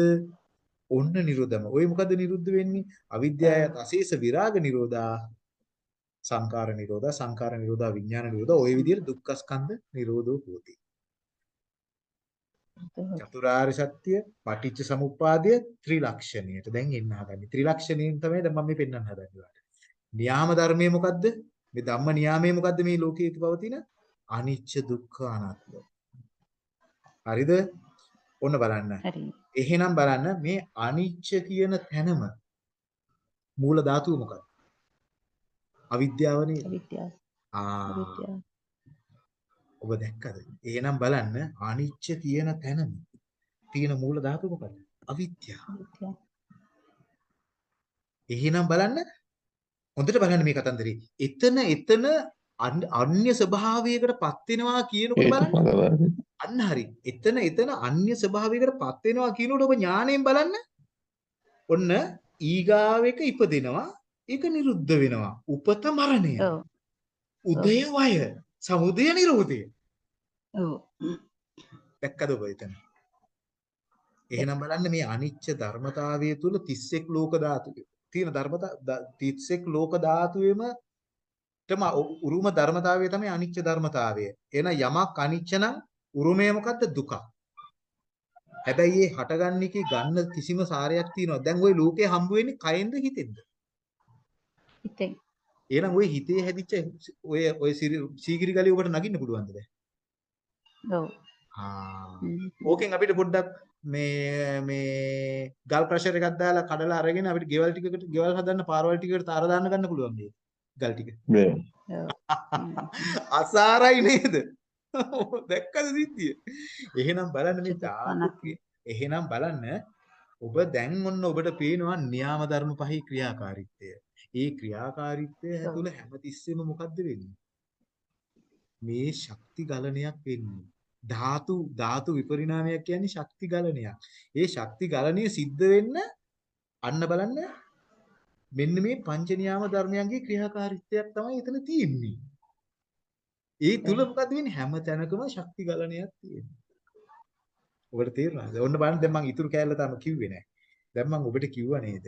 ඔන්න නිරෝධම. ඔය මොකද්ද නිරුද්ධ වෙන්නේ? අවිද්‍යාව අශේෂ විරාග නිරෝධා සංකාර නිරෝධා සංකාර නිරෝධා විඥාන නිරෝධා. ඔය විදිහට දුක්ඛ ස්කන්ධ නිරෝධෝ හෝති චතුරාර්ය සත්‍ය පටිච්ච සමුප්පාදය ත්‍රිලක්ෂණයට දැන් එන්න හදන්නේ ත්‍රිලක්ෂණයෙන් තමයි දැන් මම මේ පෙන්වන්න හදන්නේ ඔයාලට. න්‍යාම ධර්මයේ මොකද්ද? මේ ධම්ම න්‍යාමයේ මොකද්ද මේ ලෝකයේ පවතින? අනිච්ච දුක්ඛ අනාත්ම. හරිද? ඔන්න බලන්න. හරි. එහෙනම් බලන්න මේ අනිච්ච කියන තැනම මූල ධාතුව මොකක්ද? අවිද්‍යාව නේද? අවිද්‍යාව ආ අවිද්‍යාව ඔබ දැක්කද? එහෙනම් බලන්න අනිච්ච කියන තැනම තියෙන මූල ධාතුව මොකක්ද? අවිද්‍යාව. එහෙනම් බලන්න හොඳට බලන්න මේ කතන්දරේ. එතන එතන අන්- අන්‍ය ස්වභාවයකට පත් වෙනවා කියනකොට බලන්න. අන්න හරි. එතන එතන අන්‍ය ස්වභාවයකට පත් වෙනවා කියනකොට ඔබ ඥාණයෙන් බලන්න. ඔන්න ඊගාව එක ඉපදෙනවා. ඒක නිරුද්ධ වෙනවා. උපත මරණය. උදය වය. සමුදය නිරෝධය. ඔව් දැක්කද ඔබ එතන? එහෙනම් බලන්න මේ අනිච්ච ධර්මතාවය තුල 31 ලෝක ධාතු තියෙන ධර්මතා ද- 31 ලෝක ධාතුවේම තම උරුම ධර්මතාවය තමයි අනිච්ච ධර්මතාවය. එහෙනම් යමක් අනිච්ච නම් උරුමය මොකද්ද? දුක. හැබැයි මේ හටගන්න එකේ ගන්න කිසිම සාරයක් තියෙනවා. දැන් ওই ලෝකේ හම්බ වෙන්නේ කයෙන්ද හිතෙන්ද? ඉතින් එහෙනම් ওই හිතේ හැදිච්ච ඔය ඔය සීගිරි ගලිය ඔබට නගින්න පුළුවන්ද දැන්? ඔව් ආ. ඕකෙන් අපිට පොඩ්ඩක් මේ මේ ගල් ක්‍රෂර් එකක් දාලා කඩලා අරගෙන අපිට ගෙවල් ටිකකට ගෙවල් හදන්න පාරවල් ටිකකට තාර දාන්න ගන්න පුළුවන් මේ ගල් ටික. [laughs] අසාරයි නේද? [laughs] දැක්කද සිද්ධිය? එහෙනම් බලන්න මේ ධාතු එහෙනම් බලන්න ඔබ දැන් ඔන්න ඔබට පේනවා න්‍යාම ධර්ම පහේ ක්‍රියාකාරීත්වය. ඒ ක්‍රියාකාරීත්වය ඔව්. තුළ හැමතිස්සෙම මොකද්ද වෙන්නේ? මේ ශක්ති ගලණයක් වෙන්නේ. ධාතු ධාතු විපරිණාමයක් කියන්නේ ශක්ති ගලණයක්. ඒ ශක්ති ගලණය සිද්ධ වෙන්න අන්න බලන්න මෙන්න මේ පංච නියාම ධර්මයන්ගේ ක්‍රියාකාරීත්වයක් තමයි එතන තියෙන්නේ. ඒ තුල මොකද වෙන්නේ හැම තැනකම ශක්ති ගලණයක් තියෙනවා. ඔබට තේරුණාද? ඔන්න බලන්න දැන් මම ඉතුරු කෑල්ල තාම කිව්වේ නැහැ. දැන් මම ඔබට කිව්වා නේද?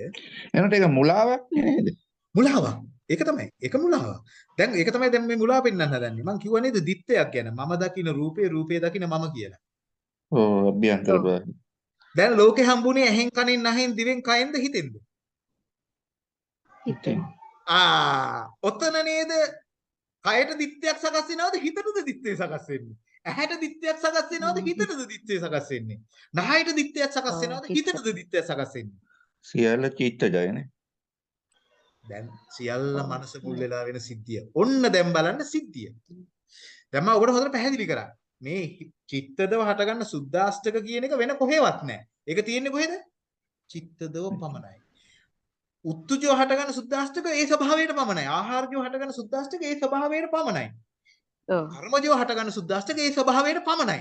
එනට ඒක මුලාවක් නේද? මුලාවක්. ඒක තමයි. ඒක මුලාවක්. දැන් ඒක තමයි දැන් මේ මුලාව පෙන්වන්න හදන්නේ. මම කිව්වා නේද දිත්තයක් ගැන. මම දකින රූපේ රූපේ දකින මම කියලා. ඔව් අභ්‍යන්තර. බාහිර. දැන් ලෝකේ හම්බුනේ ඇහෙන් කනෙන් නහෙන් දිවෙන් කයෙන්ද හිතෙන්ද? හිතෙන් ආ ඔතන නේද කයට දිත්තයක් සකස් වෙනවද හිතටද දිත්තේ සකස් වෙන්නේ? ඇහැට දිත්තයක් සකස් වෙනවද හිතටද දිත්තේ සකස් වෙන්නේ? නහයට දිත්තයක් සකස් වෙනවද හිත. හිතටද දිත්තයක් සකස් වෙන්නේ? සියල්ල චිත්තජයනේ. දැන් සියල්ල. මනස මුල් වෙලා වෙන සිද්ධිය. ඔන්න දැන් බලන්න සිද්ධිය. දැන් මම ඔබට හොඳට පැහැදිලි කරා. මේ චිත්තදව හටගන්න සුද්දාෂ්ටක කියන එක වෙන කොහෙවත් නැහැ. ඒක තියෙන්නේ කොහෙද? චිත්තදව පමණයි. උත්තුජව හටගන්න සුද්දාෂ්ටක ඒ ස්වභාවයට පමණයි. ආහාරජව හටගන්න සුද්දාෂ්ටක ඒ ස්වභාවයට පමණයි. ඔව් කර්මජව හටගන්න සුද්දාෂ්ටක ඒ ස්වභාවයට පමණයි.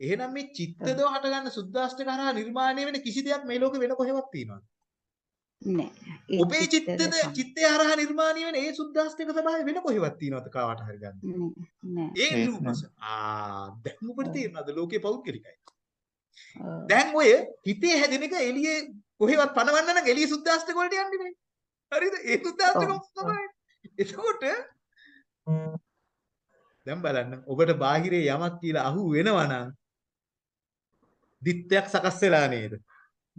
එහෙනම් මේ චිත්තදව හටගන්න සුද්දාෂ්ටක හරහා නිර්මාණය වෙන කිසි දෙයක් මේ ලෝකේ වෙන කොහෙවත් තියෙනවද? නෑ ඔබේ චිත්තද චිත්තය හරහා නිර්මාණය වෙන ඒ සුද්දාෂ්ටක ස්වභාවය වෙන කොහෙවත් තියෙනවද කාවට හරි ගන්න? නෑ ඒ ඒක රූපස. ආ දැන් ඔබට තේරෙනවද ලෝකේ පෞද්ගලිකයි. දැන් ඔය හිතේ හැදෙන එක එළියේ කොහෙවත් පනවන්න නම් එළියේ සුද්දාෂ්ටක වලට යන්නේ නැහැ. හරිද? ඒ ඔව්. තමයි. එතකොට දැන් බලන්න ඔබට බාහිරේ යමක් කියලා අහු වෙනවා නම් දිත්තයක් සකස් වෙලා නේද?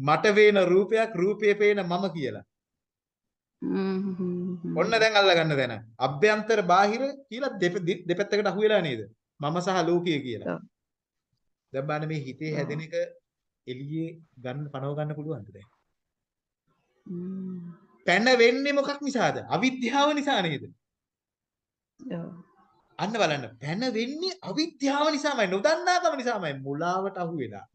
මට වේන රූපයක් රූපේ පේන මම කියලා. ඔන්න දැන් අල්ලගන්න දැන. අභ්‍යන්තර බාහිර කියලා දෙපැත්තකට අහු වෙලා නේද? මම සහ ලෝකය කියලා. දැන් බලන්න මේ හිතේ. හැදෙන එක එළියේ ගන්න පනව ගන්න පුළුවන්ද දැන්? පැන වෙන්නේ මොකක් නිසාද? අවිද්‍යාව නිසා නේද? අන්න බලන්න පැන වෙන්නේ අවිද්‍යාව නිසාමයි නොදන්නාකම නිසාමයි මුලාවට අහු වෙලා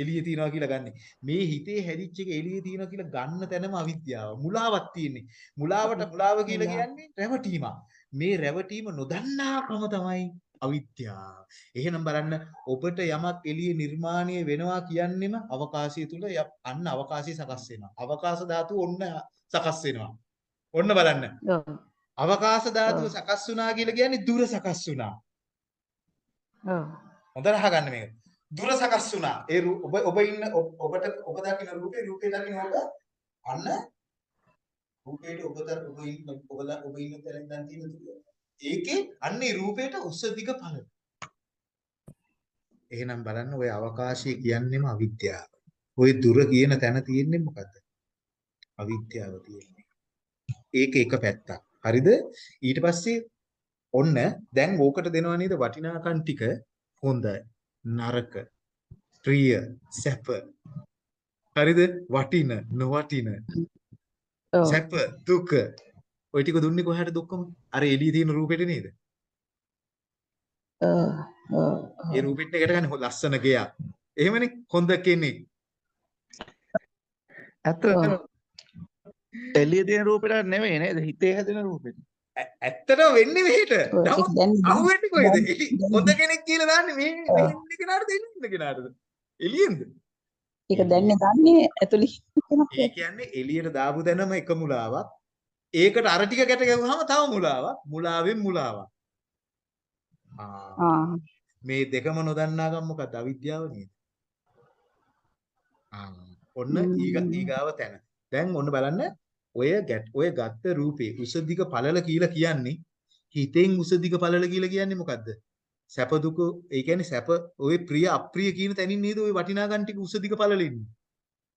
එළියේ තියනවා කියලා ගන්නෙ මේ හිතේ හැදිච්ච එක එළියේ තියනවා කියලා ගන්න තැනම අවිද්‍යාව මුලාවක් තියෙන්නේ මුලාවට මුලාව කියලා. කියන්නේ රැවටීමක් මේ රැවටීම නොදන්නාකම තමයි අවිද්‍යාව එහෙනම් බලන්න ඔබට යමක් එළියේ නිර්මාණය වෙනවා කියන්නෙම අවකාශය තුල අන්න අවකාශය සකස් වෙනවා අවකාශ ධාතුව ඔන්න සකස් වෙනවා ඔන්න බලන්න. අවකාශ ධාතුව. සකස් වුණා කියලා කියන්නේ දුර සකස් වුණා. ඔව්. හොඳට අහගන්න මේක. දුර සකස් වුණා. ඒ රූ- ඔබ ඔබ ඉන්න ඔබ- ඔබට ඔබ දකින රූපේ රූපේ දකින ඔබ අන්න රූපේට ඔබ දර ඔබ ඉන්න ඔබ ද- ඔබ ඉන්න තැනින් දැන් තියෙන දුර. ඒකේ අන්න ඒ රූපේට උස දිග පළල. එහෙනම් බලන්න ওই අවකාශය කියන්නේම අවිද්‍යාව. ওই දුර කියන තැන තියෙන්නේ මොකද්ද? අවිද්‍යාව තියෙන්නේ. ඒක එක පැත්තක්. හරිද? ඊට පස්සේ ඔන්න දැන් ඕකට දෙනවා නේද වටිනාකම් ටික හොඳ නරක ප්‍රිය සැප හරිද? වටින, නොවටින, ඔව් සැප, දුක. ওই ටික දුන්නේ කොහාටද ඔක්කොම? අර එළියේ තියෙන රූපෙට නේද? ඒ රූපෙට එකට ගන්න ලස්සන ගයක්. එහෙමනේ හොඳ කෙනෙක්. ඇත්තටම එළිය තියෙන රූපෙට නෙවෙයි නේද? හිතේ හැදෙන රූපෙට. ඇ- ඇත්තටම වෙන්නේ මෙහෙට. අහුවෙන්නේ කොහෙද? හොඳ කෙනෙක් කියලා දාන්නේ මේ මේ ඉන්න කෙනාට දෙන්න කෙනාටද? එළියෙන්ද? ඒක දැන්නේ දන්නේ ඇතුළේ ඒ කියන්නේ එළියට දාපු තැනම එක මුලාවක්. ඒකට අර ටික ගැට ගැහුවාම තව මුලාවක්. මුලාවෙන් මුලාවක්. මේ දෙකම නොදන්නාකම් මොකක්ද? අවිද්‍යාව නේද? ඔන්න. ඊගාව තැන. දැන් ඔන්න බලන්න ඔය ගැට ඔය ගත්ත රූපේ උස දිග පළල කියලා කියන්නේ හිතෙන් උස දිග පළල කියලා කියන්නේ මොකද්ද? සැප දුක ඒ කියන්නේ සැප ඔය ප්‍රිය අප්‍රිය කියන තැනින් නේද ඔය වටිනාකම් ටික උස දිග පළල ඉන්නේ.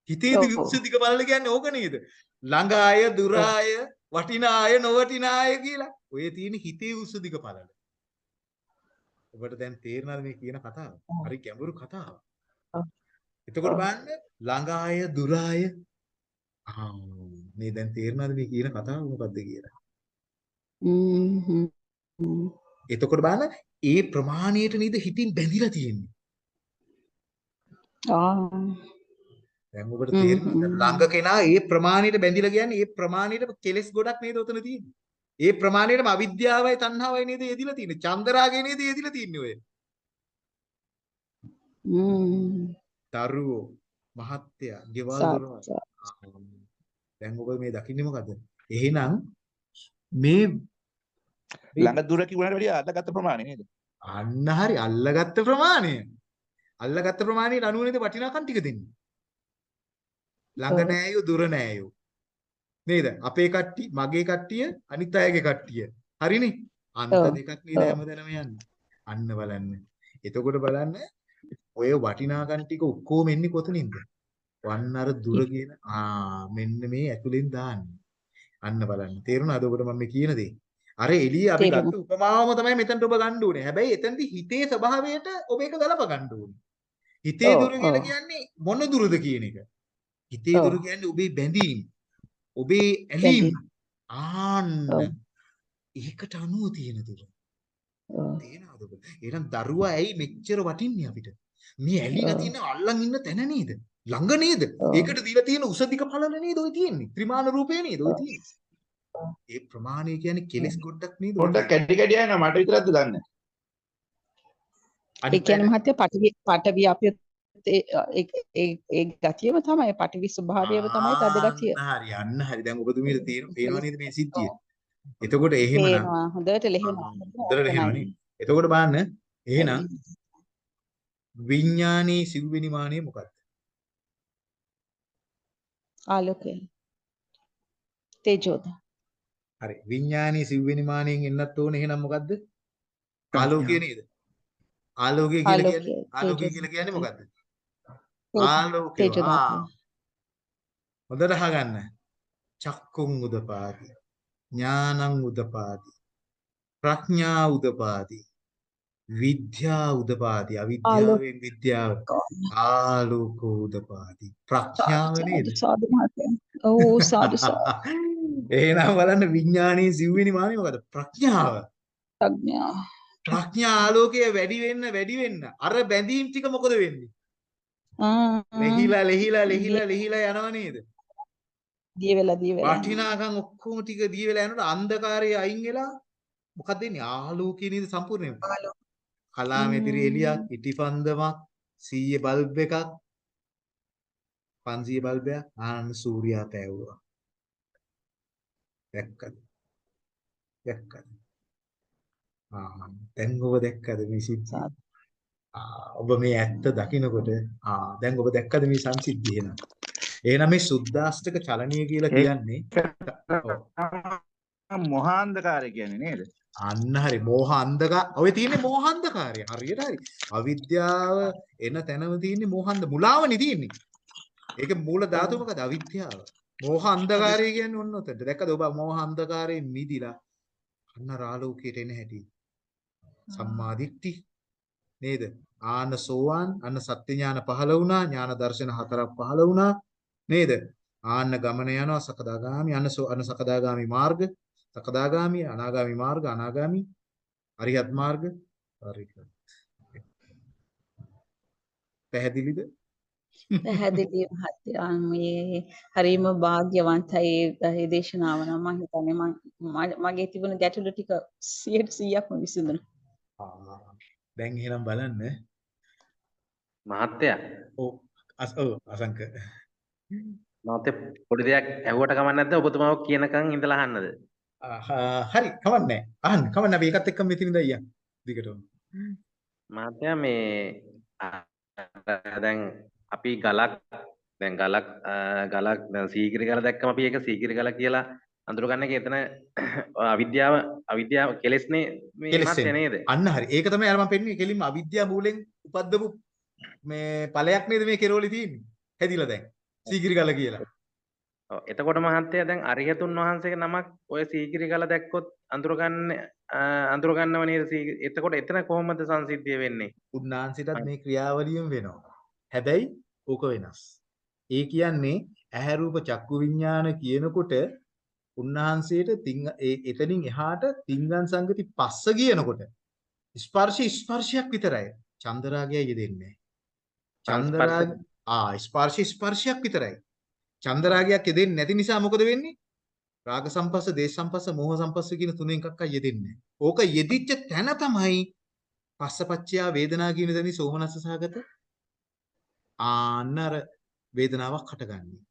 හිතේ ඔව්, දිග ඔව්. උස දිග පළල කියන්නේ ඕක නේද? ළඟ අය දුර අය වටිනා අය නොවටිනා අය කියලා. ඔය තියෙන හිතේ උස දිග පළල. ඔබට දැන් තේරෙනවද මේ කියන කතාව? හරි ගැඹුරු කතාවක්. එතකොට. බලන්න ළඟ අය දුර අය ආ මේ දැන් තේරෙනවද මේ කියන කතාව මොකද්ද කියලා? හ්ම්. හ්ම්. එතකොට බලන්න ඒ ප්‍රමාණයට නේද හිතින් බැඳිලා තියෙන්නේ. ආ දැන් ඔබට තේරෙනවද? ළඟ කෙනා ඒ ප්‍රමාණයට බැඳිලා කියන්නේ ඒ ප්‍රමාණයට කෙලස් ගොඩක් නේද උතන තියෙන්නේ. ඒ ප්‍රමාණයටම අවිද්‍යාවයි තණ්හාවයි නේද යෙදිලා තියෙන්නේ. චන්දරාගය නේද යෙදිලා තියෙන්නේ ඔය. ම්ම්. දරුවෝ මහත්තයා ගෙවල් සාදු. දැන් ඔබ මේ දකින්නේ මොකද? එහෙනම් මේ ළඟ දුර කිව්වනට වැඩිය අදගත ප්‍රමාණය නේද? අන්න හරි අල්ලගත්ත ප්‍රමාණය. අල්ලගත්ත ප්‍රමාණයට අනුව නේද වටිනාකම් ටික දෙන්නේ. ළඟ. නෑයෝ දුර නෑයෝ. නේද? අපේ කට්ටිය, මගේ කට්ටිය, අනිත් අයගේ කට්ටිය. හරිනේ? අන්ත. දෙකක් නේද. හැමදැනම යන්නේ. අන්න බලන්න. එතකොට බලන්න ඔය වටිනාකම් ටික ඔක්කොම එන්නේ කොතනින්ද? වන්න අර දුර කියන මෙන්න මේ ඇතුලෙන් දාන්නේ. අන්න බලන්න. තේරුණාද ඔබට මම කියන දේ? අර එළිය අපි. ගත්ත උපමාවම තමයි මෙතනට ඔබ ගන්න ඕනේ. හැබැයි එතනදී හිතේ ස්වභාවයට ඔබ ඒක ගලප ගන්න ඕනේ. හිතේ දුර කියලා. කියන්නේ මොන දුරද කියන එක. හිතේ. දුර කියන්නේ ඔබේ බැඳීම්, ඔබේ ඇලීම්. ආන්න. ඒකට අනුව තියෙන දුර. තේනවද ඔබ? එහෙනම් දරුවා ඇයි මෙච්චර වටින්නේ අපිට? මේ ඇලිලා. තියෙන අල්ලන් ඉන්න තැන නේද? ළඟ නේද? ඒකට දීලා තියෙන උස දිග පළල නේද ඔය තියෙන්නේ? ත්‍රිමාන රූපේ නේද ඔය තියෙන්නේ? ඒ ප්‍රමාණය කියන්නේ කෙලස් ගොඩක් නේද? පොඩ්ඩක් කැඩි කැඩි යනවා මට විතරක්ද දන්නේ. ඒ අනිත් කියන්නේ මහත්තයා පටවි පටවි අපේ ඒ ඒ ගතියම තමයි පටවි ස්වභාවයම තමයි තද ගතිය. හරි අන්න හරි දැන් ඔබතුමීට තේරෙන පේනවා නේද මේ සිද්ධිය? එතකොට එහෙමනම් පේනවා හොඳට ලෙහෙනවා. හොඳට ලෙහෙනවනේ. එතකොට බලන්න එහෙනම් විඥානයේ සිව්වෙනි මානිය මොකක්ද? ආලෝකය. තේජෝද. හරි විඥානයේ සිව්වෙනි මානියෙන් එන්නත් ඕනේ එහෙනම් මොකද්ද? ආලෝකය නේද? ආලෝකය කියලා කියන්නේ ආලෝකය. කියලා කියන්නේ මොකද්ද? ආලෝකය. හොඳට අහගන්න. චක්කුම් උදපාදි. ඥානං උදපාදි. ප්‍රඥා උදපාදි. විද්‍යා උදපාදි. අවිද්‍යාවෙන් විද්‍යාව. ආලෝක උදපාදි. ප්‍රඥාව නේද? සාදු මහත්තයා. ඔව් සාදු. [laughs] එහෙනම් බලන්න විඥානයේ සිව්වෙනි මානෙ මොකද? ප්‍රඥාව. ප්‍රඥා. ප්‍රඥා ආලෝකය වැඩි වෙන්න වැඩි වෙන්න අර බැඳීම් ටික මොකද වෙන්නේ? ආ ලෙහිලා ලෙහිලා ලෙහිලා ලෙහිලා යනව නේද? දිය වෙලා දිය වෙලා. වටිනාකම් ඔක්කොම ටික දී වෙලා යනකොට අන්ධකාරය අයින් වෙලා මොකක්ද වෙන්නේ? ආලෝකය නේද සම්පූර්ණයෙන්ම. ආලෝක. කලාමැදිරි ම්ම්. එළියක්, ඉටිපන්දමක්, 100 බල්බ් එකක්, 500 බල්බයක් ආනන්ද සූර්යයා පෑවුවා. දැක්කද? දැක්කද? ආ දැන් ඔබ දැක්කද මේ සිද්ධිය? ඔබ මේ ඇත්ත දකිනකොට ආ දැන් ඔබ දැක්කද මේ සංසිද්ධිය එහෙනම්? එහෙනම් මේ සුද්දාස්තක චලනීය කියලා කියන්නේ. මොහාන්ධකාරය කියන්නේ නේද? අන්න හරි. මෝහ අන්ධකා ඔය තියෙන්නේ මෝහ අන්ධකාරය හරියට හරි. අවිද්‍යාව එන තැනම තියෙන්නේ මෝහ අන්ධ මුලාවනේ තියෙන්නේ ඒක මූල ධාතුව මොකද අවිද්‍යාව. මෝහ අන්ධකාරය කියන්නේ ඔන්න ඔතනට දැක්කද ඔබ මෝහ අන්ධකාරයෙන් මිදිලා? අන්න රාලෝකයට එන හැටි. සම්මා දිට්ඨි නේද? ආන සෝවාන් අන්න සත්‍ය ඥාන පහළ වුණා ඥාන දර්ශන හතරක් පහළ වුණා. නේද? ආන්න ගමන යනවා සකදාගාමි අන්න සෝ- අන්න සකදාගාමි මාර්ග, සකදාගාමි, අනාගාමි මාර්ග, අනාගාමි, අරිහත් මාර්ග, අරිහත්. පැහැදිලිද? පැහැදිලි මහත්තයා මේ හරිම භාග්‍යවන්තයි ඒ දේශනාව නම් මම හිතන්නේ මම මගේ තිබුණ ගැටලු ටික 100%ක්ම විසඳුණා. ආ, දැන් එහෙනම් බලන්න. මහත්තයා ඔව් ඔව් අසංක. මහත්තයා පොඩි දෙයක් ඇහුවට කමක් නැද්ද ඔබතුමාව කියනකන් ඉඳලා අහන්නද හරි කවන්නේ අහන්න කවන්න අපි ඒකත් එක්කම මෙතන ඉඳලා යන්න දිගටම. මහත්තයා මේ දැන් අපි ගලක් දැන් ගලක් ගලක් දැන් සීගිරි ගල දැක්කම අපි ඒක සීගිරි ගල කියලා අඳුරගන්න එක එතන අවිද්‍යාව අවිද්‍යාව කෙලෙස්නේ මේ මහත්තයා නේද? අන්න හරි. ඒක තමයි අර මම පෙන්වන්නේ කෙලින්ම අවිද්‍යාව මූලෙන් උපද්දපු මේ ඵලයක් නේද මේ කෙරෝලි තියෙන්නේ? හැදිලා දැන්. සීගිරි ගල කියලා එතකොට මහත්තයා දැන් අරිහතුන් වහන්සේගේ නමක් ඔය සීගිරි ගල දැක්කොත් අඳුරගන්න අඳුරගන්නව නේද එතකොට එතන කොහොමද සංසිද්ධිය වෙන්නේ? උන්නාන්සිටත් මේ ක්‍රියාවලියෙන් වෙනවා. හැබැයි ඕක වෙනස්. ඒ කියන්නේ ඇහැ රූප චක්කු විඥාන කියනකොට උන්වහන්සේට එතනින් එහාට තිංගන් සංගති පස්ස කියනකොට ස්පර්ශ ස්පර්ශයක් විතරයි. චන්දරාගය යෙදෙන්නේ. චන්දරාග ආ ස්පර්ශ ස්පර්ශයක් විතරයි චන්දරාගයක් යෙදෙන්නේ නැති නිසා මොකද වෙන්නේ? රාග සම්පස්ස දේශ සම්පස්ස මෝහ සම්පස්ස කියන තුනෙන් එකක් අය යෙදෙන්නේ. ඕක යෙදිච්ච තැන තමයි පස්සපච්චයා වේදනා කියන තැනදී සෝමනස්ස සහගත ආන්න අර වේදනාවක් හටගන්නේ.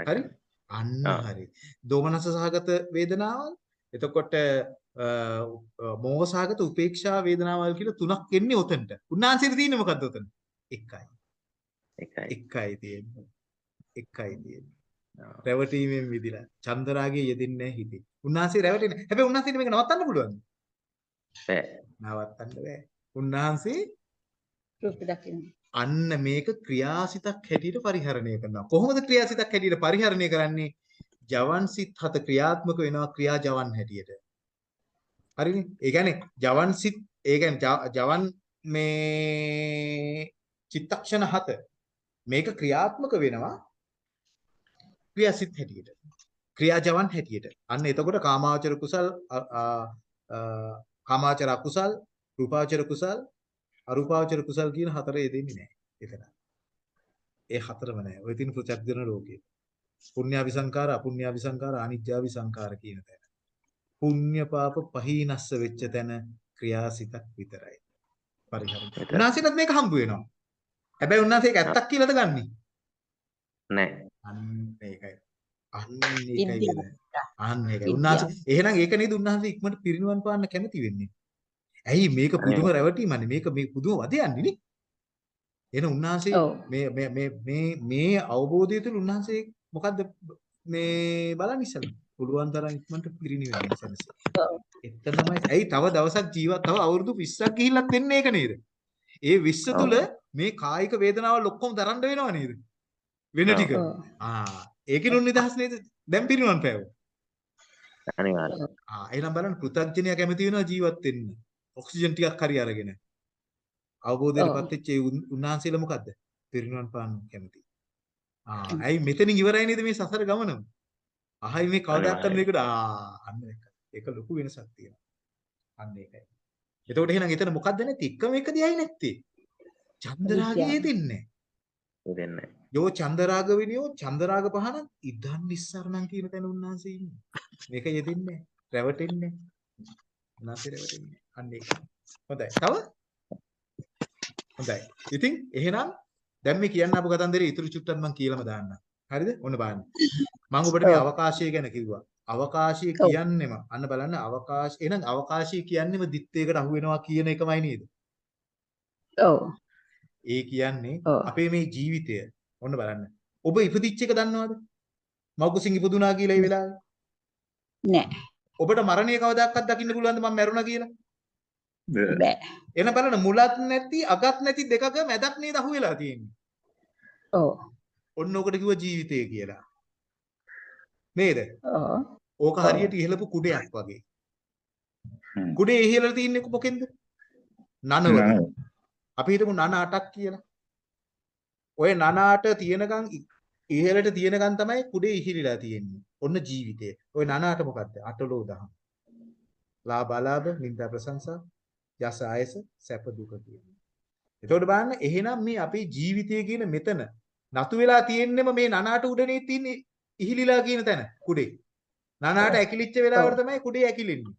හරි? අන්න. හරි. දෝමනස සහගත වේදනාවල් එතකොට මෝහ සහගත උපේක්ෂා වේදනාවල් කියලා තුනක් එන්නේ උතනට උන්වහන්සේට තියෙන්නේ මොකද්ද උතන එකයි. එකයි. එකයි තියෙන්නේ. එකයි තියෙන්නේ. රැවටීමෙන් මිදිලා චන්දරාගයේ යෙදෙන්නේ නැහැ හිතේ උන්වහන්සේ රැවටෙන්නේ හැබැයි උන්වහන්සේට මේක නවත්තන්න පුළුවන් බෑ නවත්තන්න බෑ උන්වහන්සේ රූප දකින්න. අන්න මේක ක්‍රියාසිතක් හැටියට පරිහරණය කරනවා. කොහොමද ක්‍රියාසිතක් හැටියට පරිහරණය කරන්නේ? ජවන් සිත් හත ක්‍රියාත්මක වෙනවා ක්‍රියා ජවන් හැටියට. හරිනේ? ඒ කියන්නේ ජවන් සිත් ඒ කියන්නේ ජවන් මේ චිත්තක්ෂණ හත මේක ක්‍රියාත්මක වෙනවා ක්‍රියාසිත හැටියට. ක්‍රියා ජවන් හැටියට. අන්න එතකොට කාමාවචර කුසල් කාමාවචර අකුසල් රූපාවචර කුසල් අරූපාවචර කුසල් කියන හතරේ යෙදෙන්නේ නැහැ එතන. ඒ හතරම නැහැ. ඔය තියෙන ප්‍රත්‍යක්ෂන ලෝකේ. පුඤ්ඤාවිසංකාර, අපුඤ්ඤාවිසංකාර, අනිත්‍යාවිසංකාර කියන තැන. පුඤ්ඤ පාප පහීනස්ස වෙච්ච තැන ක්‍රියාසිතක් විතරයි. පරිහරණය. උන්වහන්සේටත් මේක හම්බ වෙනවා. හැබැයි උන්වහන්සේ ඒක ඇත්තක් කියලාද ගන්නෙ? නෑ අන්න ඒකයි. අන්න ඒකයි. අන්න ඒකයි. උන්වහන්සේ එහෙනම් ඒක නේද උන්වහන්සේ ඉක්මනට පිරිනුවන් පාන්න කැමති වෙන්නේ. ඇයි මේක පුදුම රැවටීමන්නේ මේක මේ පුදුම වදයන්නේ නේ. එහෙනම් උන්වහන්සේ. මේ මේ මේ මේ මේ අවබෝධය තුළ උන්වහන්සේ මොකද්ද මේ බලන්න ඉස්සෙල්ලා පුළුවන් තරම් ඉක්මනට පිරිනිවෙන්න සැනසෙ. ඔව්. එතන තමයි ඇයි තව දවසක් ජීවත් තව අවුරුදු 20ක් ගිහිල්ලත් වෙන්නේ ඒක නේද? ඒ 20 තුල මේ කායික වේදනාවල් ඔක්කොම දරන්න වෙනව නේද? වෙන ටික. ආ ඒකිනුත් නිදහස් නේද? දැන් පිරිනිවන් පෑවෝ. අනිවාර්යයෙන් ආ එහෙනම් බලන්න පෘථග්ජනයා කැමති වෙනවා ජීවත් වෙන්න. ඔක්සිජන් ටිකක් හරි අරගෙන. අවබෝධයටපත් වෙච්ච ඒ උන්- උන්වහන්සේලා මොකද්ද? පිරිනිවන් පාන්න කැමති. ආ ඇයි මෙතනින් ඉවරයි නේද මේ සසර ගමනම? අහයි මේ කවදාවත් කරන එකට ආ අන්න ඒක. ඒක ලොකු වෙනසක් තියෙනවා. අන්න ඒකයි. එතකොට එහෙනම් එතන මොකද්ද නැති? එකම එක දෙයයි නැත්තේ. චන්දරාගයේ දෙන්නේ. දෙන්නේ යෝ චන්දරාග විනියෝ චන්දරාග පහන ඉදන් නිස්සරණම් කියන තැන උන්වහන්සේ ඉන්නේ. මේක යෙදෙන්නේ රැවටෙන්නේ. උන්වහන්සේ රැවටෙන්නේ. අන්න ඒක. හොඳයි. තව? හොඳයි. ඉතින් එහෙනම් දැන් මේ කියන්න අපු කතන්දරේ ඉතුරු චුට්ටක් මම කියලාම දාන්නම්. හරිද? ඔන්න බලන්න. මම ඔබට මේ අවකාශය ගැන කිව්වා. අවකාශය. කියන්නේම අන්න බලන්න අවකාශ එහෙනම් අවකාශය කියන්නේම දිත්තේකට අහු වෙනවා කියන එකමයි නේද? ඔව්. ඒ කියන්නේ. අපේ මේ ජීවිතය ඔන්න බලන්න. ඔබ ඉපදිච්ච එක දන්නවද? මව්කුසින් ඉපදුනා කියලා ඒ වෙලාවේ. නෑ. ඔබට මරණය කවදාකවත් දකින්න පුළුවන්ද මම මැරුණා කියලා? බෑ. එහෙනම් බලන්න මුලත් නැති අගත් නැති දෙකක මැදක් නේද අහුවෙලා තියෙන්නේ. ඔව්. ඔන්න ඔකට කිව්ව ජීවිතය කියලා. නේද? ඔව්. ඕක හරියට ඉහළපු කුඩයක් වගේ. හ්ම්. කුඩේ ඉහළ තියෙන්නේ මොකෙන්ද? නනවල. අපි හිතමු නන 8ක් කියලා. ඔය නන 8 තියෙනකන් ඉහළට තියෙනකන් තමයි කුඩේ ඉහිලිලා තියෙන්නේ. ඔන්න ජීවිතය. ඔය නනාට මොකද්ද? අටලෝ දහම්. ලාභ අලාභ, නිന്ദා ප්‍රශංසා, යස ආයස, සැප දුක කියන්නේ. එතකොට බලන්න එහෙනම් මේ අපේ ජීවිතය කියන මෙතන නතු වෙලා තියෙන්නෙම මේ නනාට උඩනේ තියෙන්නේ ඉහිලිලා කියන තැන කුඩේ. නනාට ඇකිලිච්ච වෙලාවට තමයි කුඩේ ඇකිලෙන්නේ.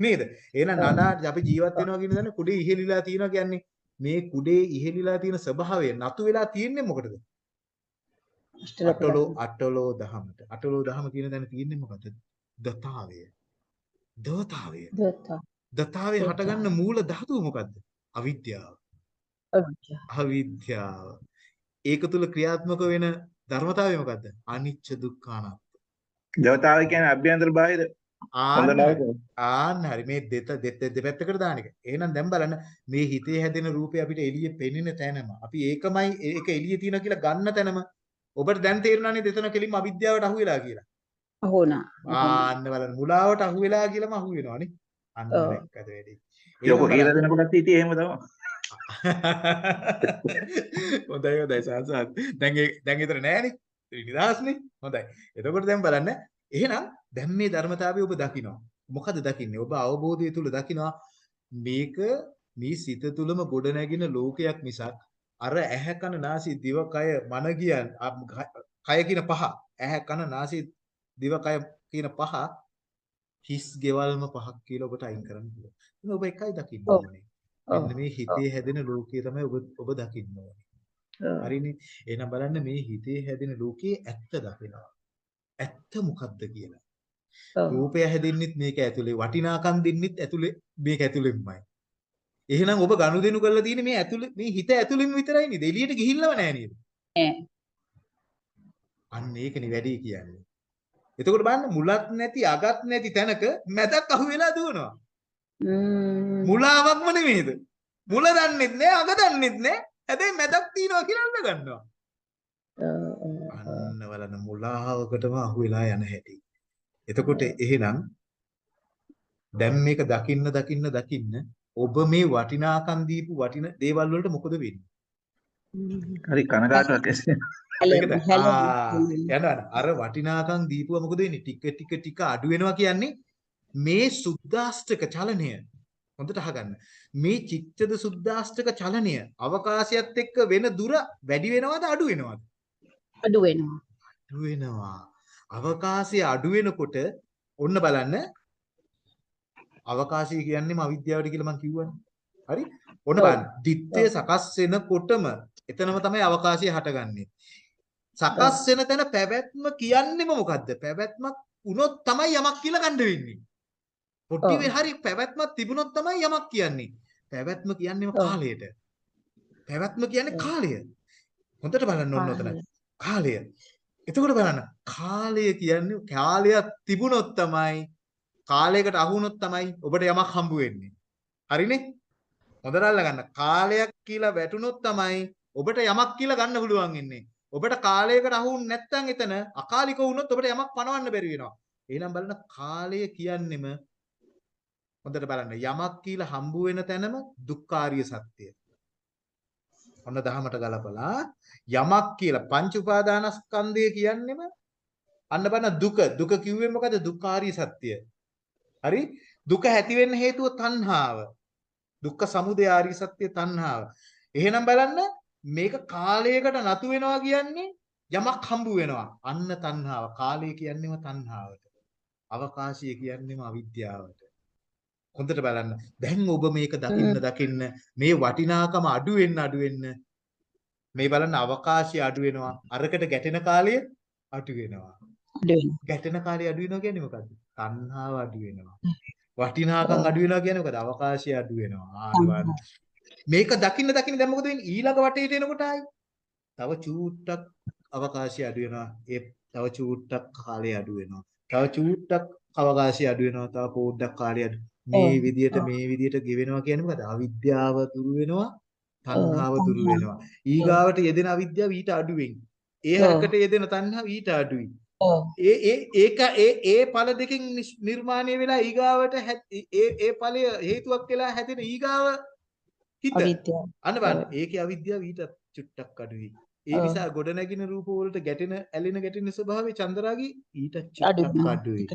නේද? එහෙනම් නනාට අපි ජීවත් වෙනවා කියන තැන කුඩේ ඉහිලිලා තියෙනවා කියන්නේ මේ කුඩේ ඉහිලිලා තියෙන ස්වභාවය නතු වෙලා තියෙන්නේ මොකටද? අටලෝ අටලෝ දහමට. අටලෝ දහම කියන තැන තියෙන්නේ මොකද? දතාවය. දවතාවය. දත්තා දතාවේ දතා. හටගන්න මූල ධාතුව මොකද්ද? අවිද්‍යාව. අවිද්‍යාව. ඒක තුල ක්‍රියාත්මක වෙන ධර්මතාවය මොකද්ද? අනිච්ච දුක්ඛ අනාත්ම. ජවතාව කියන්නේ අභ්‍යන්තර බාහිර ආන්න හරි මේ දෙත දෙත දෙපැත්තකට දාන එක. එහෙනම් දැන් බලන්න මේ හිතේ හැදෙන රූපේ අපිට එළියේ පෙනෙන තැනම අපි ඒකමයි ඒක එළියේ තියෙන කියලා ගන්න තැනම ඔබට දැන් තේරුණානේ දෙතන කෙලින්ම අවිද්‍යාවට අහු වෙලා කියලා. අහුණා. ආන්න බලන්න මුලාවට අහු වෙලා කියලාම අහු වෙනවනේ. අන්න ඔව්. දැක්කද වැඩි. ලොකෝ කියලා දෙනකොටත් හිටියේ එහෙම තමයි. [laughs] හොඳයි හොඳයි සාසත්. දැන් ඒ දැන් ඊතර නෑනේ. නිදාස්නේ. හොඳයි. එතකොට දැන් බලන්න එහෙනම් දැන් මේ ධර්මතාවය ඔබ දකිනවා. මොකද දකින්නේ? ඔබ අවබෝධය තුල දකිනවා මේක මේ සිත තුලම ගොඩ නැගින ලෝකයක් මිසක් අර ඇහැ කන නාසය දිව කය මන කියන කය කියන පහ ඇහැ කන නාසය දිව කය කියන පහ හිස් ගෙවල්ම පහක් කියලා ඔබට අයින් කරන්න පුළුවන්. එහෙනම් ඔබ එකයි දකින්න. ඕනේ. මෙන්න මේ හිතේ හැදෙන ලෝකය තමයි ඔබ ඔබ දකින්න ඕනේ. හරිනේ. එහෙනම් බලන්න මේ හිතේ හැදෙන ලෝකයේ ඇත්ත දකිනවා. ඇත්ත මොකද්ද කියලා. රූපය හැදෙන්නෙත් මේක ඇතුලේ, වටිනාකම් දෙන්නෙත් ඇතුලේ මේක ඇතුලෙන්මයි. එහෙනම් ඔබ ගනුදෙනු කරලා තියෙන්නේ මේ ඇතුලේ මේ හිත ඇතුලෙන් විතරයි නේද? එළියට ගිහිල්ලව නෑ නේද? අන්න ඒකනේ වැඩි කියන්නේ. එතකොට බලන්න මුලත් නැති අගත් නැති තැනක මැදක් අහු වෙලා දුවනවා. මුලාවක්ම නෙමෙයිද? මුල දන්නෙත් නෑ අග දන්නෙත් නෑ. හැබැයි මැදක් තියනවා කියලා අල්ල ගන්නවා. අන්න බලන්න මුලාවකටම අහු වෙලා යන හැටි. එතකොට එහෙනම් දැන් මේක දකින්න දකින්න දකින්න ඔබ මේ වටිනාකම් දීපු වටින දේවල් වලට මොකද වෙන්නේ? හරි කනගාටුවක් හැලෙන්න. යනවා. අර වටිනාකම් දීපුවා මොකද වෙන්නේ? ටික ටික ටික අඩු වෙනවා කියන්නේ මේ සුද්දාස්තක චලනය. හොඳට අහගන්න. මේ චිත්තද සුද්දාස්තක චලනය අවකාශයත් එක්ක වෙන දුර වැඩි වෙනවද අඩු වෙනවද? අඩු වෙනවා. අඩු වෙනවා. අවකාශය අඩු වෙනකොට ඔන්න බලන්න අවකාශය කියන්නේම අවිද්‍යාවට කියලා මම කිව්වනේ. හරි? ඔන්න. බලන්න. දිත්තේ සකස් වෙනකොටම එතනම තමයි අවකාශය හටගන්නේ. සකස් වෙන තැන පැවැත්ම කියන්නේම මොකද්ද? පැවැත්මක් වුණොත් තමයි යමක් කියලා ගන්න වෙන්නේ. පොඩි ඔව්. වේ හරි පැවැත්මක් තිබුණොත් තමයි යමක් කියන්නේ. පැවැත්ම කියන්නේම. කාලයට. පැවැත්ම කියන්නේ. කාලය. හොඳට බලන්න ඕන ඔතන. කාලය. කාලය. එතකොට බලන්න කාලය කියන්නේ කාලයක් තිබුණොත් තමයි කාලයකට අහු වුණොත් තමයි ඔබට යමක් හම්බ වෙන්නේ. හරිනේ? හොඳට අල්ලගන්න. කාලයක් කියලා වැටුණොත් තමයි ඔබට යමක් කියලා ගන්න පුළුවන් ඉන්නේ. ඔබට කාලයකට අහු වුනේ නැත්නම් එතන අකාලික වුණොත් ඔබට යමක් පනවන්න බැරි වෙනවා. එහෙනම් බලන්න කාලය කියන්නෙම හොඳට බලන්න යමක් කියලා හම්බ වෙන තැනම දුක්ඛාරිය සත්‍යය. ඔන්න දහමට ගලපලා යමක් කියලා පංච උපාදානස්කන්ධය කියන්නෙම අන්න බලන්න දුක දුක කිව්වේ මොකද දුක්ඛාරිය සත්‍යය. හරි දුක ඇති වෙන්න හේතුව තණ්හාව. දුක්ඛ සමුදය ආර්ය සත්‍ය තණ්හාව. එහෙනම් බලන්න මේක කාලයකට නතු වෙනවා කියන්නේ යමක් හම්බ වෙනවා. අන්න තණ්හාව. කාලය කියන්නේම තණ්හාවට. අවකාශය කියන්නේම අවිද්‍යාවට. හොඳට බලන්න. දැන් ඔබ මේක දකින්න දකින්න මේ වටිනාකම අඩු වෙන්න අඩු වෙන්න මේ බලන්න අවකාශය අඩු වෙනවා. අරකට ගැටෙන කාලය අඩු වෙනවා. ගැටෙන කාලය අඩු වෙනවා කියන්නේ මොකද්ද? තණ්හාව අඩු වෙනවා. වටිනාකම් අඩු වෙනවා කියන්නේ මොකද? අවකාශය අඩු වෙනවා. මේක දකින්න දකින්න දැන් මොකද වෙන්නේ? ඊළඟ වටේට එනකොට ආයි තව චූට්ටක් අවකාශය අඩු වෙනවා. ඒ තව චූට්ටක් කාලය අඩු වෙනවා. තව චූට්ටක් අවකාශය අඩු වෙනවා. තව පොඩ්ඩක් කාලය අඩු. මේ විදියට. මේ විදියට ගෙවෙනවා කියන්නේ මොකද? අවිද්‍යාව දුරු වෙනවා. තණ්හාව දුරු. වෙනවා. ඊගාවට යෙදෙන අවිද්‍යාව ඊට අඩුවෙන්. ඒ. හරකට යෙදෙන තණ්හාව ඊට අඩුයි. ඒ ඒ ඒක ඒ ඒ ඵල දෙකෙන් නිර්මාණය වෙලා ඊගාවට ඒ ඒ ඵලය හේතුවක් වෙලා හැදෙන ඊගාව හිත. අන්න බලන්න. ඒකේ අවිද්‍යාව ඊට චුට්ටක් අඩුයි ඒ. නිසා ගොඩ නැගින රූප වලට ගැටෙන ඇලෙන ගැටෙන ස්වභාවය චන්දරාගේ ඊට චුට්ටක් අඩුයි.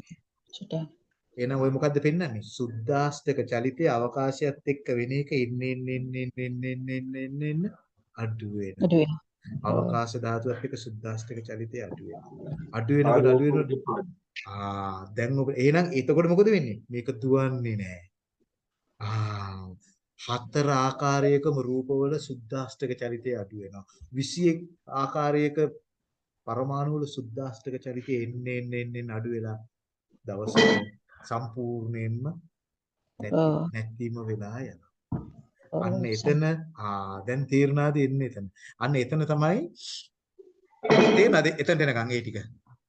එහෙනම් ඔය මොකද්ද පෙන්වන්නේ? සුද්දාස්තක චලිතයේ අවකාශයත් එක්ක වෙන එක ඉන්නේ ඉන්නේ ඉන්නේ ඉන්නේ ඉන්නේ අඩු වෙනවා. අවකාශ ධාතුවත් එක්ක සුද්දාස්තක චලිතය අඩු වෙනවා. අඩු වෙනකොට අඩු වෙනකොට ආ දැන් ඔබ එහෙනම් එතකොට මොකද වෙන්නේ? මේක දුවන්නේ නෑ. ආ හතර ආකාරයකම රූපවල සුද්දාස්තක චරිතය අඩු වෙනවා 21 ආකාරයක පරමාණු වල සුද්දාස්තක චරිතය එන්නේ එන්නේ එන්නේ අඩු වෙලා දවසක් සම්පූර්ණයෙන්ම නැති. නැතිම වෙලා යනවා. අන්න එතන ආ දැන් තීරණාද එන්නේ එතන. අන්න එතන තමයි තේරෙනවද එතනට එනකන් ඒ ටික.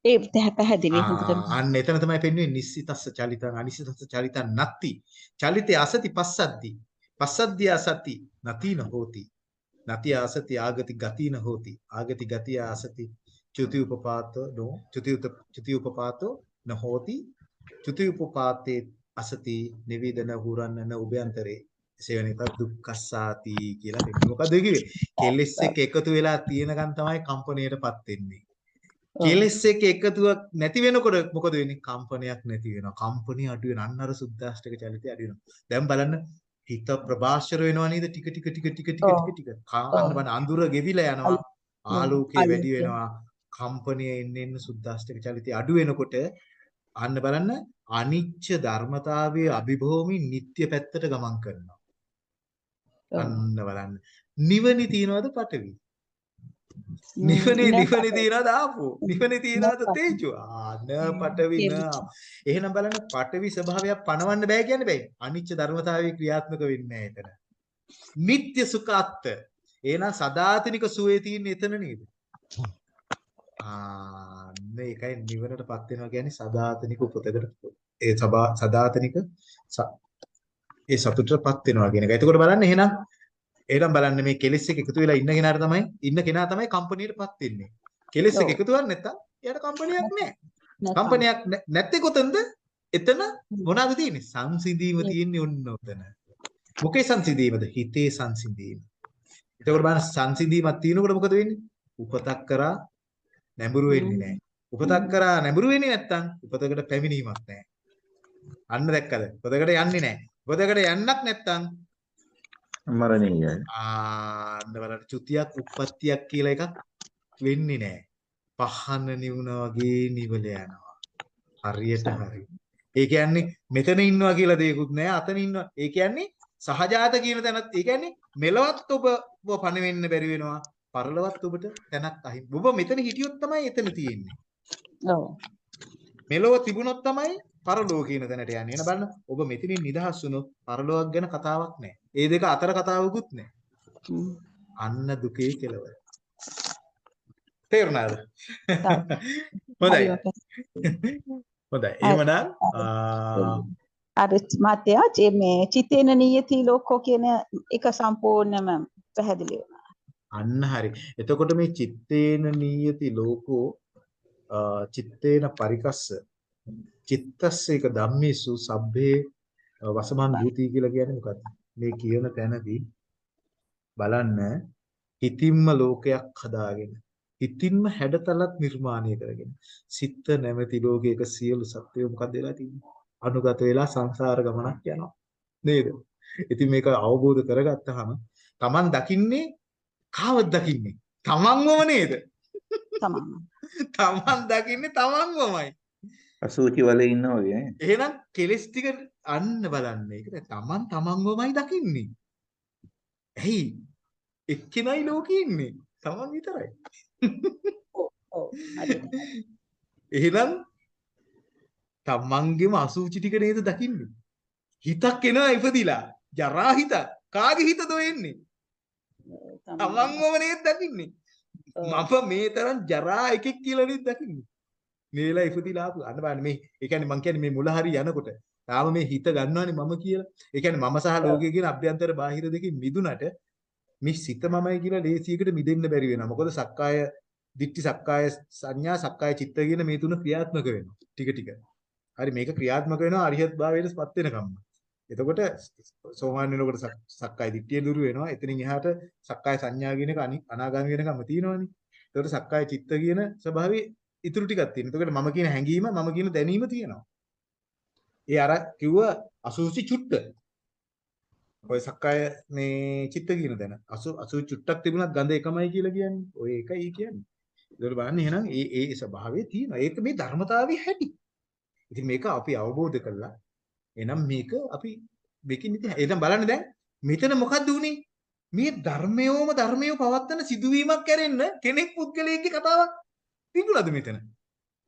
ඒ පැහැ- පැහැදිලි හොඳට. ආ, අන්න එතන තමයි පෙන්වෙන්නේ නිස්සිතස්ස චලිතං අනිසිතස්ස චලිතං නත්ති. චලිතේ අසති පස්සද්දි. පස්සද්දි අසති නතින හෝති. නති ආසති ආගති ගතින හෝති. ආගති ගතිය ආසති චුති උපපාතෝ චුති උත චුති උපපාතෝ න හෝති. චුති උපපාතේ අසති නිවේදන හුරන්නන උභයන්තරේ සේවනිත දුක්ඛස්සාති කියලා දෙන්නේ. මොකද කිව්වේ? කෙලෙස් එක එකතු වෙලා තියෙනකන් තමයි කම්පණයටපත් වෙන්නේ. කෙලෙස් එක එකතුවක් නැති වෙනකොට මොකද වෙන්නේ? කම්පනයක් නැති වෙනවා. කම්පනිය අඩු වෙන අන්න අර සුද්දාෂ්ටක චලිතය අඩු වෙනවා. දැන් බලන්න හිත ප්‍රභාෂර වෙනවා නේද? ටික ටික ටික ටික ටික. ටික ටික. කාන්න බලන්න අඳුර ගෙවිලා යනවා. ආලෝකය වැඩි. වෙනවා. කම්පනිය එන්න එන්න සුද්දාෂ්ටක චලිතය අඩු වෙනකොට අන්න බලන්න අනිච්ච ධර්මතාවයේ අභිභවමින් නිට්ටය පැත්තට ගමන් කරනවා. අන්න බලන්න. නිවනි තියනවද පටවි? නිවනේ නිවනේ. තියනවද ආපෝ? නිවනේ තියනවද. තේජෝ? ආ න පටවි න. එහෙනම් බලන්න පටවි ස්වභාවයක් පණවන්න බෑ කියන්නේ බෑ. අනිච්ච ධර්මතාවයේ ක්‍රියාත්මක වෙන්නේ නැහැ එතන. නিত্য සුඛාත්ත. එහෙනම් සදාතනික සුවේ තියෙන්නේ එතන නේද? ආ මේකයි නිවනටපත් වෙනවා කියන්නේ සදාතනික උපතකට ඒ සබා සදාතනික ඒ සතුටටපත් වෙනවා කියන එක. එතකොට බලන්න එහෙනම් එහෙනම් බලන්න මේ කෙලෙස් එක එකතු වෙලා ඉන්න කෙනාට තමයි ඉන්න කෙනා තමයි කම්පැනියටපත් වෙන්නේ. කෙලෙස් එක. එකතු වෙන්නේ නැත්තම් එයාට කම්පැනියක් නැහැ. කම්පැනියක් නැත්තේ කොතනද? එතන මොනවද තියෙන්නේ? සංසිඳීම තියෙන්නේ ඔන්න ඔතන. මොකේ සංසිඳීමද? හිතේ සංසිඳීම. එතකොට බලන්න සංසිඳීමක් තියෙනකොට මොකද වෙන්නේ? උපතක් කරා නැඹුරු වෙන්නේ නැහැ. උපතක් කරා නැඹුරු වෙන්නේ නැත්තම් උපතකට පැමිණීමක් නැහැ. අන්න දැක්කද? උපතකට යන්නේ නැහැ. උපතකට යන්නක් නැත්තම් මරණීයයි. ආන්න බලන්න චුතියක් උප්පත්තියක් කියලා එකක් වෙන්නේ නැහැ. පහන නිවුනා වගේ නිවල යනවා. හරියට හරි. ඒ කියන්නේ මෙතන ඉන්නවා කියලා දෙයක්වත් නැහැ. අතන ඉන්නවා. ඒ කියන්නේ සහජාත කියන තැනත් ඒ කියන්නේ මෙලවත් ඔබ ඔබ පණ වෙන්න බැරි වෙනවා. පරලවත් ඔබට තැනක් අහිමි. ඔබ මෙතන හිටියොත් තමයි එතන තියෙන්නේ. ඔව්. මෙලොව තිබුණොත් තමයි පරලෝක කියන තැනට යන්නේ. එන බලන්න ඔබ මෙතනින් නිදහස් වුණොත් පරලෝක ගැන කතාවක් නැහැ. ඒ දෙක අතර කතාවකුත් නැහැ. අන්න දුකේ කෙලවර. තේරුණාද? හොඳයි. හොඳයි. එහෙමනම් අර මාත්‍යා මේ චිතේන නියති ලෝකෝ කියන එක සම්පූර්ණයෙන්ම පැහැදිලි වුණා. අන්න හරි. එතකොට මේ චිත්තේන නීයති ලෝකෝ ආ, චිත්තේන පරිකස්ස චිත්තස්ස එක ධම්මේසු සබ්බේ වසමන් භූති කියලා කියන්නේ මොකද්ද? මේ කියන තැනදී බලන්න හිතින්ම ලෝකයක් හදාගෙන හිතින්ම හැඩතලත් නිර්මාණය කරගෙන සිත නැමැති ලෝකයක සියලු සත්වයෝ මොකද වෙලා තින්නේ? අනුගත වෙලා සංසාර ගමනක් යනවා. නේද? ඉතින් මේක අවබෝධ කරගත්තාම Taman දකින්නේ කාවද දකින්නේ? Tamanවම නේද? තමන්. Taman දකින්නේ Tamanවමයි. අසුචි වලේ ඉන්නවා වගේ. එහෙනම් කෙලස් ටික අන්න බලන්න. ඒක Taman Tamanවමයි දකින්නේ. ඇයි? එක්කෙනයි ලෝකේ ඉන්නේ. Taman විතරයි. ඔව්. හරි. එහෙනම් තමන්ගේම අසූචි ටික නේද දකින්නේ. හිතක් එනවා ඉපදිලා. ජරා හිත. කාගේ හිතද එන්නේ? තමන්වම නේද දකින්නේ. මම මේ තරම් ජරා එකෙක් කියලා නේද දකින්නේ. මේලා ඉපදිලා ආපු. අන්න බලන්න මේ ඒ කියන්නේ මං කියන්නේ මේ මුල හරි යනකොට තාම මේ හිත ගන්නවනේ මම කියලා. ඒ කියන්නේ මම සහ ලෝකය කියන අභ්‍යන්තර බාහිර දෙකෙන් මිදුනට මේ සිත මමයි කියලා ලේසියකට මිදෙන්න බැරි වෙනවා. මොකද සක්කාය දිට්ඨි සක්කාය සංඥා සක්කාය චිත්ත කියන මේ තුන ක්‍රියාත්මක වෙනවා. ටික ටික. හරි මේක ක්‍රියාත්මක වෙනවා අරිහත් භාවයටපත් වෙනකම්ම. එතකොට සෝමාන් වෙනකොට සක්- සක්කාය දිට්ඨිය දුරු වෙනවා. එතනින් එහාට සක්කාය සංඥා කියන එක අනි- අනාගාමී වෙනකම්ම තියෙනවනේ. එතකොට සක්කාය චිත්ත කියන ස්වභාවය ඉතුරු ටිකක් තියෙනවා. එතකොට මම කියන හැඟීම මම කියන දැනීම තියෙනවා. ඒ අර කිව්ව අසුචි චුට්ට. ඔය සක්කාය මේ චිත්ත කියන දැන. අසු අසු චුට්ටක් තිබුණත් ගඳ එකමයි කියලා කියන්නේ. ඔය එකයි කියන්නේ. ඒකට බලන්න එහෙනම් ඒ ඒ ස්වභාවය තියෙනවා. ඒක මේ ධර්මතාවයේ හැටි. ඉතින් මේක අපි අවබෝධ කළා. එහෙනම් මේක අපි මේකින් ඉතින් එහෙනම් බලන්න දැන් මෙතන මොකද්ද උනේ? මේ ධර්මයෝම ධර්මයෝ පවත්තන සිදුවීමක් කරෙන්න කෙනෙක් පුද්ගලයෙක්ගේ කතාවක් තිබුණාද මෙතන?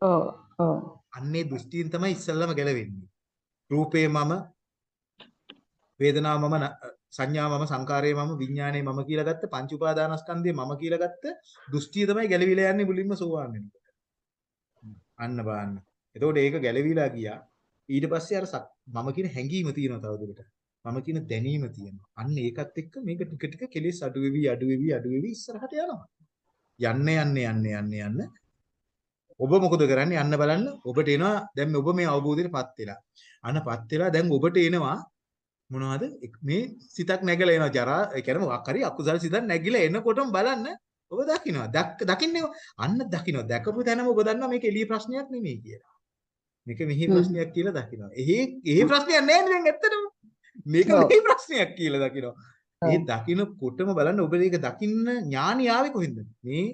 ඔව් ඔව් අන්නේ දෘෂ්ටියෙන් තමයි ඉස්සල්ලාම ගැලවෙන්නේ. රූපේ මම වේදනාව මම සංඥා මම සංකාරය මම විඥානය මම කියලා ගත්ත පංච උපාදානස්කන්ධය මම කියලා ගත්ත දෘෂ්ටිය තමයි ගැලවිලා යන්නේ මුලින්ම සෝවාන් වෙනකොට. අන්න බලන්න. එතකොට ඒක ගැලවිලා ගියා. ඊට පස්සේ අර සක්- මම කියන හැඟීම තියෙනවා තවදුරටත්. මම කියන දැනීම තියෙනවා. අන්න ඒකත් එක්ක මේක ටික ටික කෙලෙස් අඩු වෙවි අඩු වෙවි අඩු වෙවි ඉස්සරහට යනවා. යන්න යන්න යන්න යන්න යන්න ඔබ මොකද කරන්නේ? අන්න බලන්න ඔබට එනවා දැන් ඔබ මේ අවබෝධයටපත් වෙලා. අන්නපත් වෙලා දැන් ඔබට එනවා මොනවද? එක්- මේ සිතක් නැගලා එනවා ජරා ඒ කියන්නේ මොකක් හරි අකුසල සිතක් නැගිලා එනකොටම බලන්න ඔබ දකින්නවා. දක් දකින්නේ අන්න දකින්නවා. දැකපු තැනම ඔබ දන්නවා මේක එළිය ප්‍රශ්නයක් නෙමෙයි කියලා. මේක මෙහි. ප්‍රශ්නයක් කියලා දකින්නවා. එහෙ එහෙ ප්‍රශ්නයක් නැහැ නේ දැන් ඇත්තටම. මේක. මෙහි ප්‍රශ්නයක් කියලා දකින්නවා. ඔව්. ඒ දකින්නකොටම බලන්න ඔබ මේක දකින්න ඥානි ආවේ කොහෙන්ද? මේ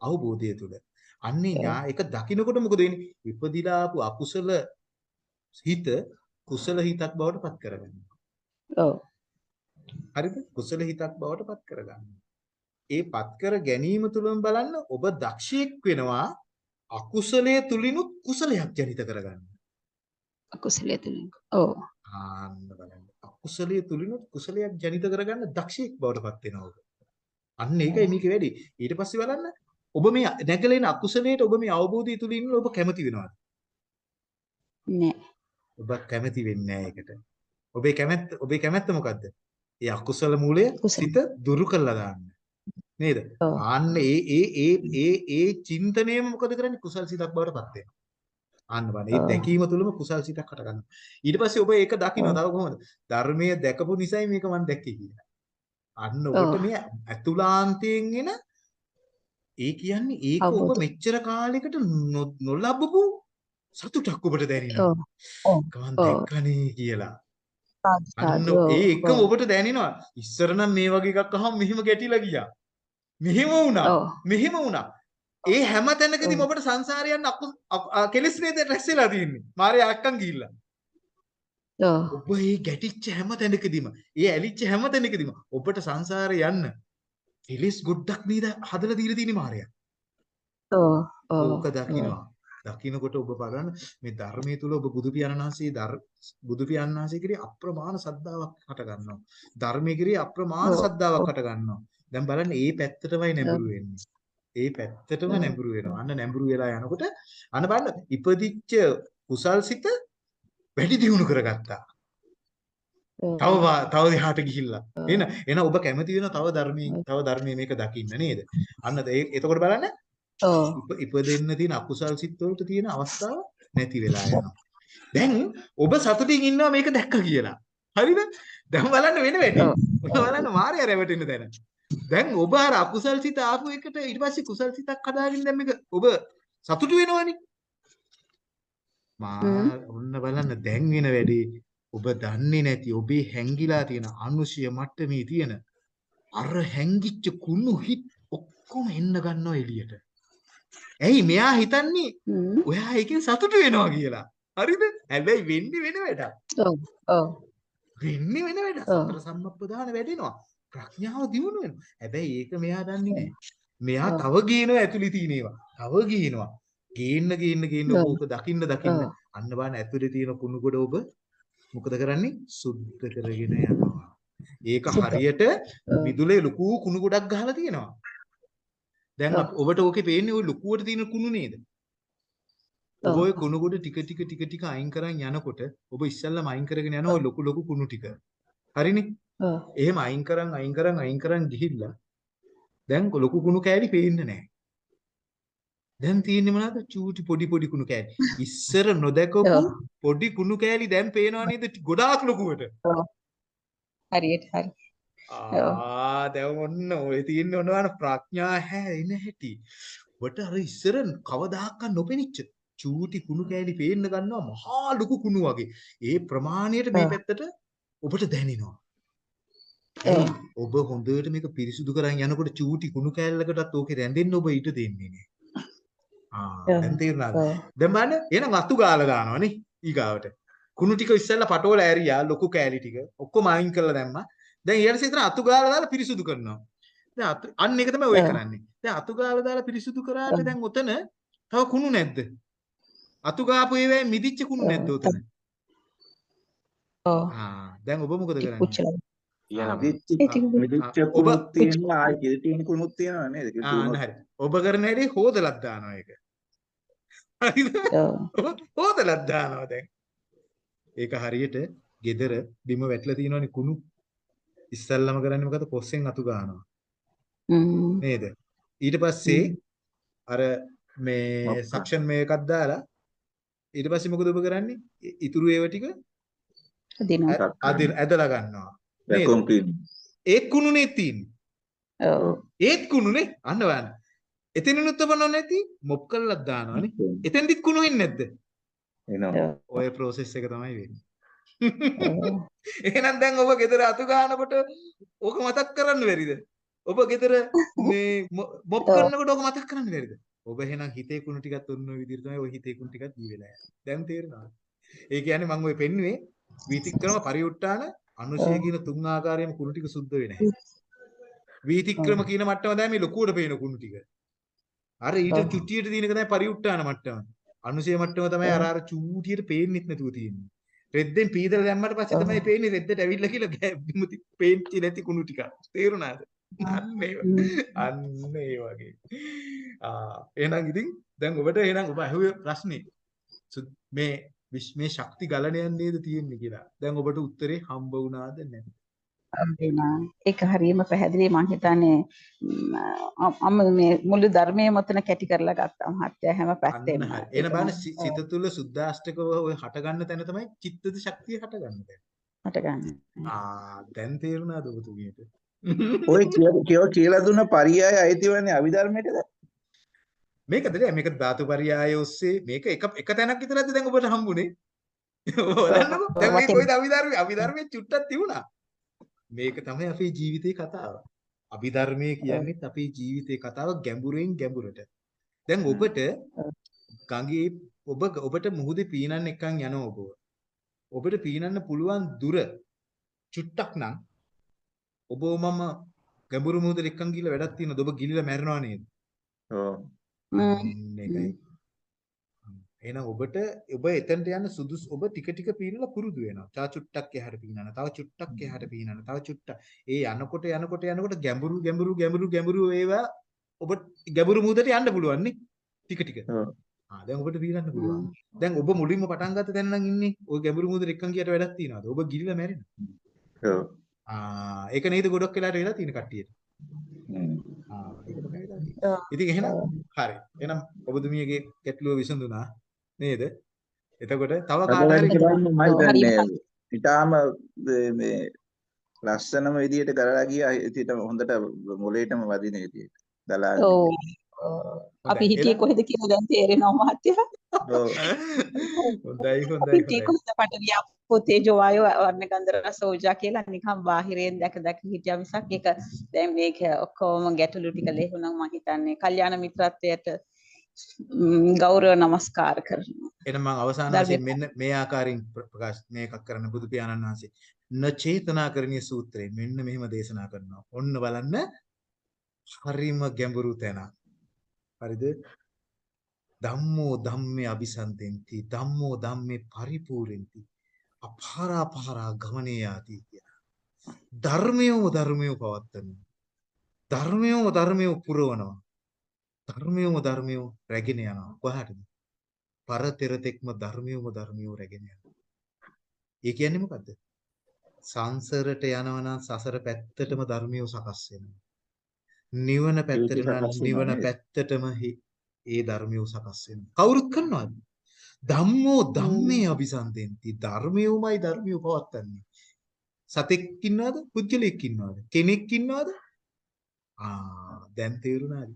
අවබෝධය තුළ. අන්නේ. ඥා එක දකින්නකොට මොකද වෙන්නේ? ඉපදිලා ආපු අකුසල හිත කුසල හිතක් බවට පත් කරගන්නවා. ඔව් හරිද? කුසල හිතක් බවට පත් කරගන්නවා. ඒ පත් කර ගැනීම තුළම බලන්න ඔබ දක්ෂයෙක් වෙනවා අකුසලයේ තුලිනුත් කුසලයක් ජනිත කරගන්න. අකුසලයේ තුලින් ඔව් ආන්න බලන්න. අකුසලයේ තුලිනුත් කුසලයක් ජනිත කරගන්න දක්ෂයෙක් බවට පත් වෙනවා ඔබ. අන්න ඒකයි මේකේ වැඩි. ඊට පස්සේ බලන්න ඔබ මේ නැගලෙන අකුසලයට ඔබ මේ අවබෝධය තුලින් ඔබ කැමති වෙනවද? නෑ ඔබ කැමති වෙන්නේ නැහැ ඒකට. ඔබේ කැමැත්ත ඔබේ කැමැත්ත මොකද්ද? ඒ අකුසල මූලය. සිත දුරු කළා දාන්න. නේද? ආන්න ඒ ඒ ඒ ඒ ඒ චින්තනයම මොකද කරන්නේ? කුසල් සිතක් බවට පත් වෙනවා. ආන්න බලන්න. ඒ. දැකීම තුළම කුසල් සිතක් හට ගන්නවා. ඊට පස්සේ ඔබ ඒක දකින්න තව කොහොමද? ධර්මයේ දැකපු නිසායි මේක මම දැක්කේ කියලා. අන්න ඔබට. මේ ඇතුලාන්තයෙන් එන ඒ කියන්නේ ඒක ඔබ. මෙච්චර කාලයකට නොලබපු සතුටක් ඔබට දැනෙනවා. ඔව්. දැක්කනේ කියලා. අන්න සාදු ඔව් ඒ එකම ඔව් ඔබට දැනෙනවා. ඉස්සර නම් මේ වගේ එකක් අහම මෙහෙම ගැටිලා ගියා. මෙහෙම වුණා. මෙහෙම වුණා. ඒ හැම තැනකදීම. ඔබට සංසාරේ යන අකු කෙලෙස් නේද රැස් වෙලා තියෙන්නේ. මාරේ අක්කන් ගිහිල්ලා. ඔබ මේ ගැටිච්ච හැම තැනකදීම, ඒ ඇලිච්ච හැම තැනකදීම ඔබට සංසාරේ යන්න කෙලෙස් ගොඩක් නේද හදලා දීලා තියෙන්නේ මාරයා. ඔව් ඕක දකින්නවා. දකින්නකොට ඔබ බලන්න මේ ධර්මයේ තුල ඔබ බුදු පියාණන් වහන්සේ බුදු පියාණන් වහන්සේ කෙරේ අප්‍රමාණ සද්ධාාවක් හට ගන්නවා. ධර්මයේ කෙරේ අප්‍රමාණ. සද්ධාාවක්. හට ගන්නවා. දැන් බලන්න මේ පැත්තටමයි නැඹුරු වෙන්නේ. ඒ පැත්තටම. නැඹුරු වෙනවා. අන්න නැඹුරු වෙලා යනකොට අන්න බලන්න ඉපදිච්ච කුසල් සිත වැඩි දියුණු කරගත්තා. තව තව දෙහාට ගිහිල්ලා. එන එන ඔබ කැමති වෙන තව ධර්මයේ තව ධර්මයේ මේක දකින්න නේද? අන්න ඒ එතකොට බලන්න ඉපදෙන්න තියෙන අකුසල් සිත් වලට තියෙන අවස්ථාව නැති වෙලා යනවා. දැන් ඔබ සතුටින් ඉන්නවා මේක දැක්ක කියලා. හරිද? දැන් බලන්න වෙන වැඩි. ඔන්න බලන්න මායя රැවටෙන්න දැන. දැන් ඔබ අර අකුසල් සිත ආපු එකට ඊට පස්සේ කුසල් සිතක් හදාගෙන දැන් මේක ඔබ සතුටු වෙනවනේ. මා ඔන්න බලන්න දැන් වෙන වැඩේ ඔබ දන්නේ නැති ඔබේ හැංගිලා තියෙන අනුශය මට්ටමේ තියෙන අර හැංගිච්ච කුණු හිත් ඔක්කොම එන්න ගන්නවා එළියට. ඇයි මෙයා හිතන්නේ. ඔයා එකෙන් සතුටු වෙනවා කියලා. හරිද? හැබැයි වෙන්නේ වෙන වැඩක්. ඔව් ඔව් වෙන්නේ වෙන වැඩක්. සතර සම්මප්පදාන වැඩෙනවා. ප්‍රඥාව දියුණු වෙනවා. හැබැයි ඒක මෙයා දන්නේ නැහැ. මෙයා තව ගේනවා ඇතුලේ තියෙන ඒවා. තව ගේනවා. ගේන්න ගේන්න ගේන්න ඕක දකින්න දකින්න අන්න බලන්න ඇතුලේ තියෙන කුණු ගොඩ ඔබ මොකද කරන්නේ? සුද්ධ කරගෙන යනවා. ඒක හරියට මිදුලේ ලুকু කුණු ගොඩක් ගහලා තියෙනවා. දැන් ඔබට ඕකේ පේන්නේ ওই ලুকুවට තියෙන කුණු නේද? ඔය කුණු ගොඩ ටික ටික ටික ටික අයින් කරන් යනකොට ඔබ ඉස්සල්ලාම අයින් කරගෙන යන ওই ලොකු ලොකු කුණු ටික. හරිනේ? එහෙම අයින් කරන් අයින් කරන් අයින් කරන් ගිහිල්ලා දැන් ලොකු කුණු කෑලි පේන්නේ නැහැ. දැන් තියෙන්නේ මොනවද? චූටි පොඩි පොඩි කුණු කෑලි. ඉස්සර නොදකපු. පොඩි කුණු කෑලි දැන් පේනවා නේද? ගොඩාක් ලොකුවට. හරියට හරි. ආ දැන් ඔන්න ඔය තියෙන්නේ ඔනවන ප්‍රඥා හැෙන හැටි. ඔබට අර ඉස්සර කවදාකවත් නොපෙනිච්ච චූටි කුණු කෑලි පේන්න ගන්නවා මහා ලොකු කුණු වගේ. ඒ ප්‍රමාණයට මේ. පැත්තට ඔබට දැනෙනවා. ඔබ හොඳට මේක පිරිසුදු කරන් යනකොට චූටි කුණු කෑල්ලකටත් ඕකේ රැඳෙන්න ඔබ ඊට දෙන්නේ නෑ. ආ. දැන් තේරුණාද? දැන් බලන්න එහෙනම් අතු ගාලා දානවනේ ඊගාවට. කුණු ටික ඉස්සෙල්ලා පටෝල ඇරියා ලොකු කෑලි ටික ඔක්කොම අයින් කරලා දැම්මා. දැන් ඊට පස්සේ අතු ගාලා දාලා පිරිසුදු කරනවා. දැන් අන්න ඒක තමයි ඔය. කරන්නේ. දැන් අතු ගාලා දාලා පිරිසුදු කරාට. දැන් ඔතන තව කුණු නැද්ද? අතු ගාපු ඒවායේ මිදිච්ච කුණු. නැද්ද ඔතන? ඔව්. ආ දැන් ඔබ මොකද කරන්නේ? ඔබ- කරන හැටි හොදලත් දානවා ඒක. හරිද? ඔව්. හොදලත් දානවා දැන්. ඒක හරියට gedara බිම වැටලා තියෙනවනේ කුණු. ඉස්සල්ලාම කරන්නේ මොකද? පොස්සෙන් අතු ගන්නවා. නේද? ඊට පස්සේ. අර මේ? සක්ෂන් මේකක් දාලා ඊට පස්සේ මොකද ඔබ කරන්නේ? ඉතුරු ඒවා ටික දිනවා. ඇ- අදින ඇදලා ගන්නවා. Vacuum clean. ඒත් කුණුනේ තියෙන්නේ. ඔව්. ඒත් කුණුනේ. අන්න බලන්න. එතනිනුත් ඔබ නැති මොප් කරලා දානවනේ. එතෙන්දිත් කුණු වෙන්නේ නැද්ද? එනවා. ඔය process එක තමයි වෙන්නේ. [laughs] එහෙනම් දැන් ඔබ ගෙදර අතු ගන්නකොට ඕක මතක් කරන්න බැරිද? ඔබ ගෙදර මේ මොප්. කරනකොට ඕක මතක් කරන්න බැරිද? ඔබ එහෙනම් හිතේ කුණු ටිකත් ඔන්න ඔය විදිහට තමයි ඔය හිතේ කුණු ටිකත් දී වෙලා යන්නේ. දැන් තේරෙනවද? ඒ කියන්නේ මම ඔය පෙන්නුවේ වීතික්‍රම පරිඋට්ටාන අනුශය. කියන තුන් ආකාරයෙන්ම කුණු ටික සුද්ධ වෙන්නේ නැහැ. [laughs] වීතික්‍රම කියන මට්ටම තමයි මේ ලොකුවට පේන කුණු ටික. අර ඊට. චුට්ටියට එක තමයි පරිඋට්ටාන මට්ටම. අනුශය මට්ටම තමයි අර අර චූටියට පේන්නෙත් නැතුව තියෙන්නේ. රෙද්දෙන් පීදලා දැම්මට පස්සේ. තමයි පේන්නේ රෙද්දට ඇවිල්ලා කියලා ගැබ්බිමුති පේන්ටි නැති කුණු ටික. තේරුණාද? අන්න ඒ. අන්න ඒ වගේ. ආ එහෙනම් ඉතින් දැන් ඔබට එහෙනම් ඔබ අහුවේ ප්‍රශ්නේ මේ මේ ශක්ති ගලණයක් නේද තියෙන්නේ කියලා. දැන් ඔබට උත්තරේ හම්බ වුණාද නැද්ද? ඒක හරියම පැහැදිලි මම හිතන්නේ මම මේ මුළු ධර්මයේ මොතන කැටි කරලා ගත්තා මහත්තයා හැම පැත්තෙම. එහෙනම් බලන්න සිත තුළ සුද්දාෂ්ටකව ඔය හට ගන්න තැන තමයි චිත්තද ශක්තිය හට ගන්න තැන. මට ගන්න. ආ දැන් තේරුණාද ඔබතුමියට? ඔය කිය- කිය- කියලා දුන්න පරියය අයිතිවන්නේ අභිධර්මයටද? මේකද නෑ? මේක ධාතු පරියාය ඔස්සේ? මේක එක එක තැනක් විතරද දැන් ඔබට හම්බුනේ? බලන්නකෝ දැන් මේ කොයිද අභිධර්මයේ? අභිධර්මයේ චුට්ටක් තිබුණා. මේක තමයි අපේ ජීවිතේ කතාව. අභිධර්මයේ කියන්නේත් අපේ ජීවිතේ කතාව ගැඹුරින් ගැඹුරට. දැන් ඔබට ගඟේ ඔබ ඔබට මුහුදේ පීනන්න එකන් යන ඔබ ඔබට පීනන්න පුළුවන් දුර චුට්ටක් නම් ඔබ මම ගැඹුරු මුහුදට එක්කන් ගිහලා වැඩක් තියෙනවද? ඔබ ගිලිලා මැරෙනව නේද? ඔව්. ඒකයි. එහෙනම් ඔබට ඔබ එතනට යන සුදුසු ඔබ ටික ටික පීනලා පුරුදු වෙනවා. තව චුට්ටක් එහාට පීනන, තව චුට්ටක් එහාට පීනන, තව චුට්ටක්. ඒ යනකොට යනකොට යනකොට ගැඹුරු ගැඹුරු ගැඹුරු ගැඹුරු ඒවා ඔබ ගැඹුරු මුහුදට යන්න පුළුවන් නේ. ටික ටික. ආ දැන් ඔබට පීනන්න පුළුවන්. දැන් ඔබ මුලින්ම පටන් ගත්ත තැන නම් ඉන්නේ. ඔය ගැඹුරු මුහුදට එක්කන් ගියට වැඩක් තියනවාද? ඔබ ගිලිලා මැරෙනවා. ඔව්. ආ ඒක නේද ගොඩක් වෙලාට වෙලා තියෙන කට්ටියට. ආ ඒක තමයි වෙලා තියෙන්නේ. ඉතින් එහෙනම් හරි. එහෙනම් ඔබතුමියගේ ගැටලුව විසඳුණා නේද? එතකොට තව කාට අද හරි වැඩි කරන්නේ මම හරි හිතන්නේ ඊටාම මේ- මේ ලස්සනම විදියට කරලා ගියා ඉතින් හොඳට මොලේටම වදින විදියට. දලාගෙන. අපි. හිටියේ කොහෙද කියලා දැන් තේරෙනවා මහත්තයා. ඔව්. [laughs] හොඳයි හොඳයි හොඳයි. කොහෙද පටවිය අපෝ තේජෝ වායෝ වර්ණ ගන්ධ රස ඕජා කියලා නිකන් බාහිරයෙන් දැක දැක හිටියා මිසක් ඒක දැන් මේක ඔක්කොම ගැටලු ටික ලෙහුණා මම හිතන්නේ කල්යාණ මිත්‍රත්වයට ගෞරව නමස්කාර කරනවා. එහෙනම් මම අවසාන වශයෙන් මෙන්න මේ ආකාරයෙන් ප්‍ර- ප්‍රකාශ මේකක් කරන බුදු පියාණන් වහන්සේ න චේතනාකරණීය සූත්‍රයෙන් මෙන්න මෙහෙම දේශනා කරනවා. ඔන්න බලන්න හරිම ගැඹුරු තැන. හරිද? ධම්මෝ ධම්මේ අபிසන්තෙන්ති ධම්මෝ ධම්මේ පරිපූර්ණෙන්ති අපාරා පාරා ගමනේ යාති කියලා. ධර්මයෝ ධර්මයෝ පවත්තනවා. ධර්මයෝ ධර්මයෝ පුරවනවා. ධර්මයෝ ධර්මයෝ රැගෙන යනවා. කොහාටද? පරතෙරතෙක්ම ධර්මයෝම ධර්මයෝ රැගෙන යනවා. ඒ කියන්නේ මොකද්ද? සංසරට යනවා නම් සසර පැත්තටම ධර්මයෝ සකස් වෙනවා. නිවන පැත්තට නිවන? පැත්තටම ඒ ධර්මියෝ සකස් වෙනවා. කවුරුත් කරනවද? ධම්මෝ ධම්මේ අபிසන්දෙන්ති. ධර්මියෝමයි ධර්මියෝ පවත්තන්නේ. සතෙක් ඉන්නවද? පුජ්‍යලෙක් ඉන්නවද? කෙනෙක් ඉන්නවද? ආ දැන් තේරුණාද?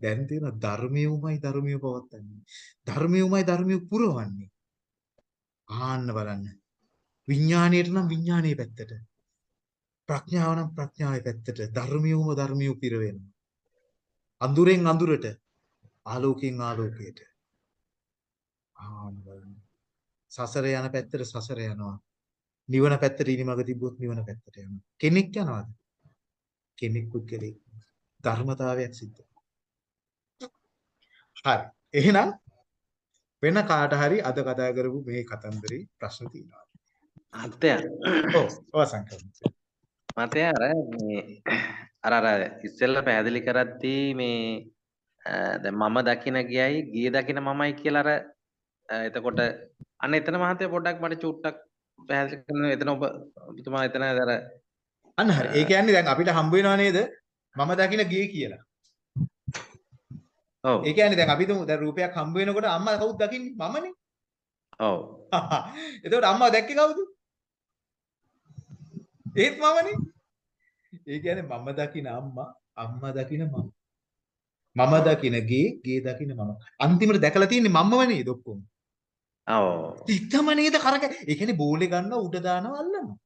දැන් තේරෙනවා ධර්මියෝමයි ධර්මියෝ පවත්තන්නේ. ධර්මියෝමයි ධර්මියෝ පුරවන්නේ. ආන්න බලන්න. විඥාණයට නම් විඥානයේ පැත්තට. ප්‍රඥාව නම් ප්‍රඥාවේ පැත්තට. ධර්මියෝම ධර්මියෝ පිර වෙනවා. අඳුරෙන් අඳුරට ආලෝකයෙන් ආලෝකයට. සසර යන පැත්තට සසර යනවා. නිවන පැත්තට ඉනිමග තිබ්බොත් නිවන පැත්තට යනවා. කෙනෙක් යනවාද? කෙනෙක් පුද්ගලෙක්. ධර්මතාවයක් සිද්ධ. හරි. එහෙනම් වෙන කාට හරි අද කතා කරපු මේ කතන්දරේ ප්‍රශ්න තියෙනවා. මහත්තයා ඔව් අවසන් කරමු. මහත්තයා අර මේ අර අර ඉස්සෙල්ලා පැහැදිලි කරද්දී මේ දැන් මම දකින ගියයි ගිය දකින මමයි කියලා අර එතකොට අන්න එතන මහත්තයා පොඩ්ඩක් මට චුට්ටක් පැහැදිලි කරන්න එතන ඔබ ඔබතුමා එතන අර අන්න හරි. ඒ කියන්නේ දැන් අපිට හම්බ වෙනව නේද? මම දකින ගේ කියලා. ඔව් ඒ කියන්නේ දැන් අපි තුමු දැන් රූපයක් හම්බ වෙනකොට අම්මා කවුද දකින්නේ? මමනේ. ඔව් [laughs] එතකොට අම්මා දැක්කේ කවුද? ඒත් මමනේ. ඒ කියන්නේ මම දකින අම්මා, අම්මා දකින මම. මම දකින ගේ, ගේ දකින මම. අන්තිමට දැකලා තියෙන්නේ මම්මම නේද ඔක්කොම? ඔව් තිත්තම නේද කරක. ඒ කියන්නේ බෝලේ ගන්නවා උඩ දානවා අල්ලනවා.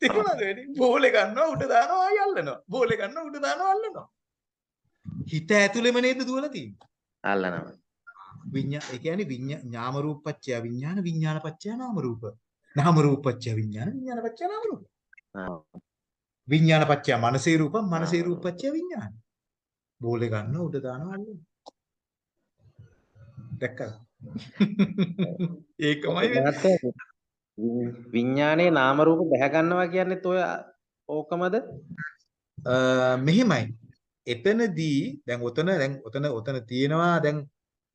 තේරුණාද වැඩි? බෝලේ ගන්නවා උඩ දානවා ආයි අල්ලනවා. බෝලේ ගන්නවා උඩ දානවා අල්ලනවා. හිත ඇතුළෙම නේද දුවලා තියෙන්නේ? අල්ලනවා විඤ්ඤා ඒ කියන්නේ විඤ්ඤා ඥාම රූපච්චය විඤ්ඤාණ විඤ්ඤාණ පච්චය නාම රූප. නාම රූපච්චය විඤ්ඤාණ විඤ්ඤාණ පච්චය නාම රූප. ඔව් විඤ්ඤාණ පච්චය මනසේ රූපම් මනසේ රූපච්චය විඤ්ඤාණ. බෝලේ ගන්න උඩ දානවා අල්ලනවා. දැක්කද? ඒකමයි විඤ්ඤාණේ නාම රූප බැහැ ගන්නවා කියන්නේත් ඔය ඕකමද මෙහෙමයි. එතනදී දැන් ඔතන දැන් ඔතන ඔතන තියෙනවා දැන්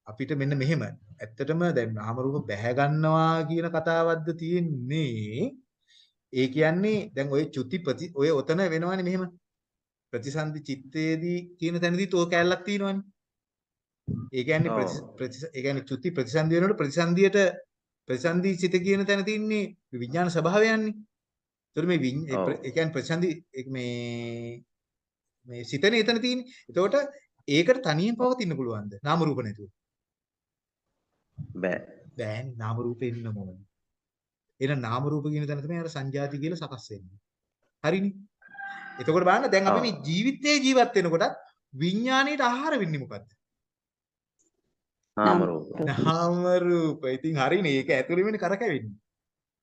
අපිට මෙන්න මෙහෙම. ඇත්තටම දැන් නාම රූප බැහැ ගන්නවා කියන කතාවක්ද තියෙන්නේ. ඒ කියන්නේ දැන් ඔය චුති ප්‍රති ඔය ඔතන වෙනවනේ මෙහෙම. ප්‍රතිසන්දි චිත්තේදී කියන තැනදීත් ඔය කැලලක් තියෙනවනේ. ඒ කියන්නේ ඒ කියන්නේ චුති ප්‍රතිසන්දි වෙනකොට ප්‍රතිසන්දියට ප්‍රතිසන්දි චිත කියන තැන තියෙන්නේ විඥාන ස්වභාවයන්නේ. ඒතර මේ ඒ කියන්නේ ප්‍රතිසන්දි මේ මේ සිතනේ එතන තියෙන්නේ. එතකොට ඒකට තනියෙන් පවතින්න පුළුවන්ද? නාම රූප නැතුව. බෑ බෑනේ නාම රූපෙ ඉන්න ඕනේ. එහෙනම් නාම රූප කියන තැන තමයි අර සංජාති කියලා සකස් වෙන්නේ. හරිනේ. එතකොට බලන්න දැන් අපි. මේ ජීවිතේ ජීවත් වෙනකොට විඥාණයට ආහාර වෙන්නේ මොකද්ද? නාම රූප නාම රූප. ඉතින් හරිනේ. ඒක ඇතුළෙමනේ කරකැවෙන්නේ.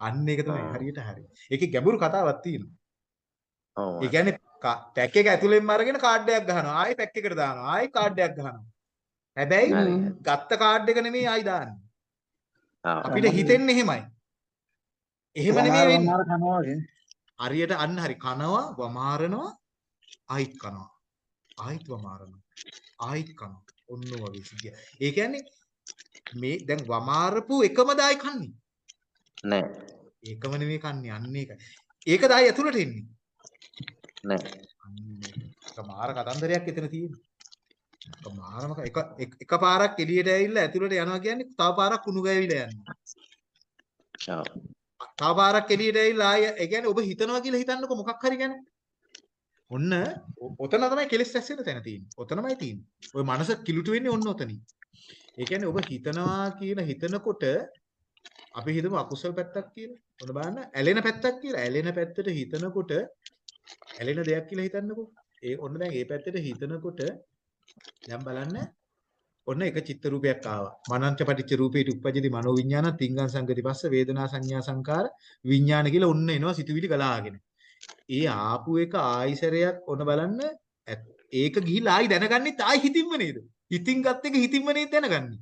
අන්න ඒක තමයි. හරියට හරි. ඒකේ ගැඹුරු කතාවක් තියෙනවා. ඔව් ඒ කියන්නේ ටැක් එක ඇතුළෙන්ම අරගෙන කාඩ් එකක් ගහනවා. ආයෙ පැක් එකට දානවා. ආයෙ කාඩ් එකක් ගහනවා. හැබැයි ගත්ත කාඩ් එක නෙමෙයි ආයි දාන්නේ. ඔව් අපිට හිතෙන්නේ එහෙමයි. එහෙම නෙමෙයි වෙන්නේ. හරියට අන්න හරි කනවා වමාරනවා ආයිත් කනවා. ආයිත් වමාරනවා. ආයිත් කනවා. ඔන්න වගේ සිද්ධිය. ඒ කියන්නේ මේ දැන් වමාරපු එකමද ආයි කන්නේ. නෑ ඒකම නෙමෙයි කන්නේ අන්න ඒකයි. ඒකද ආයි ඇතුළට එන්නේ. නෑ අන්න ඒක මාර කතන්දරයක් එතන තියෙනවා. මාරම එක එක- පාරක් එළියට ඇවිල්ලා ඇතුළට යනවා කියන්නේ තව පාරක් කුණු ගෑවිලා යනවා. තව පාරක් එළියට ඇවිල්ලා ආය ඒ කියන්නේ ඔබ හිතනවා කියලා හිතන්නකො මොකක් හරි ගැන. ඔන්න ඔ- ඔතන තමයි කෙලස් රැස් වෙන තැන තියෙන්නේ. ඔතනමයි තියෙන්නේ. ඔය මනස කිලුට වෙන්නේ ඔන්න ඔතනින්. ඒ කියන්නේ ඔබ හිතනවා කියන හිතනකොට අපි හිතමු අකුසල පැත්තක් කියලා. ඔන්න බලන්න ඇලෙන පැත්තක් කියලා. ඇලෙන පැත්තට හිතනකොට ඇලෙන දෙයක් කියලා හිතන්නකෝ. ඒ ඔන්න දැන් ඒ පැත්තට හිතනකොට දැන් බලන්න ඔන්න එක චිත්ත රූපයක් ආවා. මනංච පටිච්ච රූපේට උප්පජ්ජති මනෝ විඥාන තිංගං සංගති පස්ස වේදනා සංඥා සංකාර විඥාන කියලා ඔන්න එනවා සිතුවිලි ගලාගෙන. ඒ ආපු එක ආයිසරයක් ඔන්න බලන්න ඒක ගිහිල්ලා ආයි දැනගන්නෙත් ආයි හිතින්ම නේද? හිතින් ගත් එක හිතින්ම නේද දැනගන්නේ.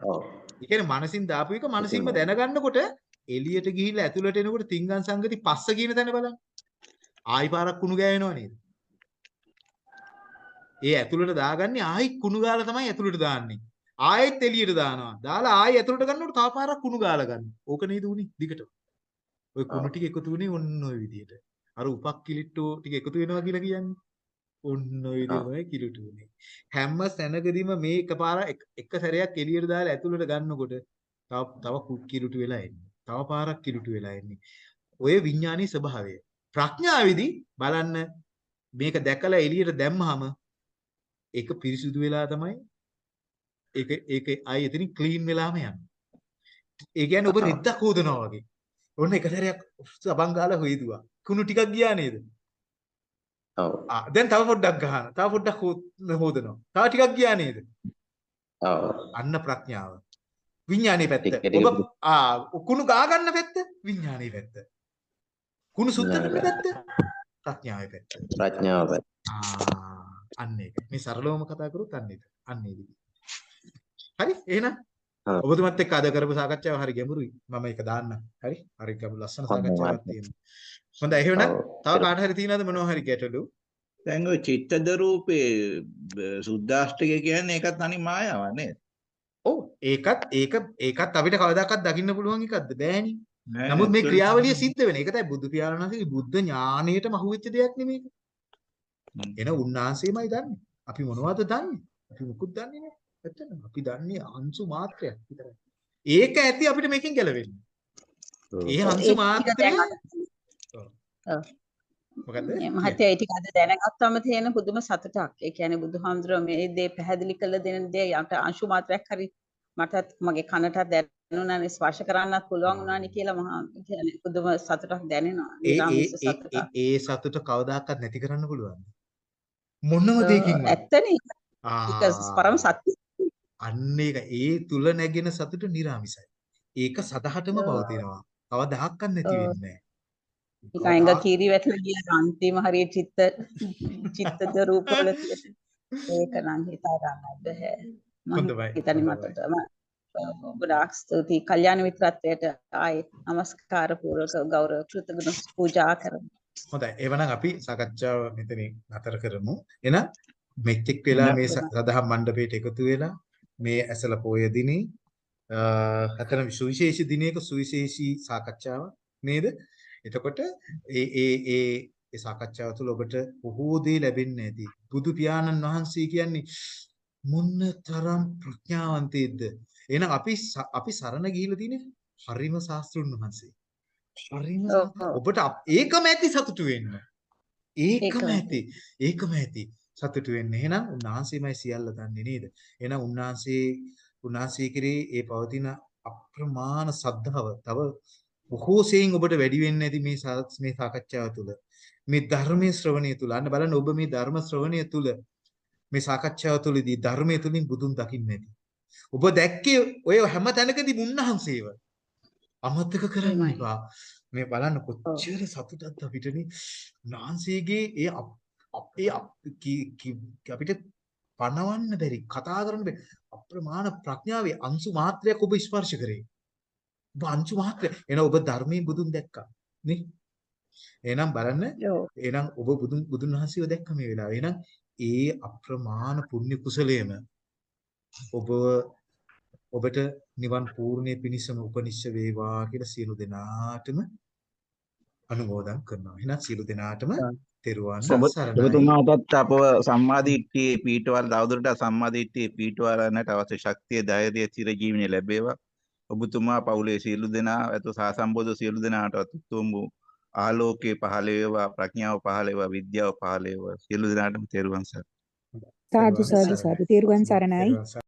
ඔව් ඒ කියන්නේ මනසින් දාපු එක මනසින්ම. දැනගන්නකොට එළියට ගිහිල්ලා ඇතුළට එනකොට තිංගං සංගති පස්ස කියන තැන බලන්න. ආයි පාරක් කුණු ගෑවෙනව නේද? ඒ ඇතුළට දාගන්නේ ආයි කුණු ගාලා තමයි ඇතුළට දාන්නේ. ආයෙත් එළියට දානවා. දාලා ආයෙ ඇතුළට ගන්නකොට තව පාරක් කුණු ගාලා ගන්න. ඕක නේද උනේ දිගට. ඔය කුණු. ටික එකතු වුණේ ඔන්න ඔය විදිහට. අර උපක් කිලිට්ටෝ ටික එකතු වෙනවා කියලා කියන්නේ. ඔන්න ඔය විදිහමයි කිලුට උනේ. හැම සැනකදීම මේ එකපාර එක- සැරයක් එළියට දාලා ඇතුළට ගන්නකොට තව තව කිලුට වෙලා එන්නේ. තව පාරක් කිලුට වෙලා එන්නේ. ඔය විඥානීය ස්වභාවය. ප්‍රඥාවේදී බලන්න මේක දැකලා එළියට දැම්මහම ඒක පිරිසිදු වෙලා තමයි ඒක ඒක ආයෙ එතනින් ක්ලීන් වෙලාම යන්නේ. ඒ කියන්නේ ඔබ රෙද්දක් හොදනවා වගේ. ඔන්න එක සැරයක් සබන් ගාලා හොයදුවා. කුණු ටිකක් ගියා නේද? ඔව් ආ දැන් තව පොඩ්ඩක් ගහන. තව පොඩ්ඩක් හොදනවා. තව ටිකක් ගියා නේද? ඔව් අන්න ප්‍රඥාව. විඥානයේ පැත්ත. ඔබ ආ කුණු ගා ගන්න පැත්ත විඥානයේ පැත්ත. කුණු සුද්ධ කරන පැත්ත ප්‍රඥාවේ පැත්ත. ප්‍රඥාව පැත්ත. ආ අන්න ඒක. මේ සරලවම කතා කරොත් අන්න ඒක. අන්න ඒ විදිහ. හරි එහෙනම්. ඔබතුමත් එක්ක අද කරපු සාකච්ඡාව හරි ගැඹුරුයි. මම ඒක දාන්නම්. හරි? හරි ගැඹුරු ලස්සන සාකච්ඡාවක්. තියෙනවා. හොඳයි එහෙනම්. තව කාට හරි තියෙනවද මොනවා හරි ගැටලු? දැන් ඔය චිත්තද රූපේ සුද්දාෂ්ටකය කියන්නේ ඒකත් අනි මායාවක් නේද? ඔව් ඒකත් ඒක ඒකත් අපිට කවදාකවත් දකින්න පුළුවන් එකක්ද බෑනේ. නමුත් මේ ක්‍රියාවලිය සිද්ධ වෙන. ඒක තමයි බුදු පියාණන් වහන්සේගේ බුද්ධ ඥාණයටම අහුවෙච්ච දෙයක් නෙමෙයි. එන උන්වහන්සේමයි දන්නේ. අපි මොනවද දන්නේ? අපි මුකුත් දන්නේ නැහැ. ඇත්තටම අපි දන්නේ අංශු මාත්‍රයක් විතරයි. ඒක ඇති අපිට මේකෙන් ගැලවෙන්න. ඒ ඔව්, අංශු මාත්‍රය දැනගන්න. මොකද්ද? මේ මහත්තයා ඒ ටික අද දැනගත්තම තියෙන පුදුම සතුටක්. ඒ කියන්නේ බුදුහාමුදුරුවෝ මේ දේ පැහැදිලි කරලා දෙන දේ යට අංශු මාත්‍රයක් හරි මටත් මගේ කනටත් දැනුණානේ ස්පර්ශ කරන්නත් පුළුවන් වුණානේ කියලා මහා කියන්නේ පුදුම සතුටක් දැනෙනවා. ඒ ඒ සතුට කවදාකවත් නැති කරන්න පුළුවන්. මොනම දෙයකින්වත්. ඇත්තනේ ඒක පරම සත්‍ය. අන්න ඒක ඒ තුල නැගෙන සතුට නිර්ාමිසයි. ඒක සදහටම ඔව්. පවතිනවා. කවදාහක්වත් නැති ඔව්. වෙන්නේ නිකන් ඇඟ කීරි වැටලා ගිය අන්තිම හරිය චිත්ත චිත්තද රූපවල. ඒක නම් හිතා ගන්න බෑ. මම හොඳයි, හිතන්නේ. මට ගොඩාක් ස්තුතියි. කල්යාණ මිත්‍රත්වයට ආයේ নমස්කාර පූර්වක ගෞරව කෘතඥ පූජා කරමු. හොඳයි. එවනම් අපි සාකච්ඡාව මෙතනින් නතර කරමු. එහෙනම් මෙච්චෙක් වෙලා මේ සදහම් මණ්ඩපයට එකතු වෙලා මේ ඇසල පොය දිනේ අතන සුවිශේෂී දිනයක සුවිශේෂී සාකච්ඡාවක් නේද? එතකොට ඒ ඒ ඒ ඒ සාකච්ඡාව තුළ ඔබට බොහෝ දේ ලැබෙන්නේ නැති. බුදු පියාණන් වහන්සේ කියන්නේ මොන තරම් ප්‍රඥාවන්තයෙක්ද? එහෙනම් අපි අපි සරණ ගිහිල්ලා තියෙන්නේ හරිම ශාස්ත්‍රුන් වහන්සේ. හරිම. ඔබට ඒකම ඇති සතුටු වෙන්න. ඒකම ඇති. ඒකම ඇති. සතුටු වෙන්න. එහෙනම් උන්වහන්සේමයි සියල්ල දන්නේ නේද? එහෙනම් උන්වහන්සේ උන්වහන්සේ කෙරේ ඒ පවතින අප්‍රමාණ සද්ධාව තව බොහෝ සෙයින් ඔබට වැඩි වෙන්නේ නැති මේ මේ සාකච්ඡාව තුළ මේ ධර්මයේ ශ්‍රවණය තුළ අන්න බලන්න ඔබ මේ ධර්ම ශ්‍රවණය තුළ මේ සාකච්ඡාව තුළදී ධර්මයේ තුලින් බුදුන් දකින්නේ නැති. ඔබ දැක්කේ ඔය හැම තැනකදී මුන්නහන්සේව. අමතක කරන්න. එපා. මේ බලන්න කොච්චර සතුටක්ද අපිටනේ. නාන්සේගේ ඒ අප- අපිට පණවන්න බැරි කතා කරන්න බැරි අප්‍රමාණ ප්‍රඥාවේ අංශු මාත්‍රයක් ඔබ ස්පර්ශ කරේ. අංශු මාත්‍රය. එහෙනම් ඔබ ධර්මයේ බුදුන් දැක්කා. නේ? එහෙනම් බලන්න. එහෙනම් ඔබ බුදුන් බුදුන් වහන්සේව දැක්ක මේ වෙලාවේ. එහෙනම් ඒ අප්‍රමාණ පුණ්‍ය කුසලයේම ඔබ ඔබට නිවන් පූර්ණයේ පිණිසම උපනිශ්ෂ වේවා කියලා සියලු දෙනාටම අනුමෝදන් කරනවා. එහෙනම් සියලු දෙනාටම තෙරුවන් සරණයි. ඔබතුමාටත් අපව සම්මාදිට්ඨියේ පීඨවල තවදුරටත් සම්මාදිට්ඨියේ පීඨවලන්නට අවශ්‍ය ශක්තිය ධෛර්යය චිරජීවනයේ ලැබේවා. ඔබතුමා පවුලේ සියලු දෙනා ඇතු සාසම්බෝධ සියලු දෙනාටත් උතුම් වූ ආලෝකයේ පහළ වේවා ප්‍රඥාව පහළ වේවා විද්‍යාව පහළ වේවා සියලු දෙනාටම තෙරුවන් සරණයි. සාදු සාදු සාදු තෙරුවන් සරණයි තෙරුවන් සරණයි.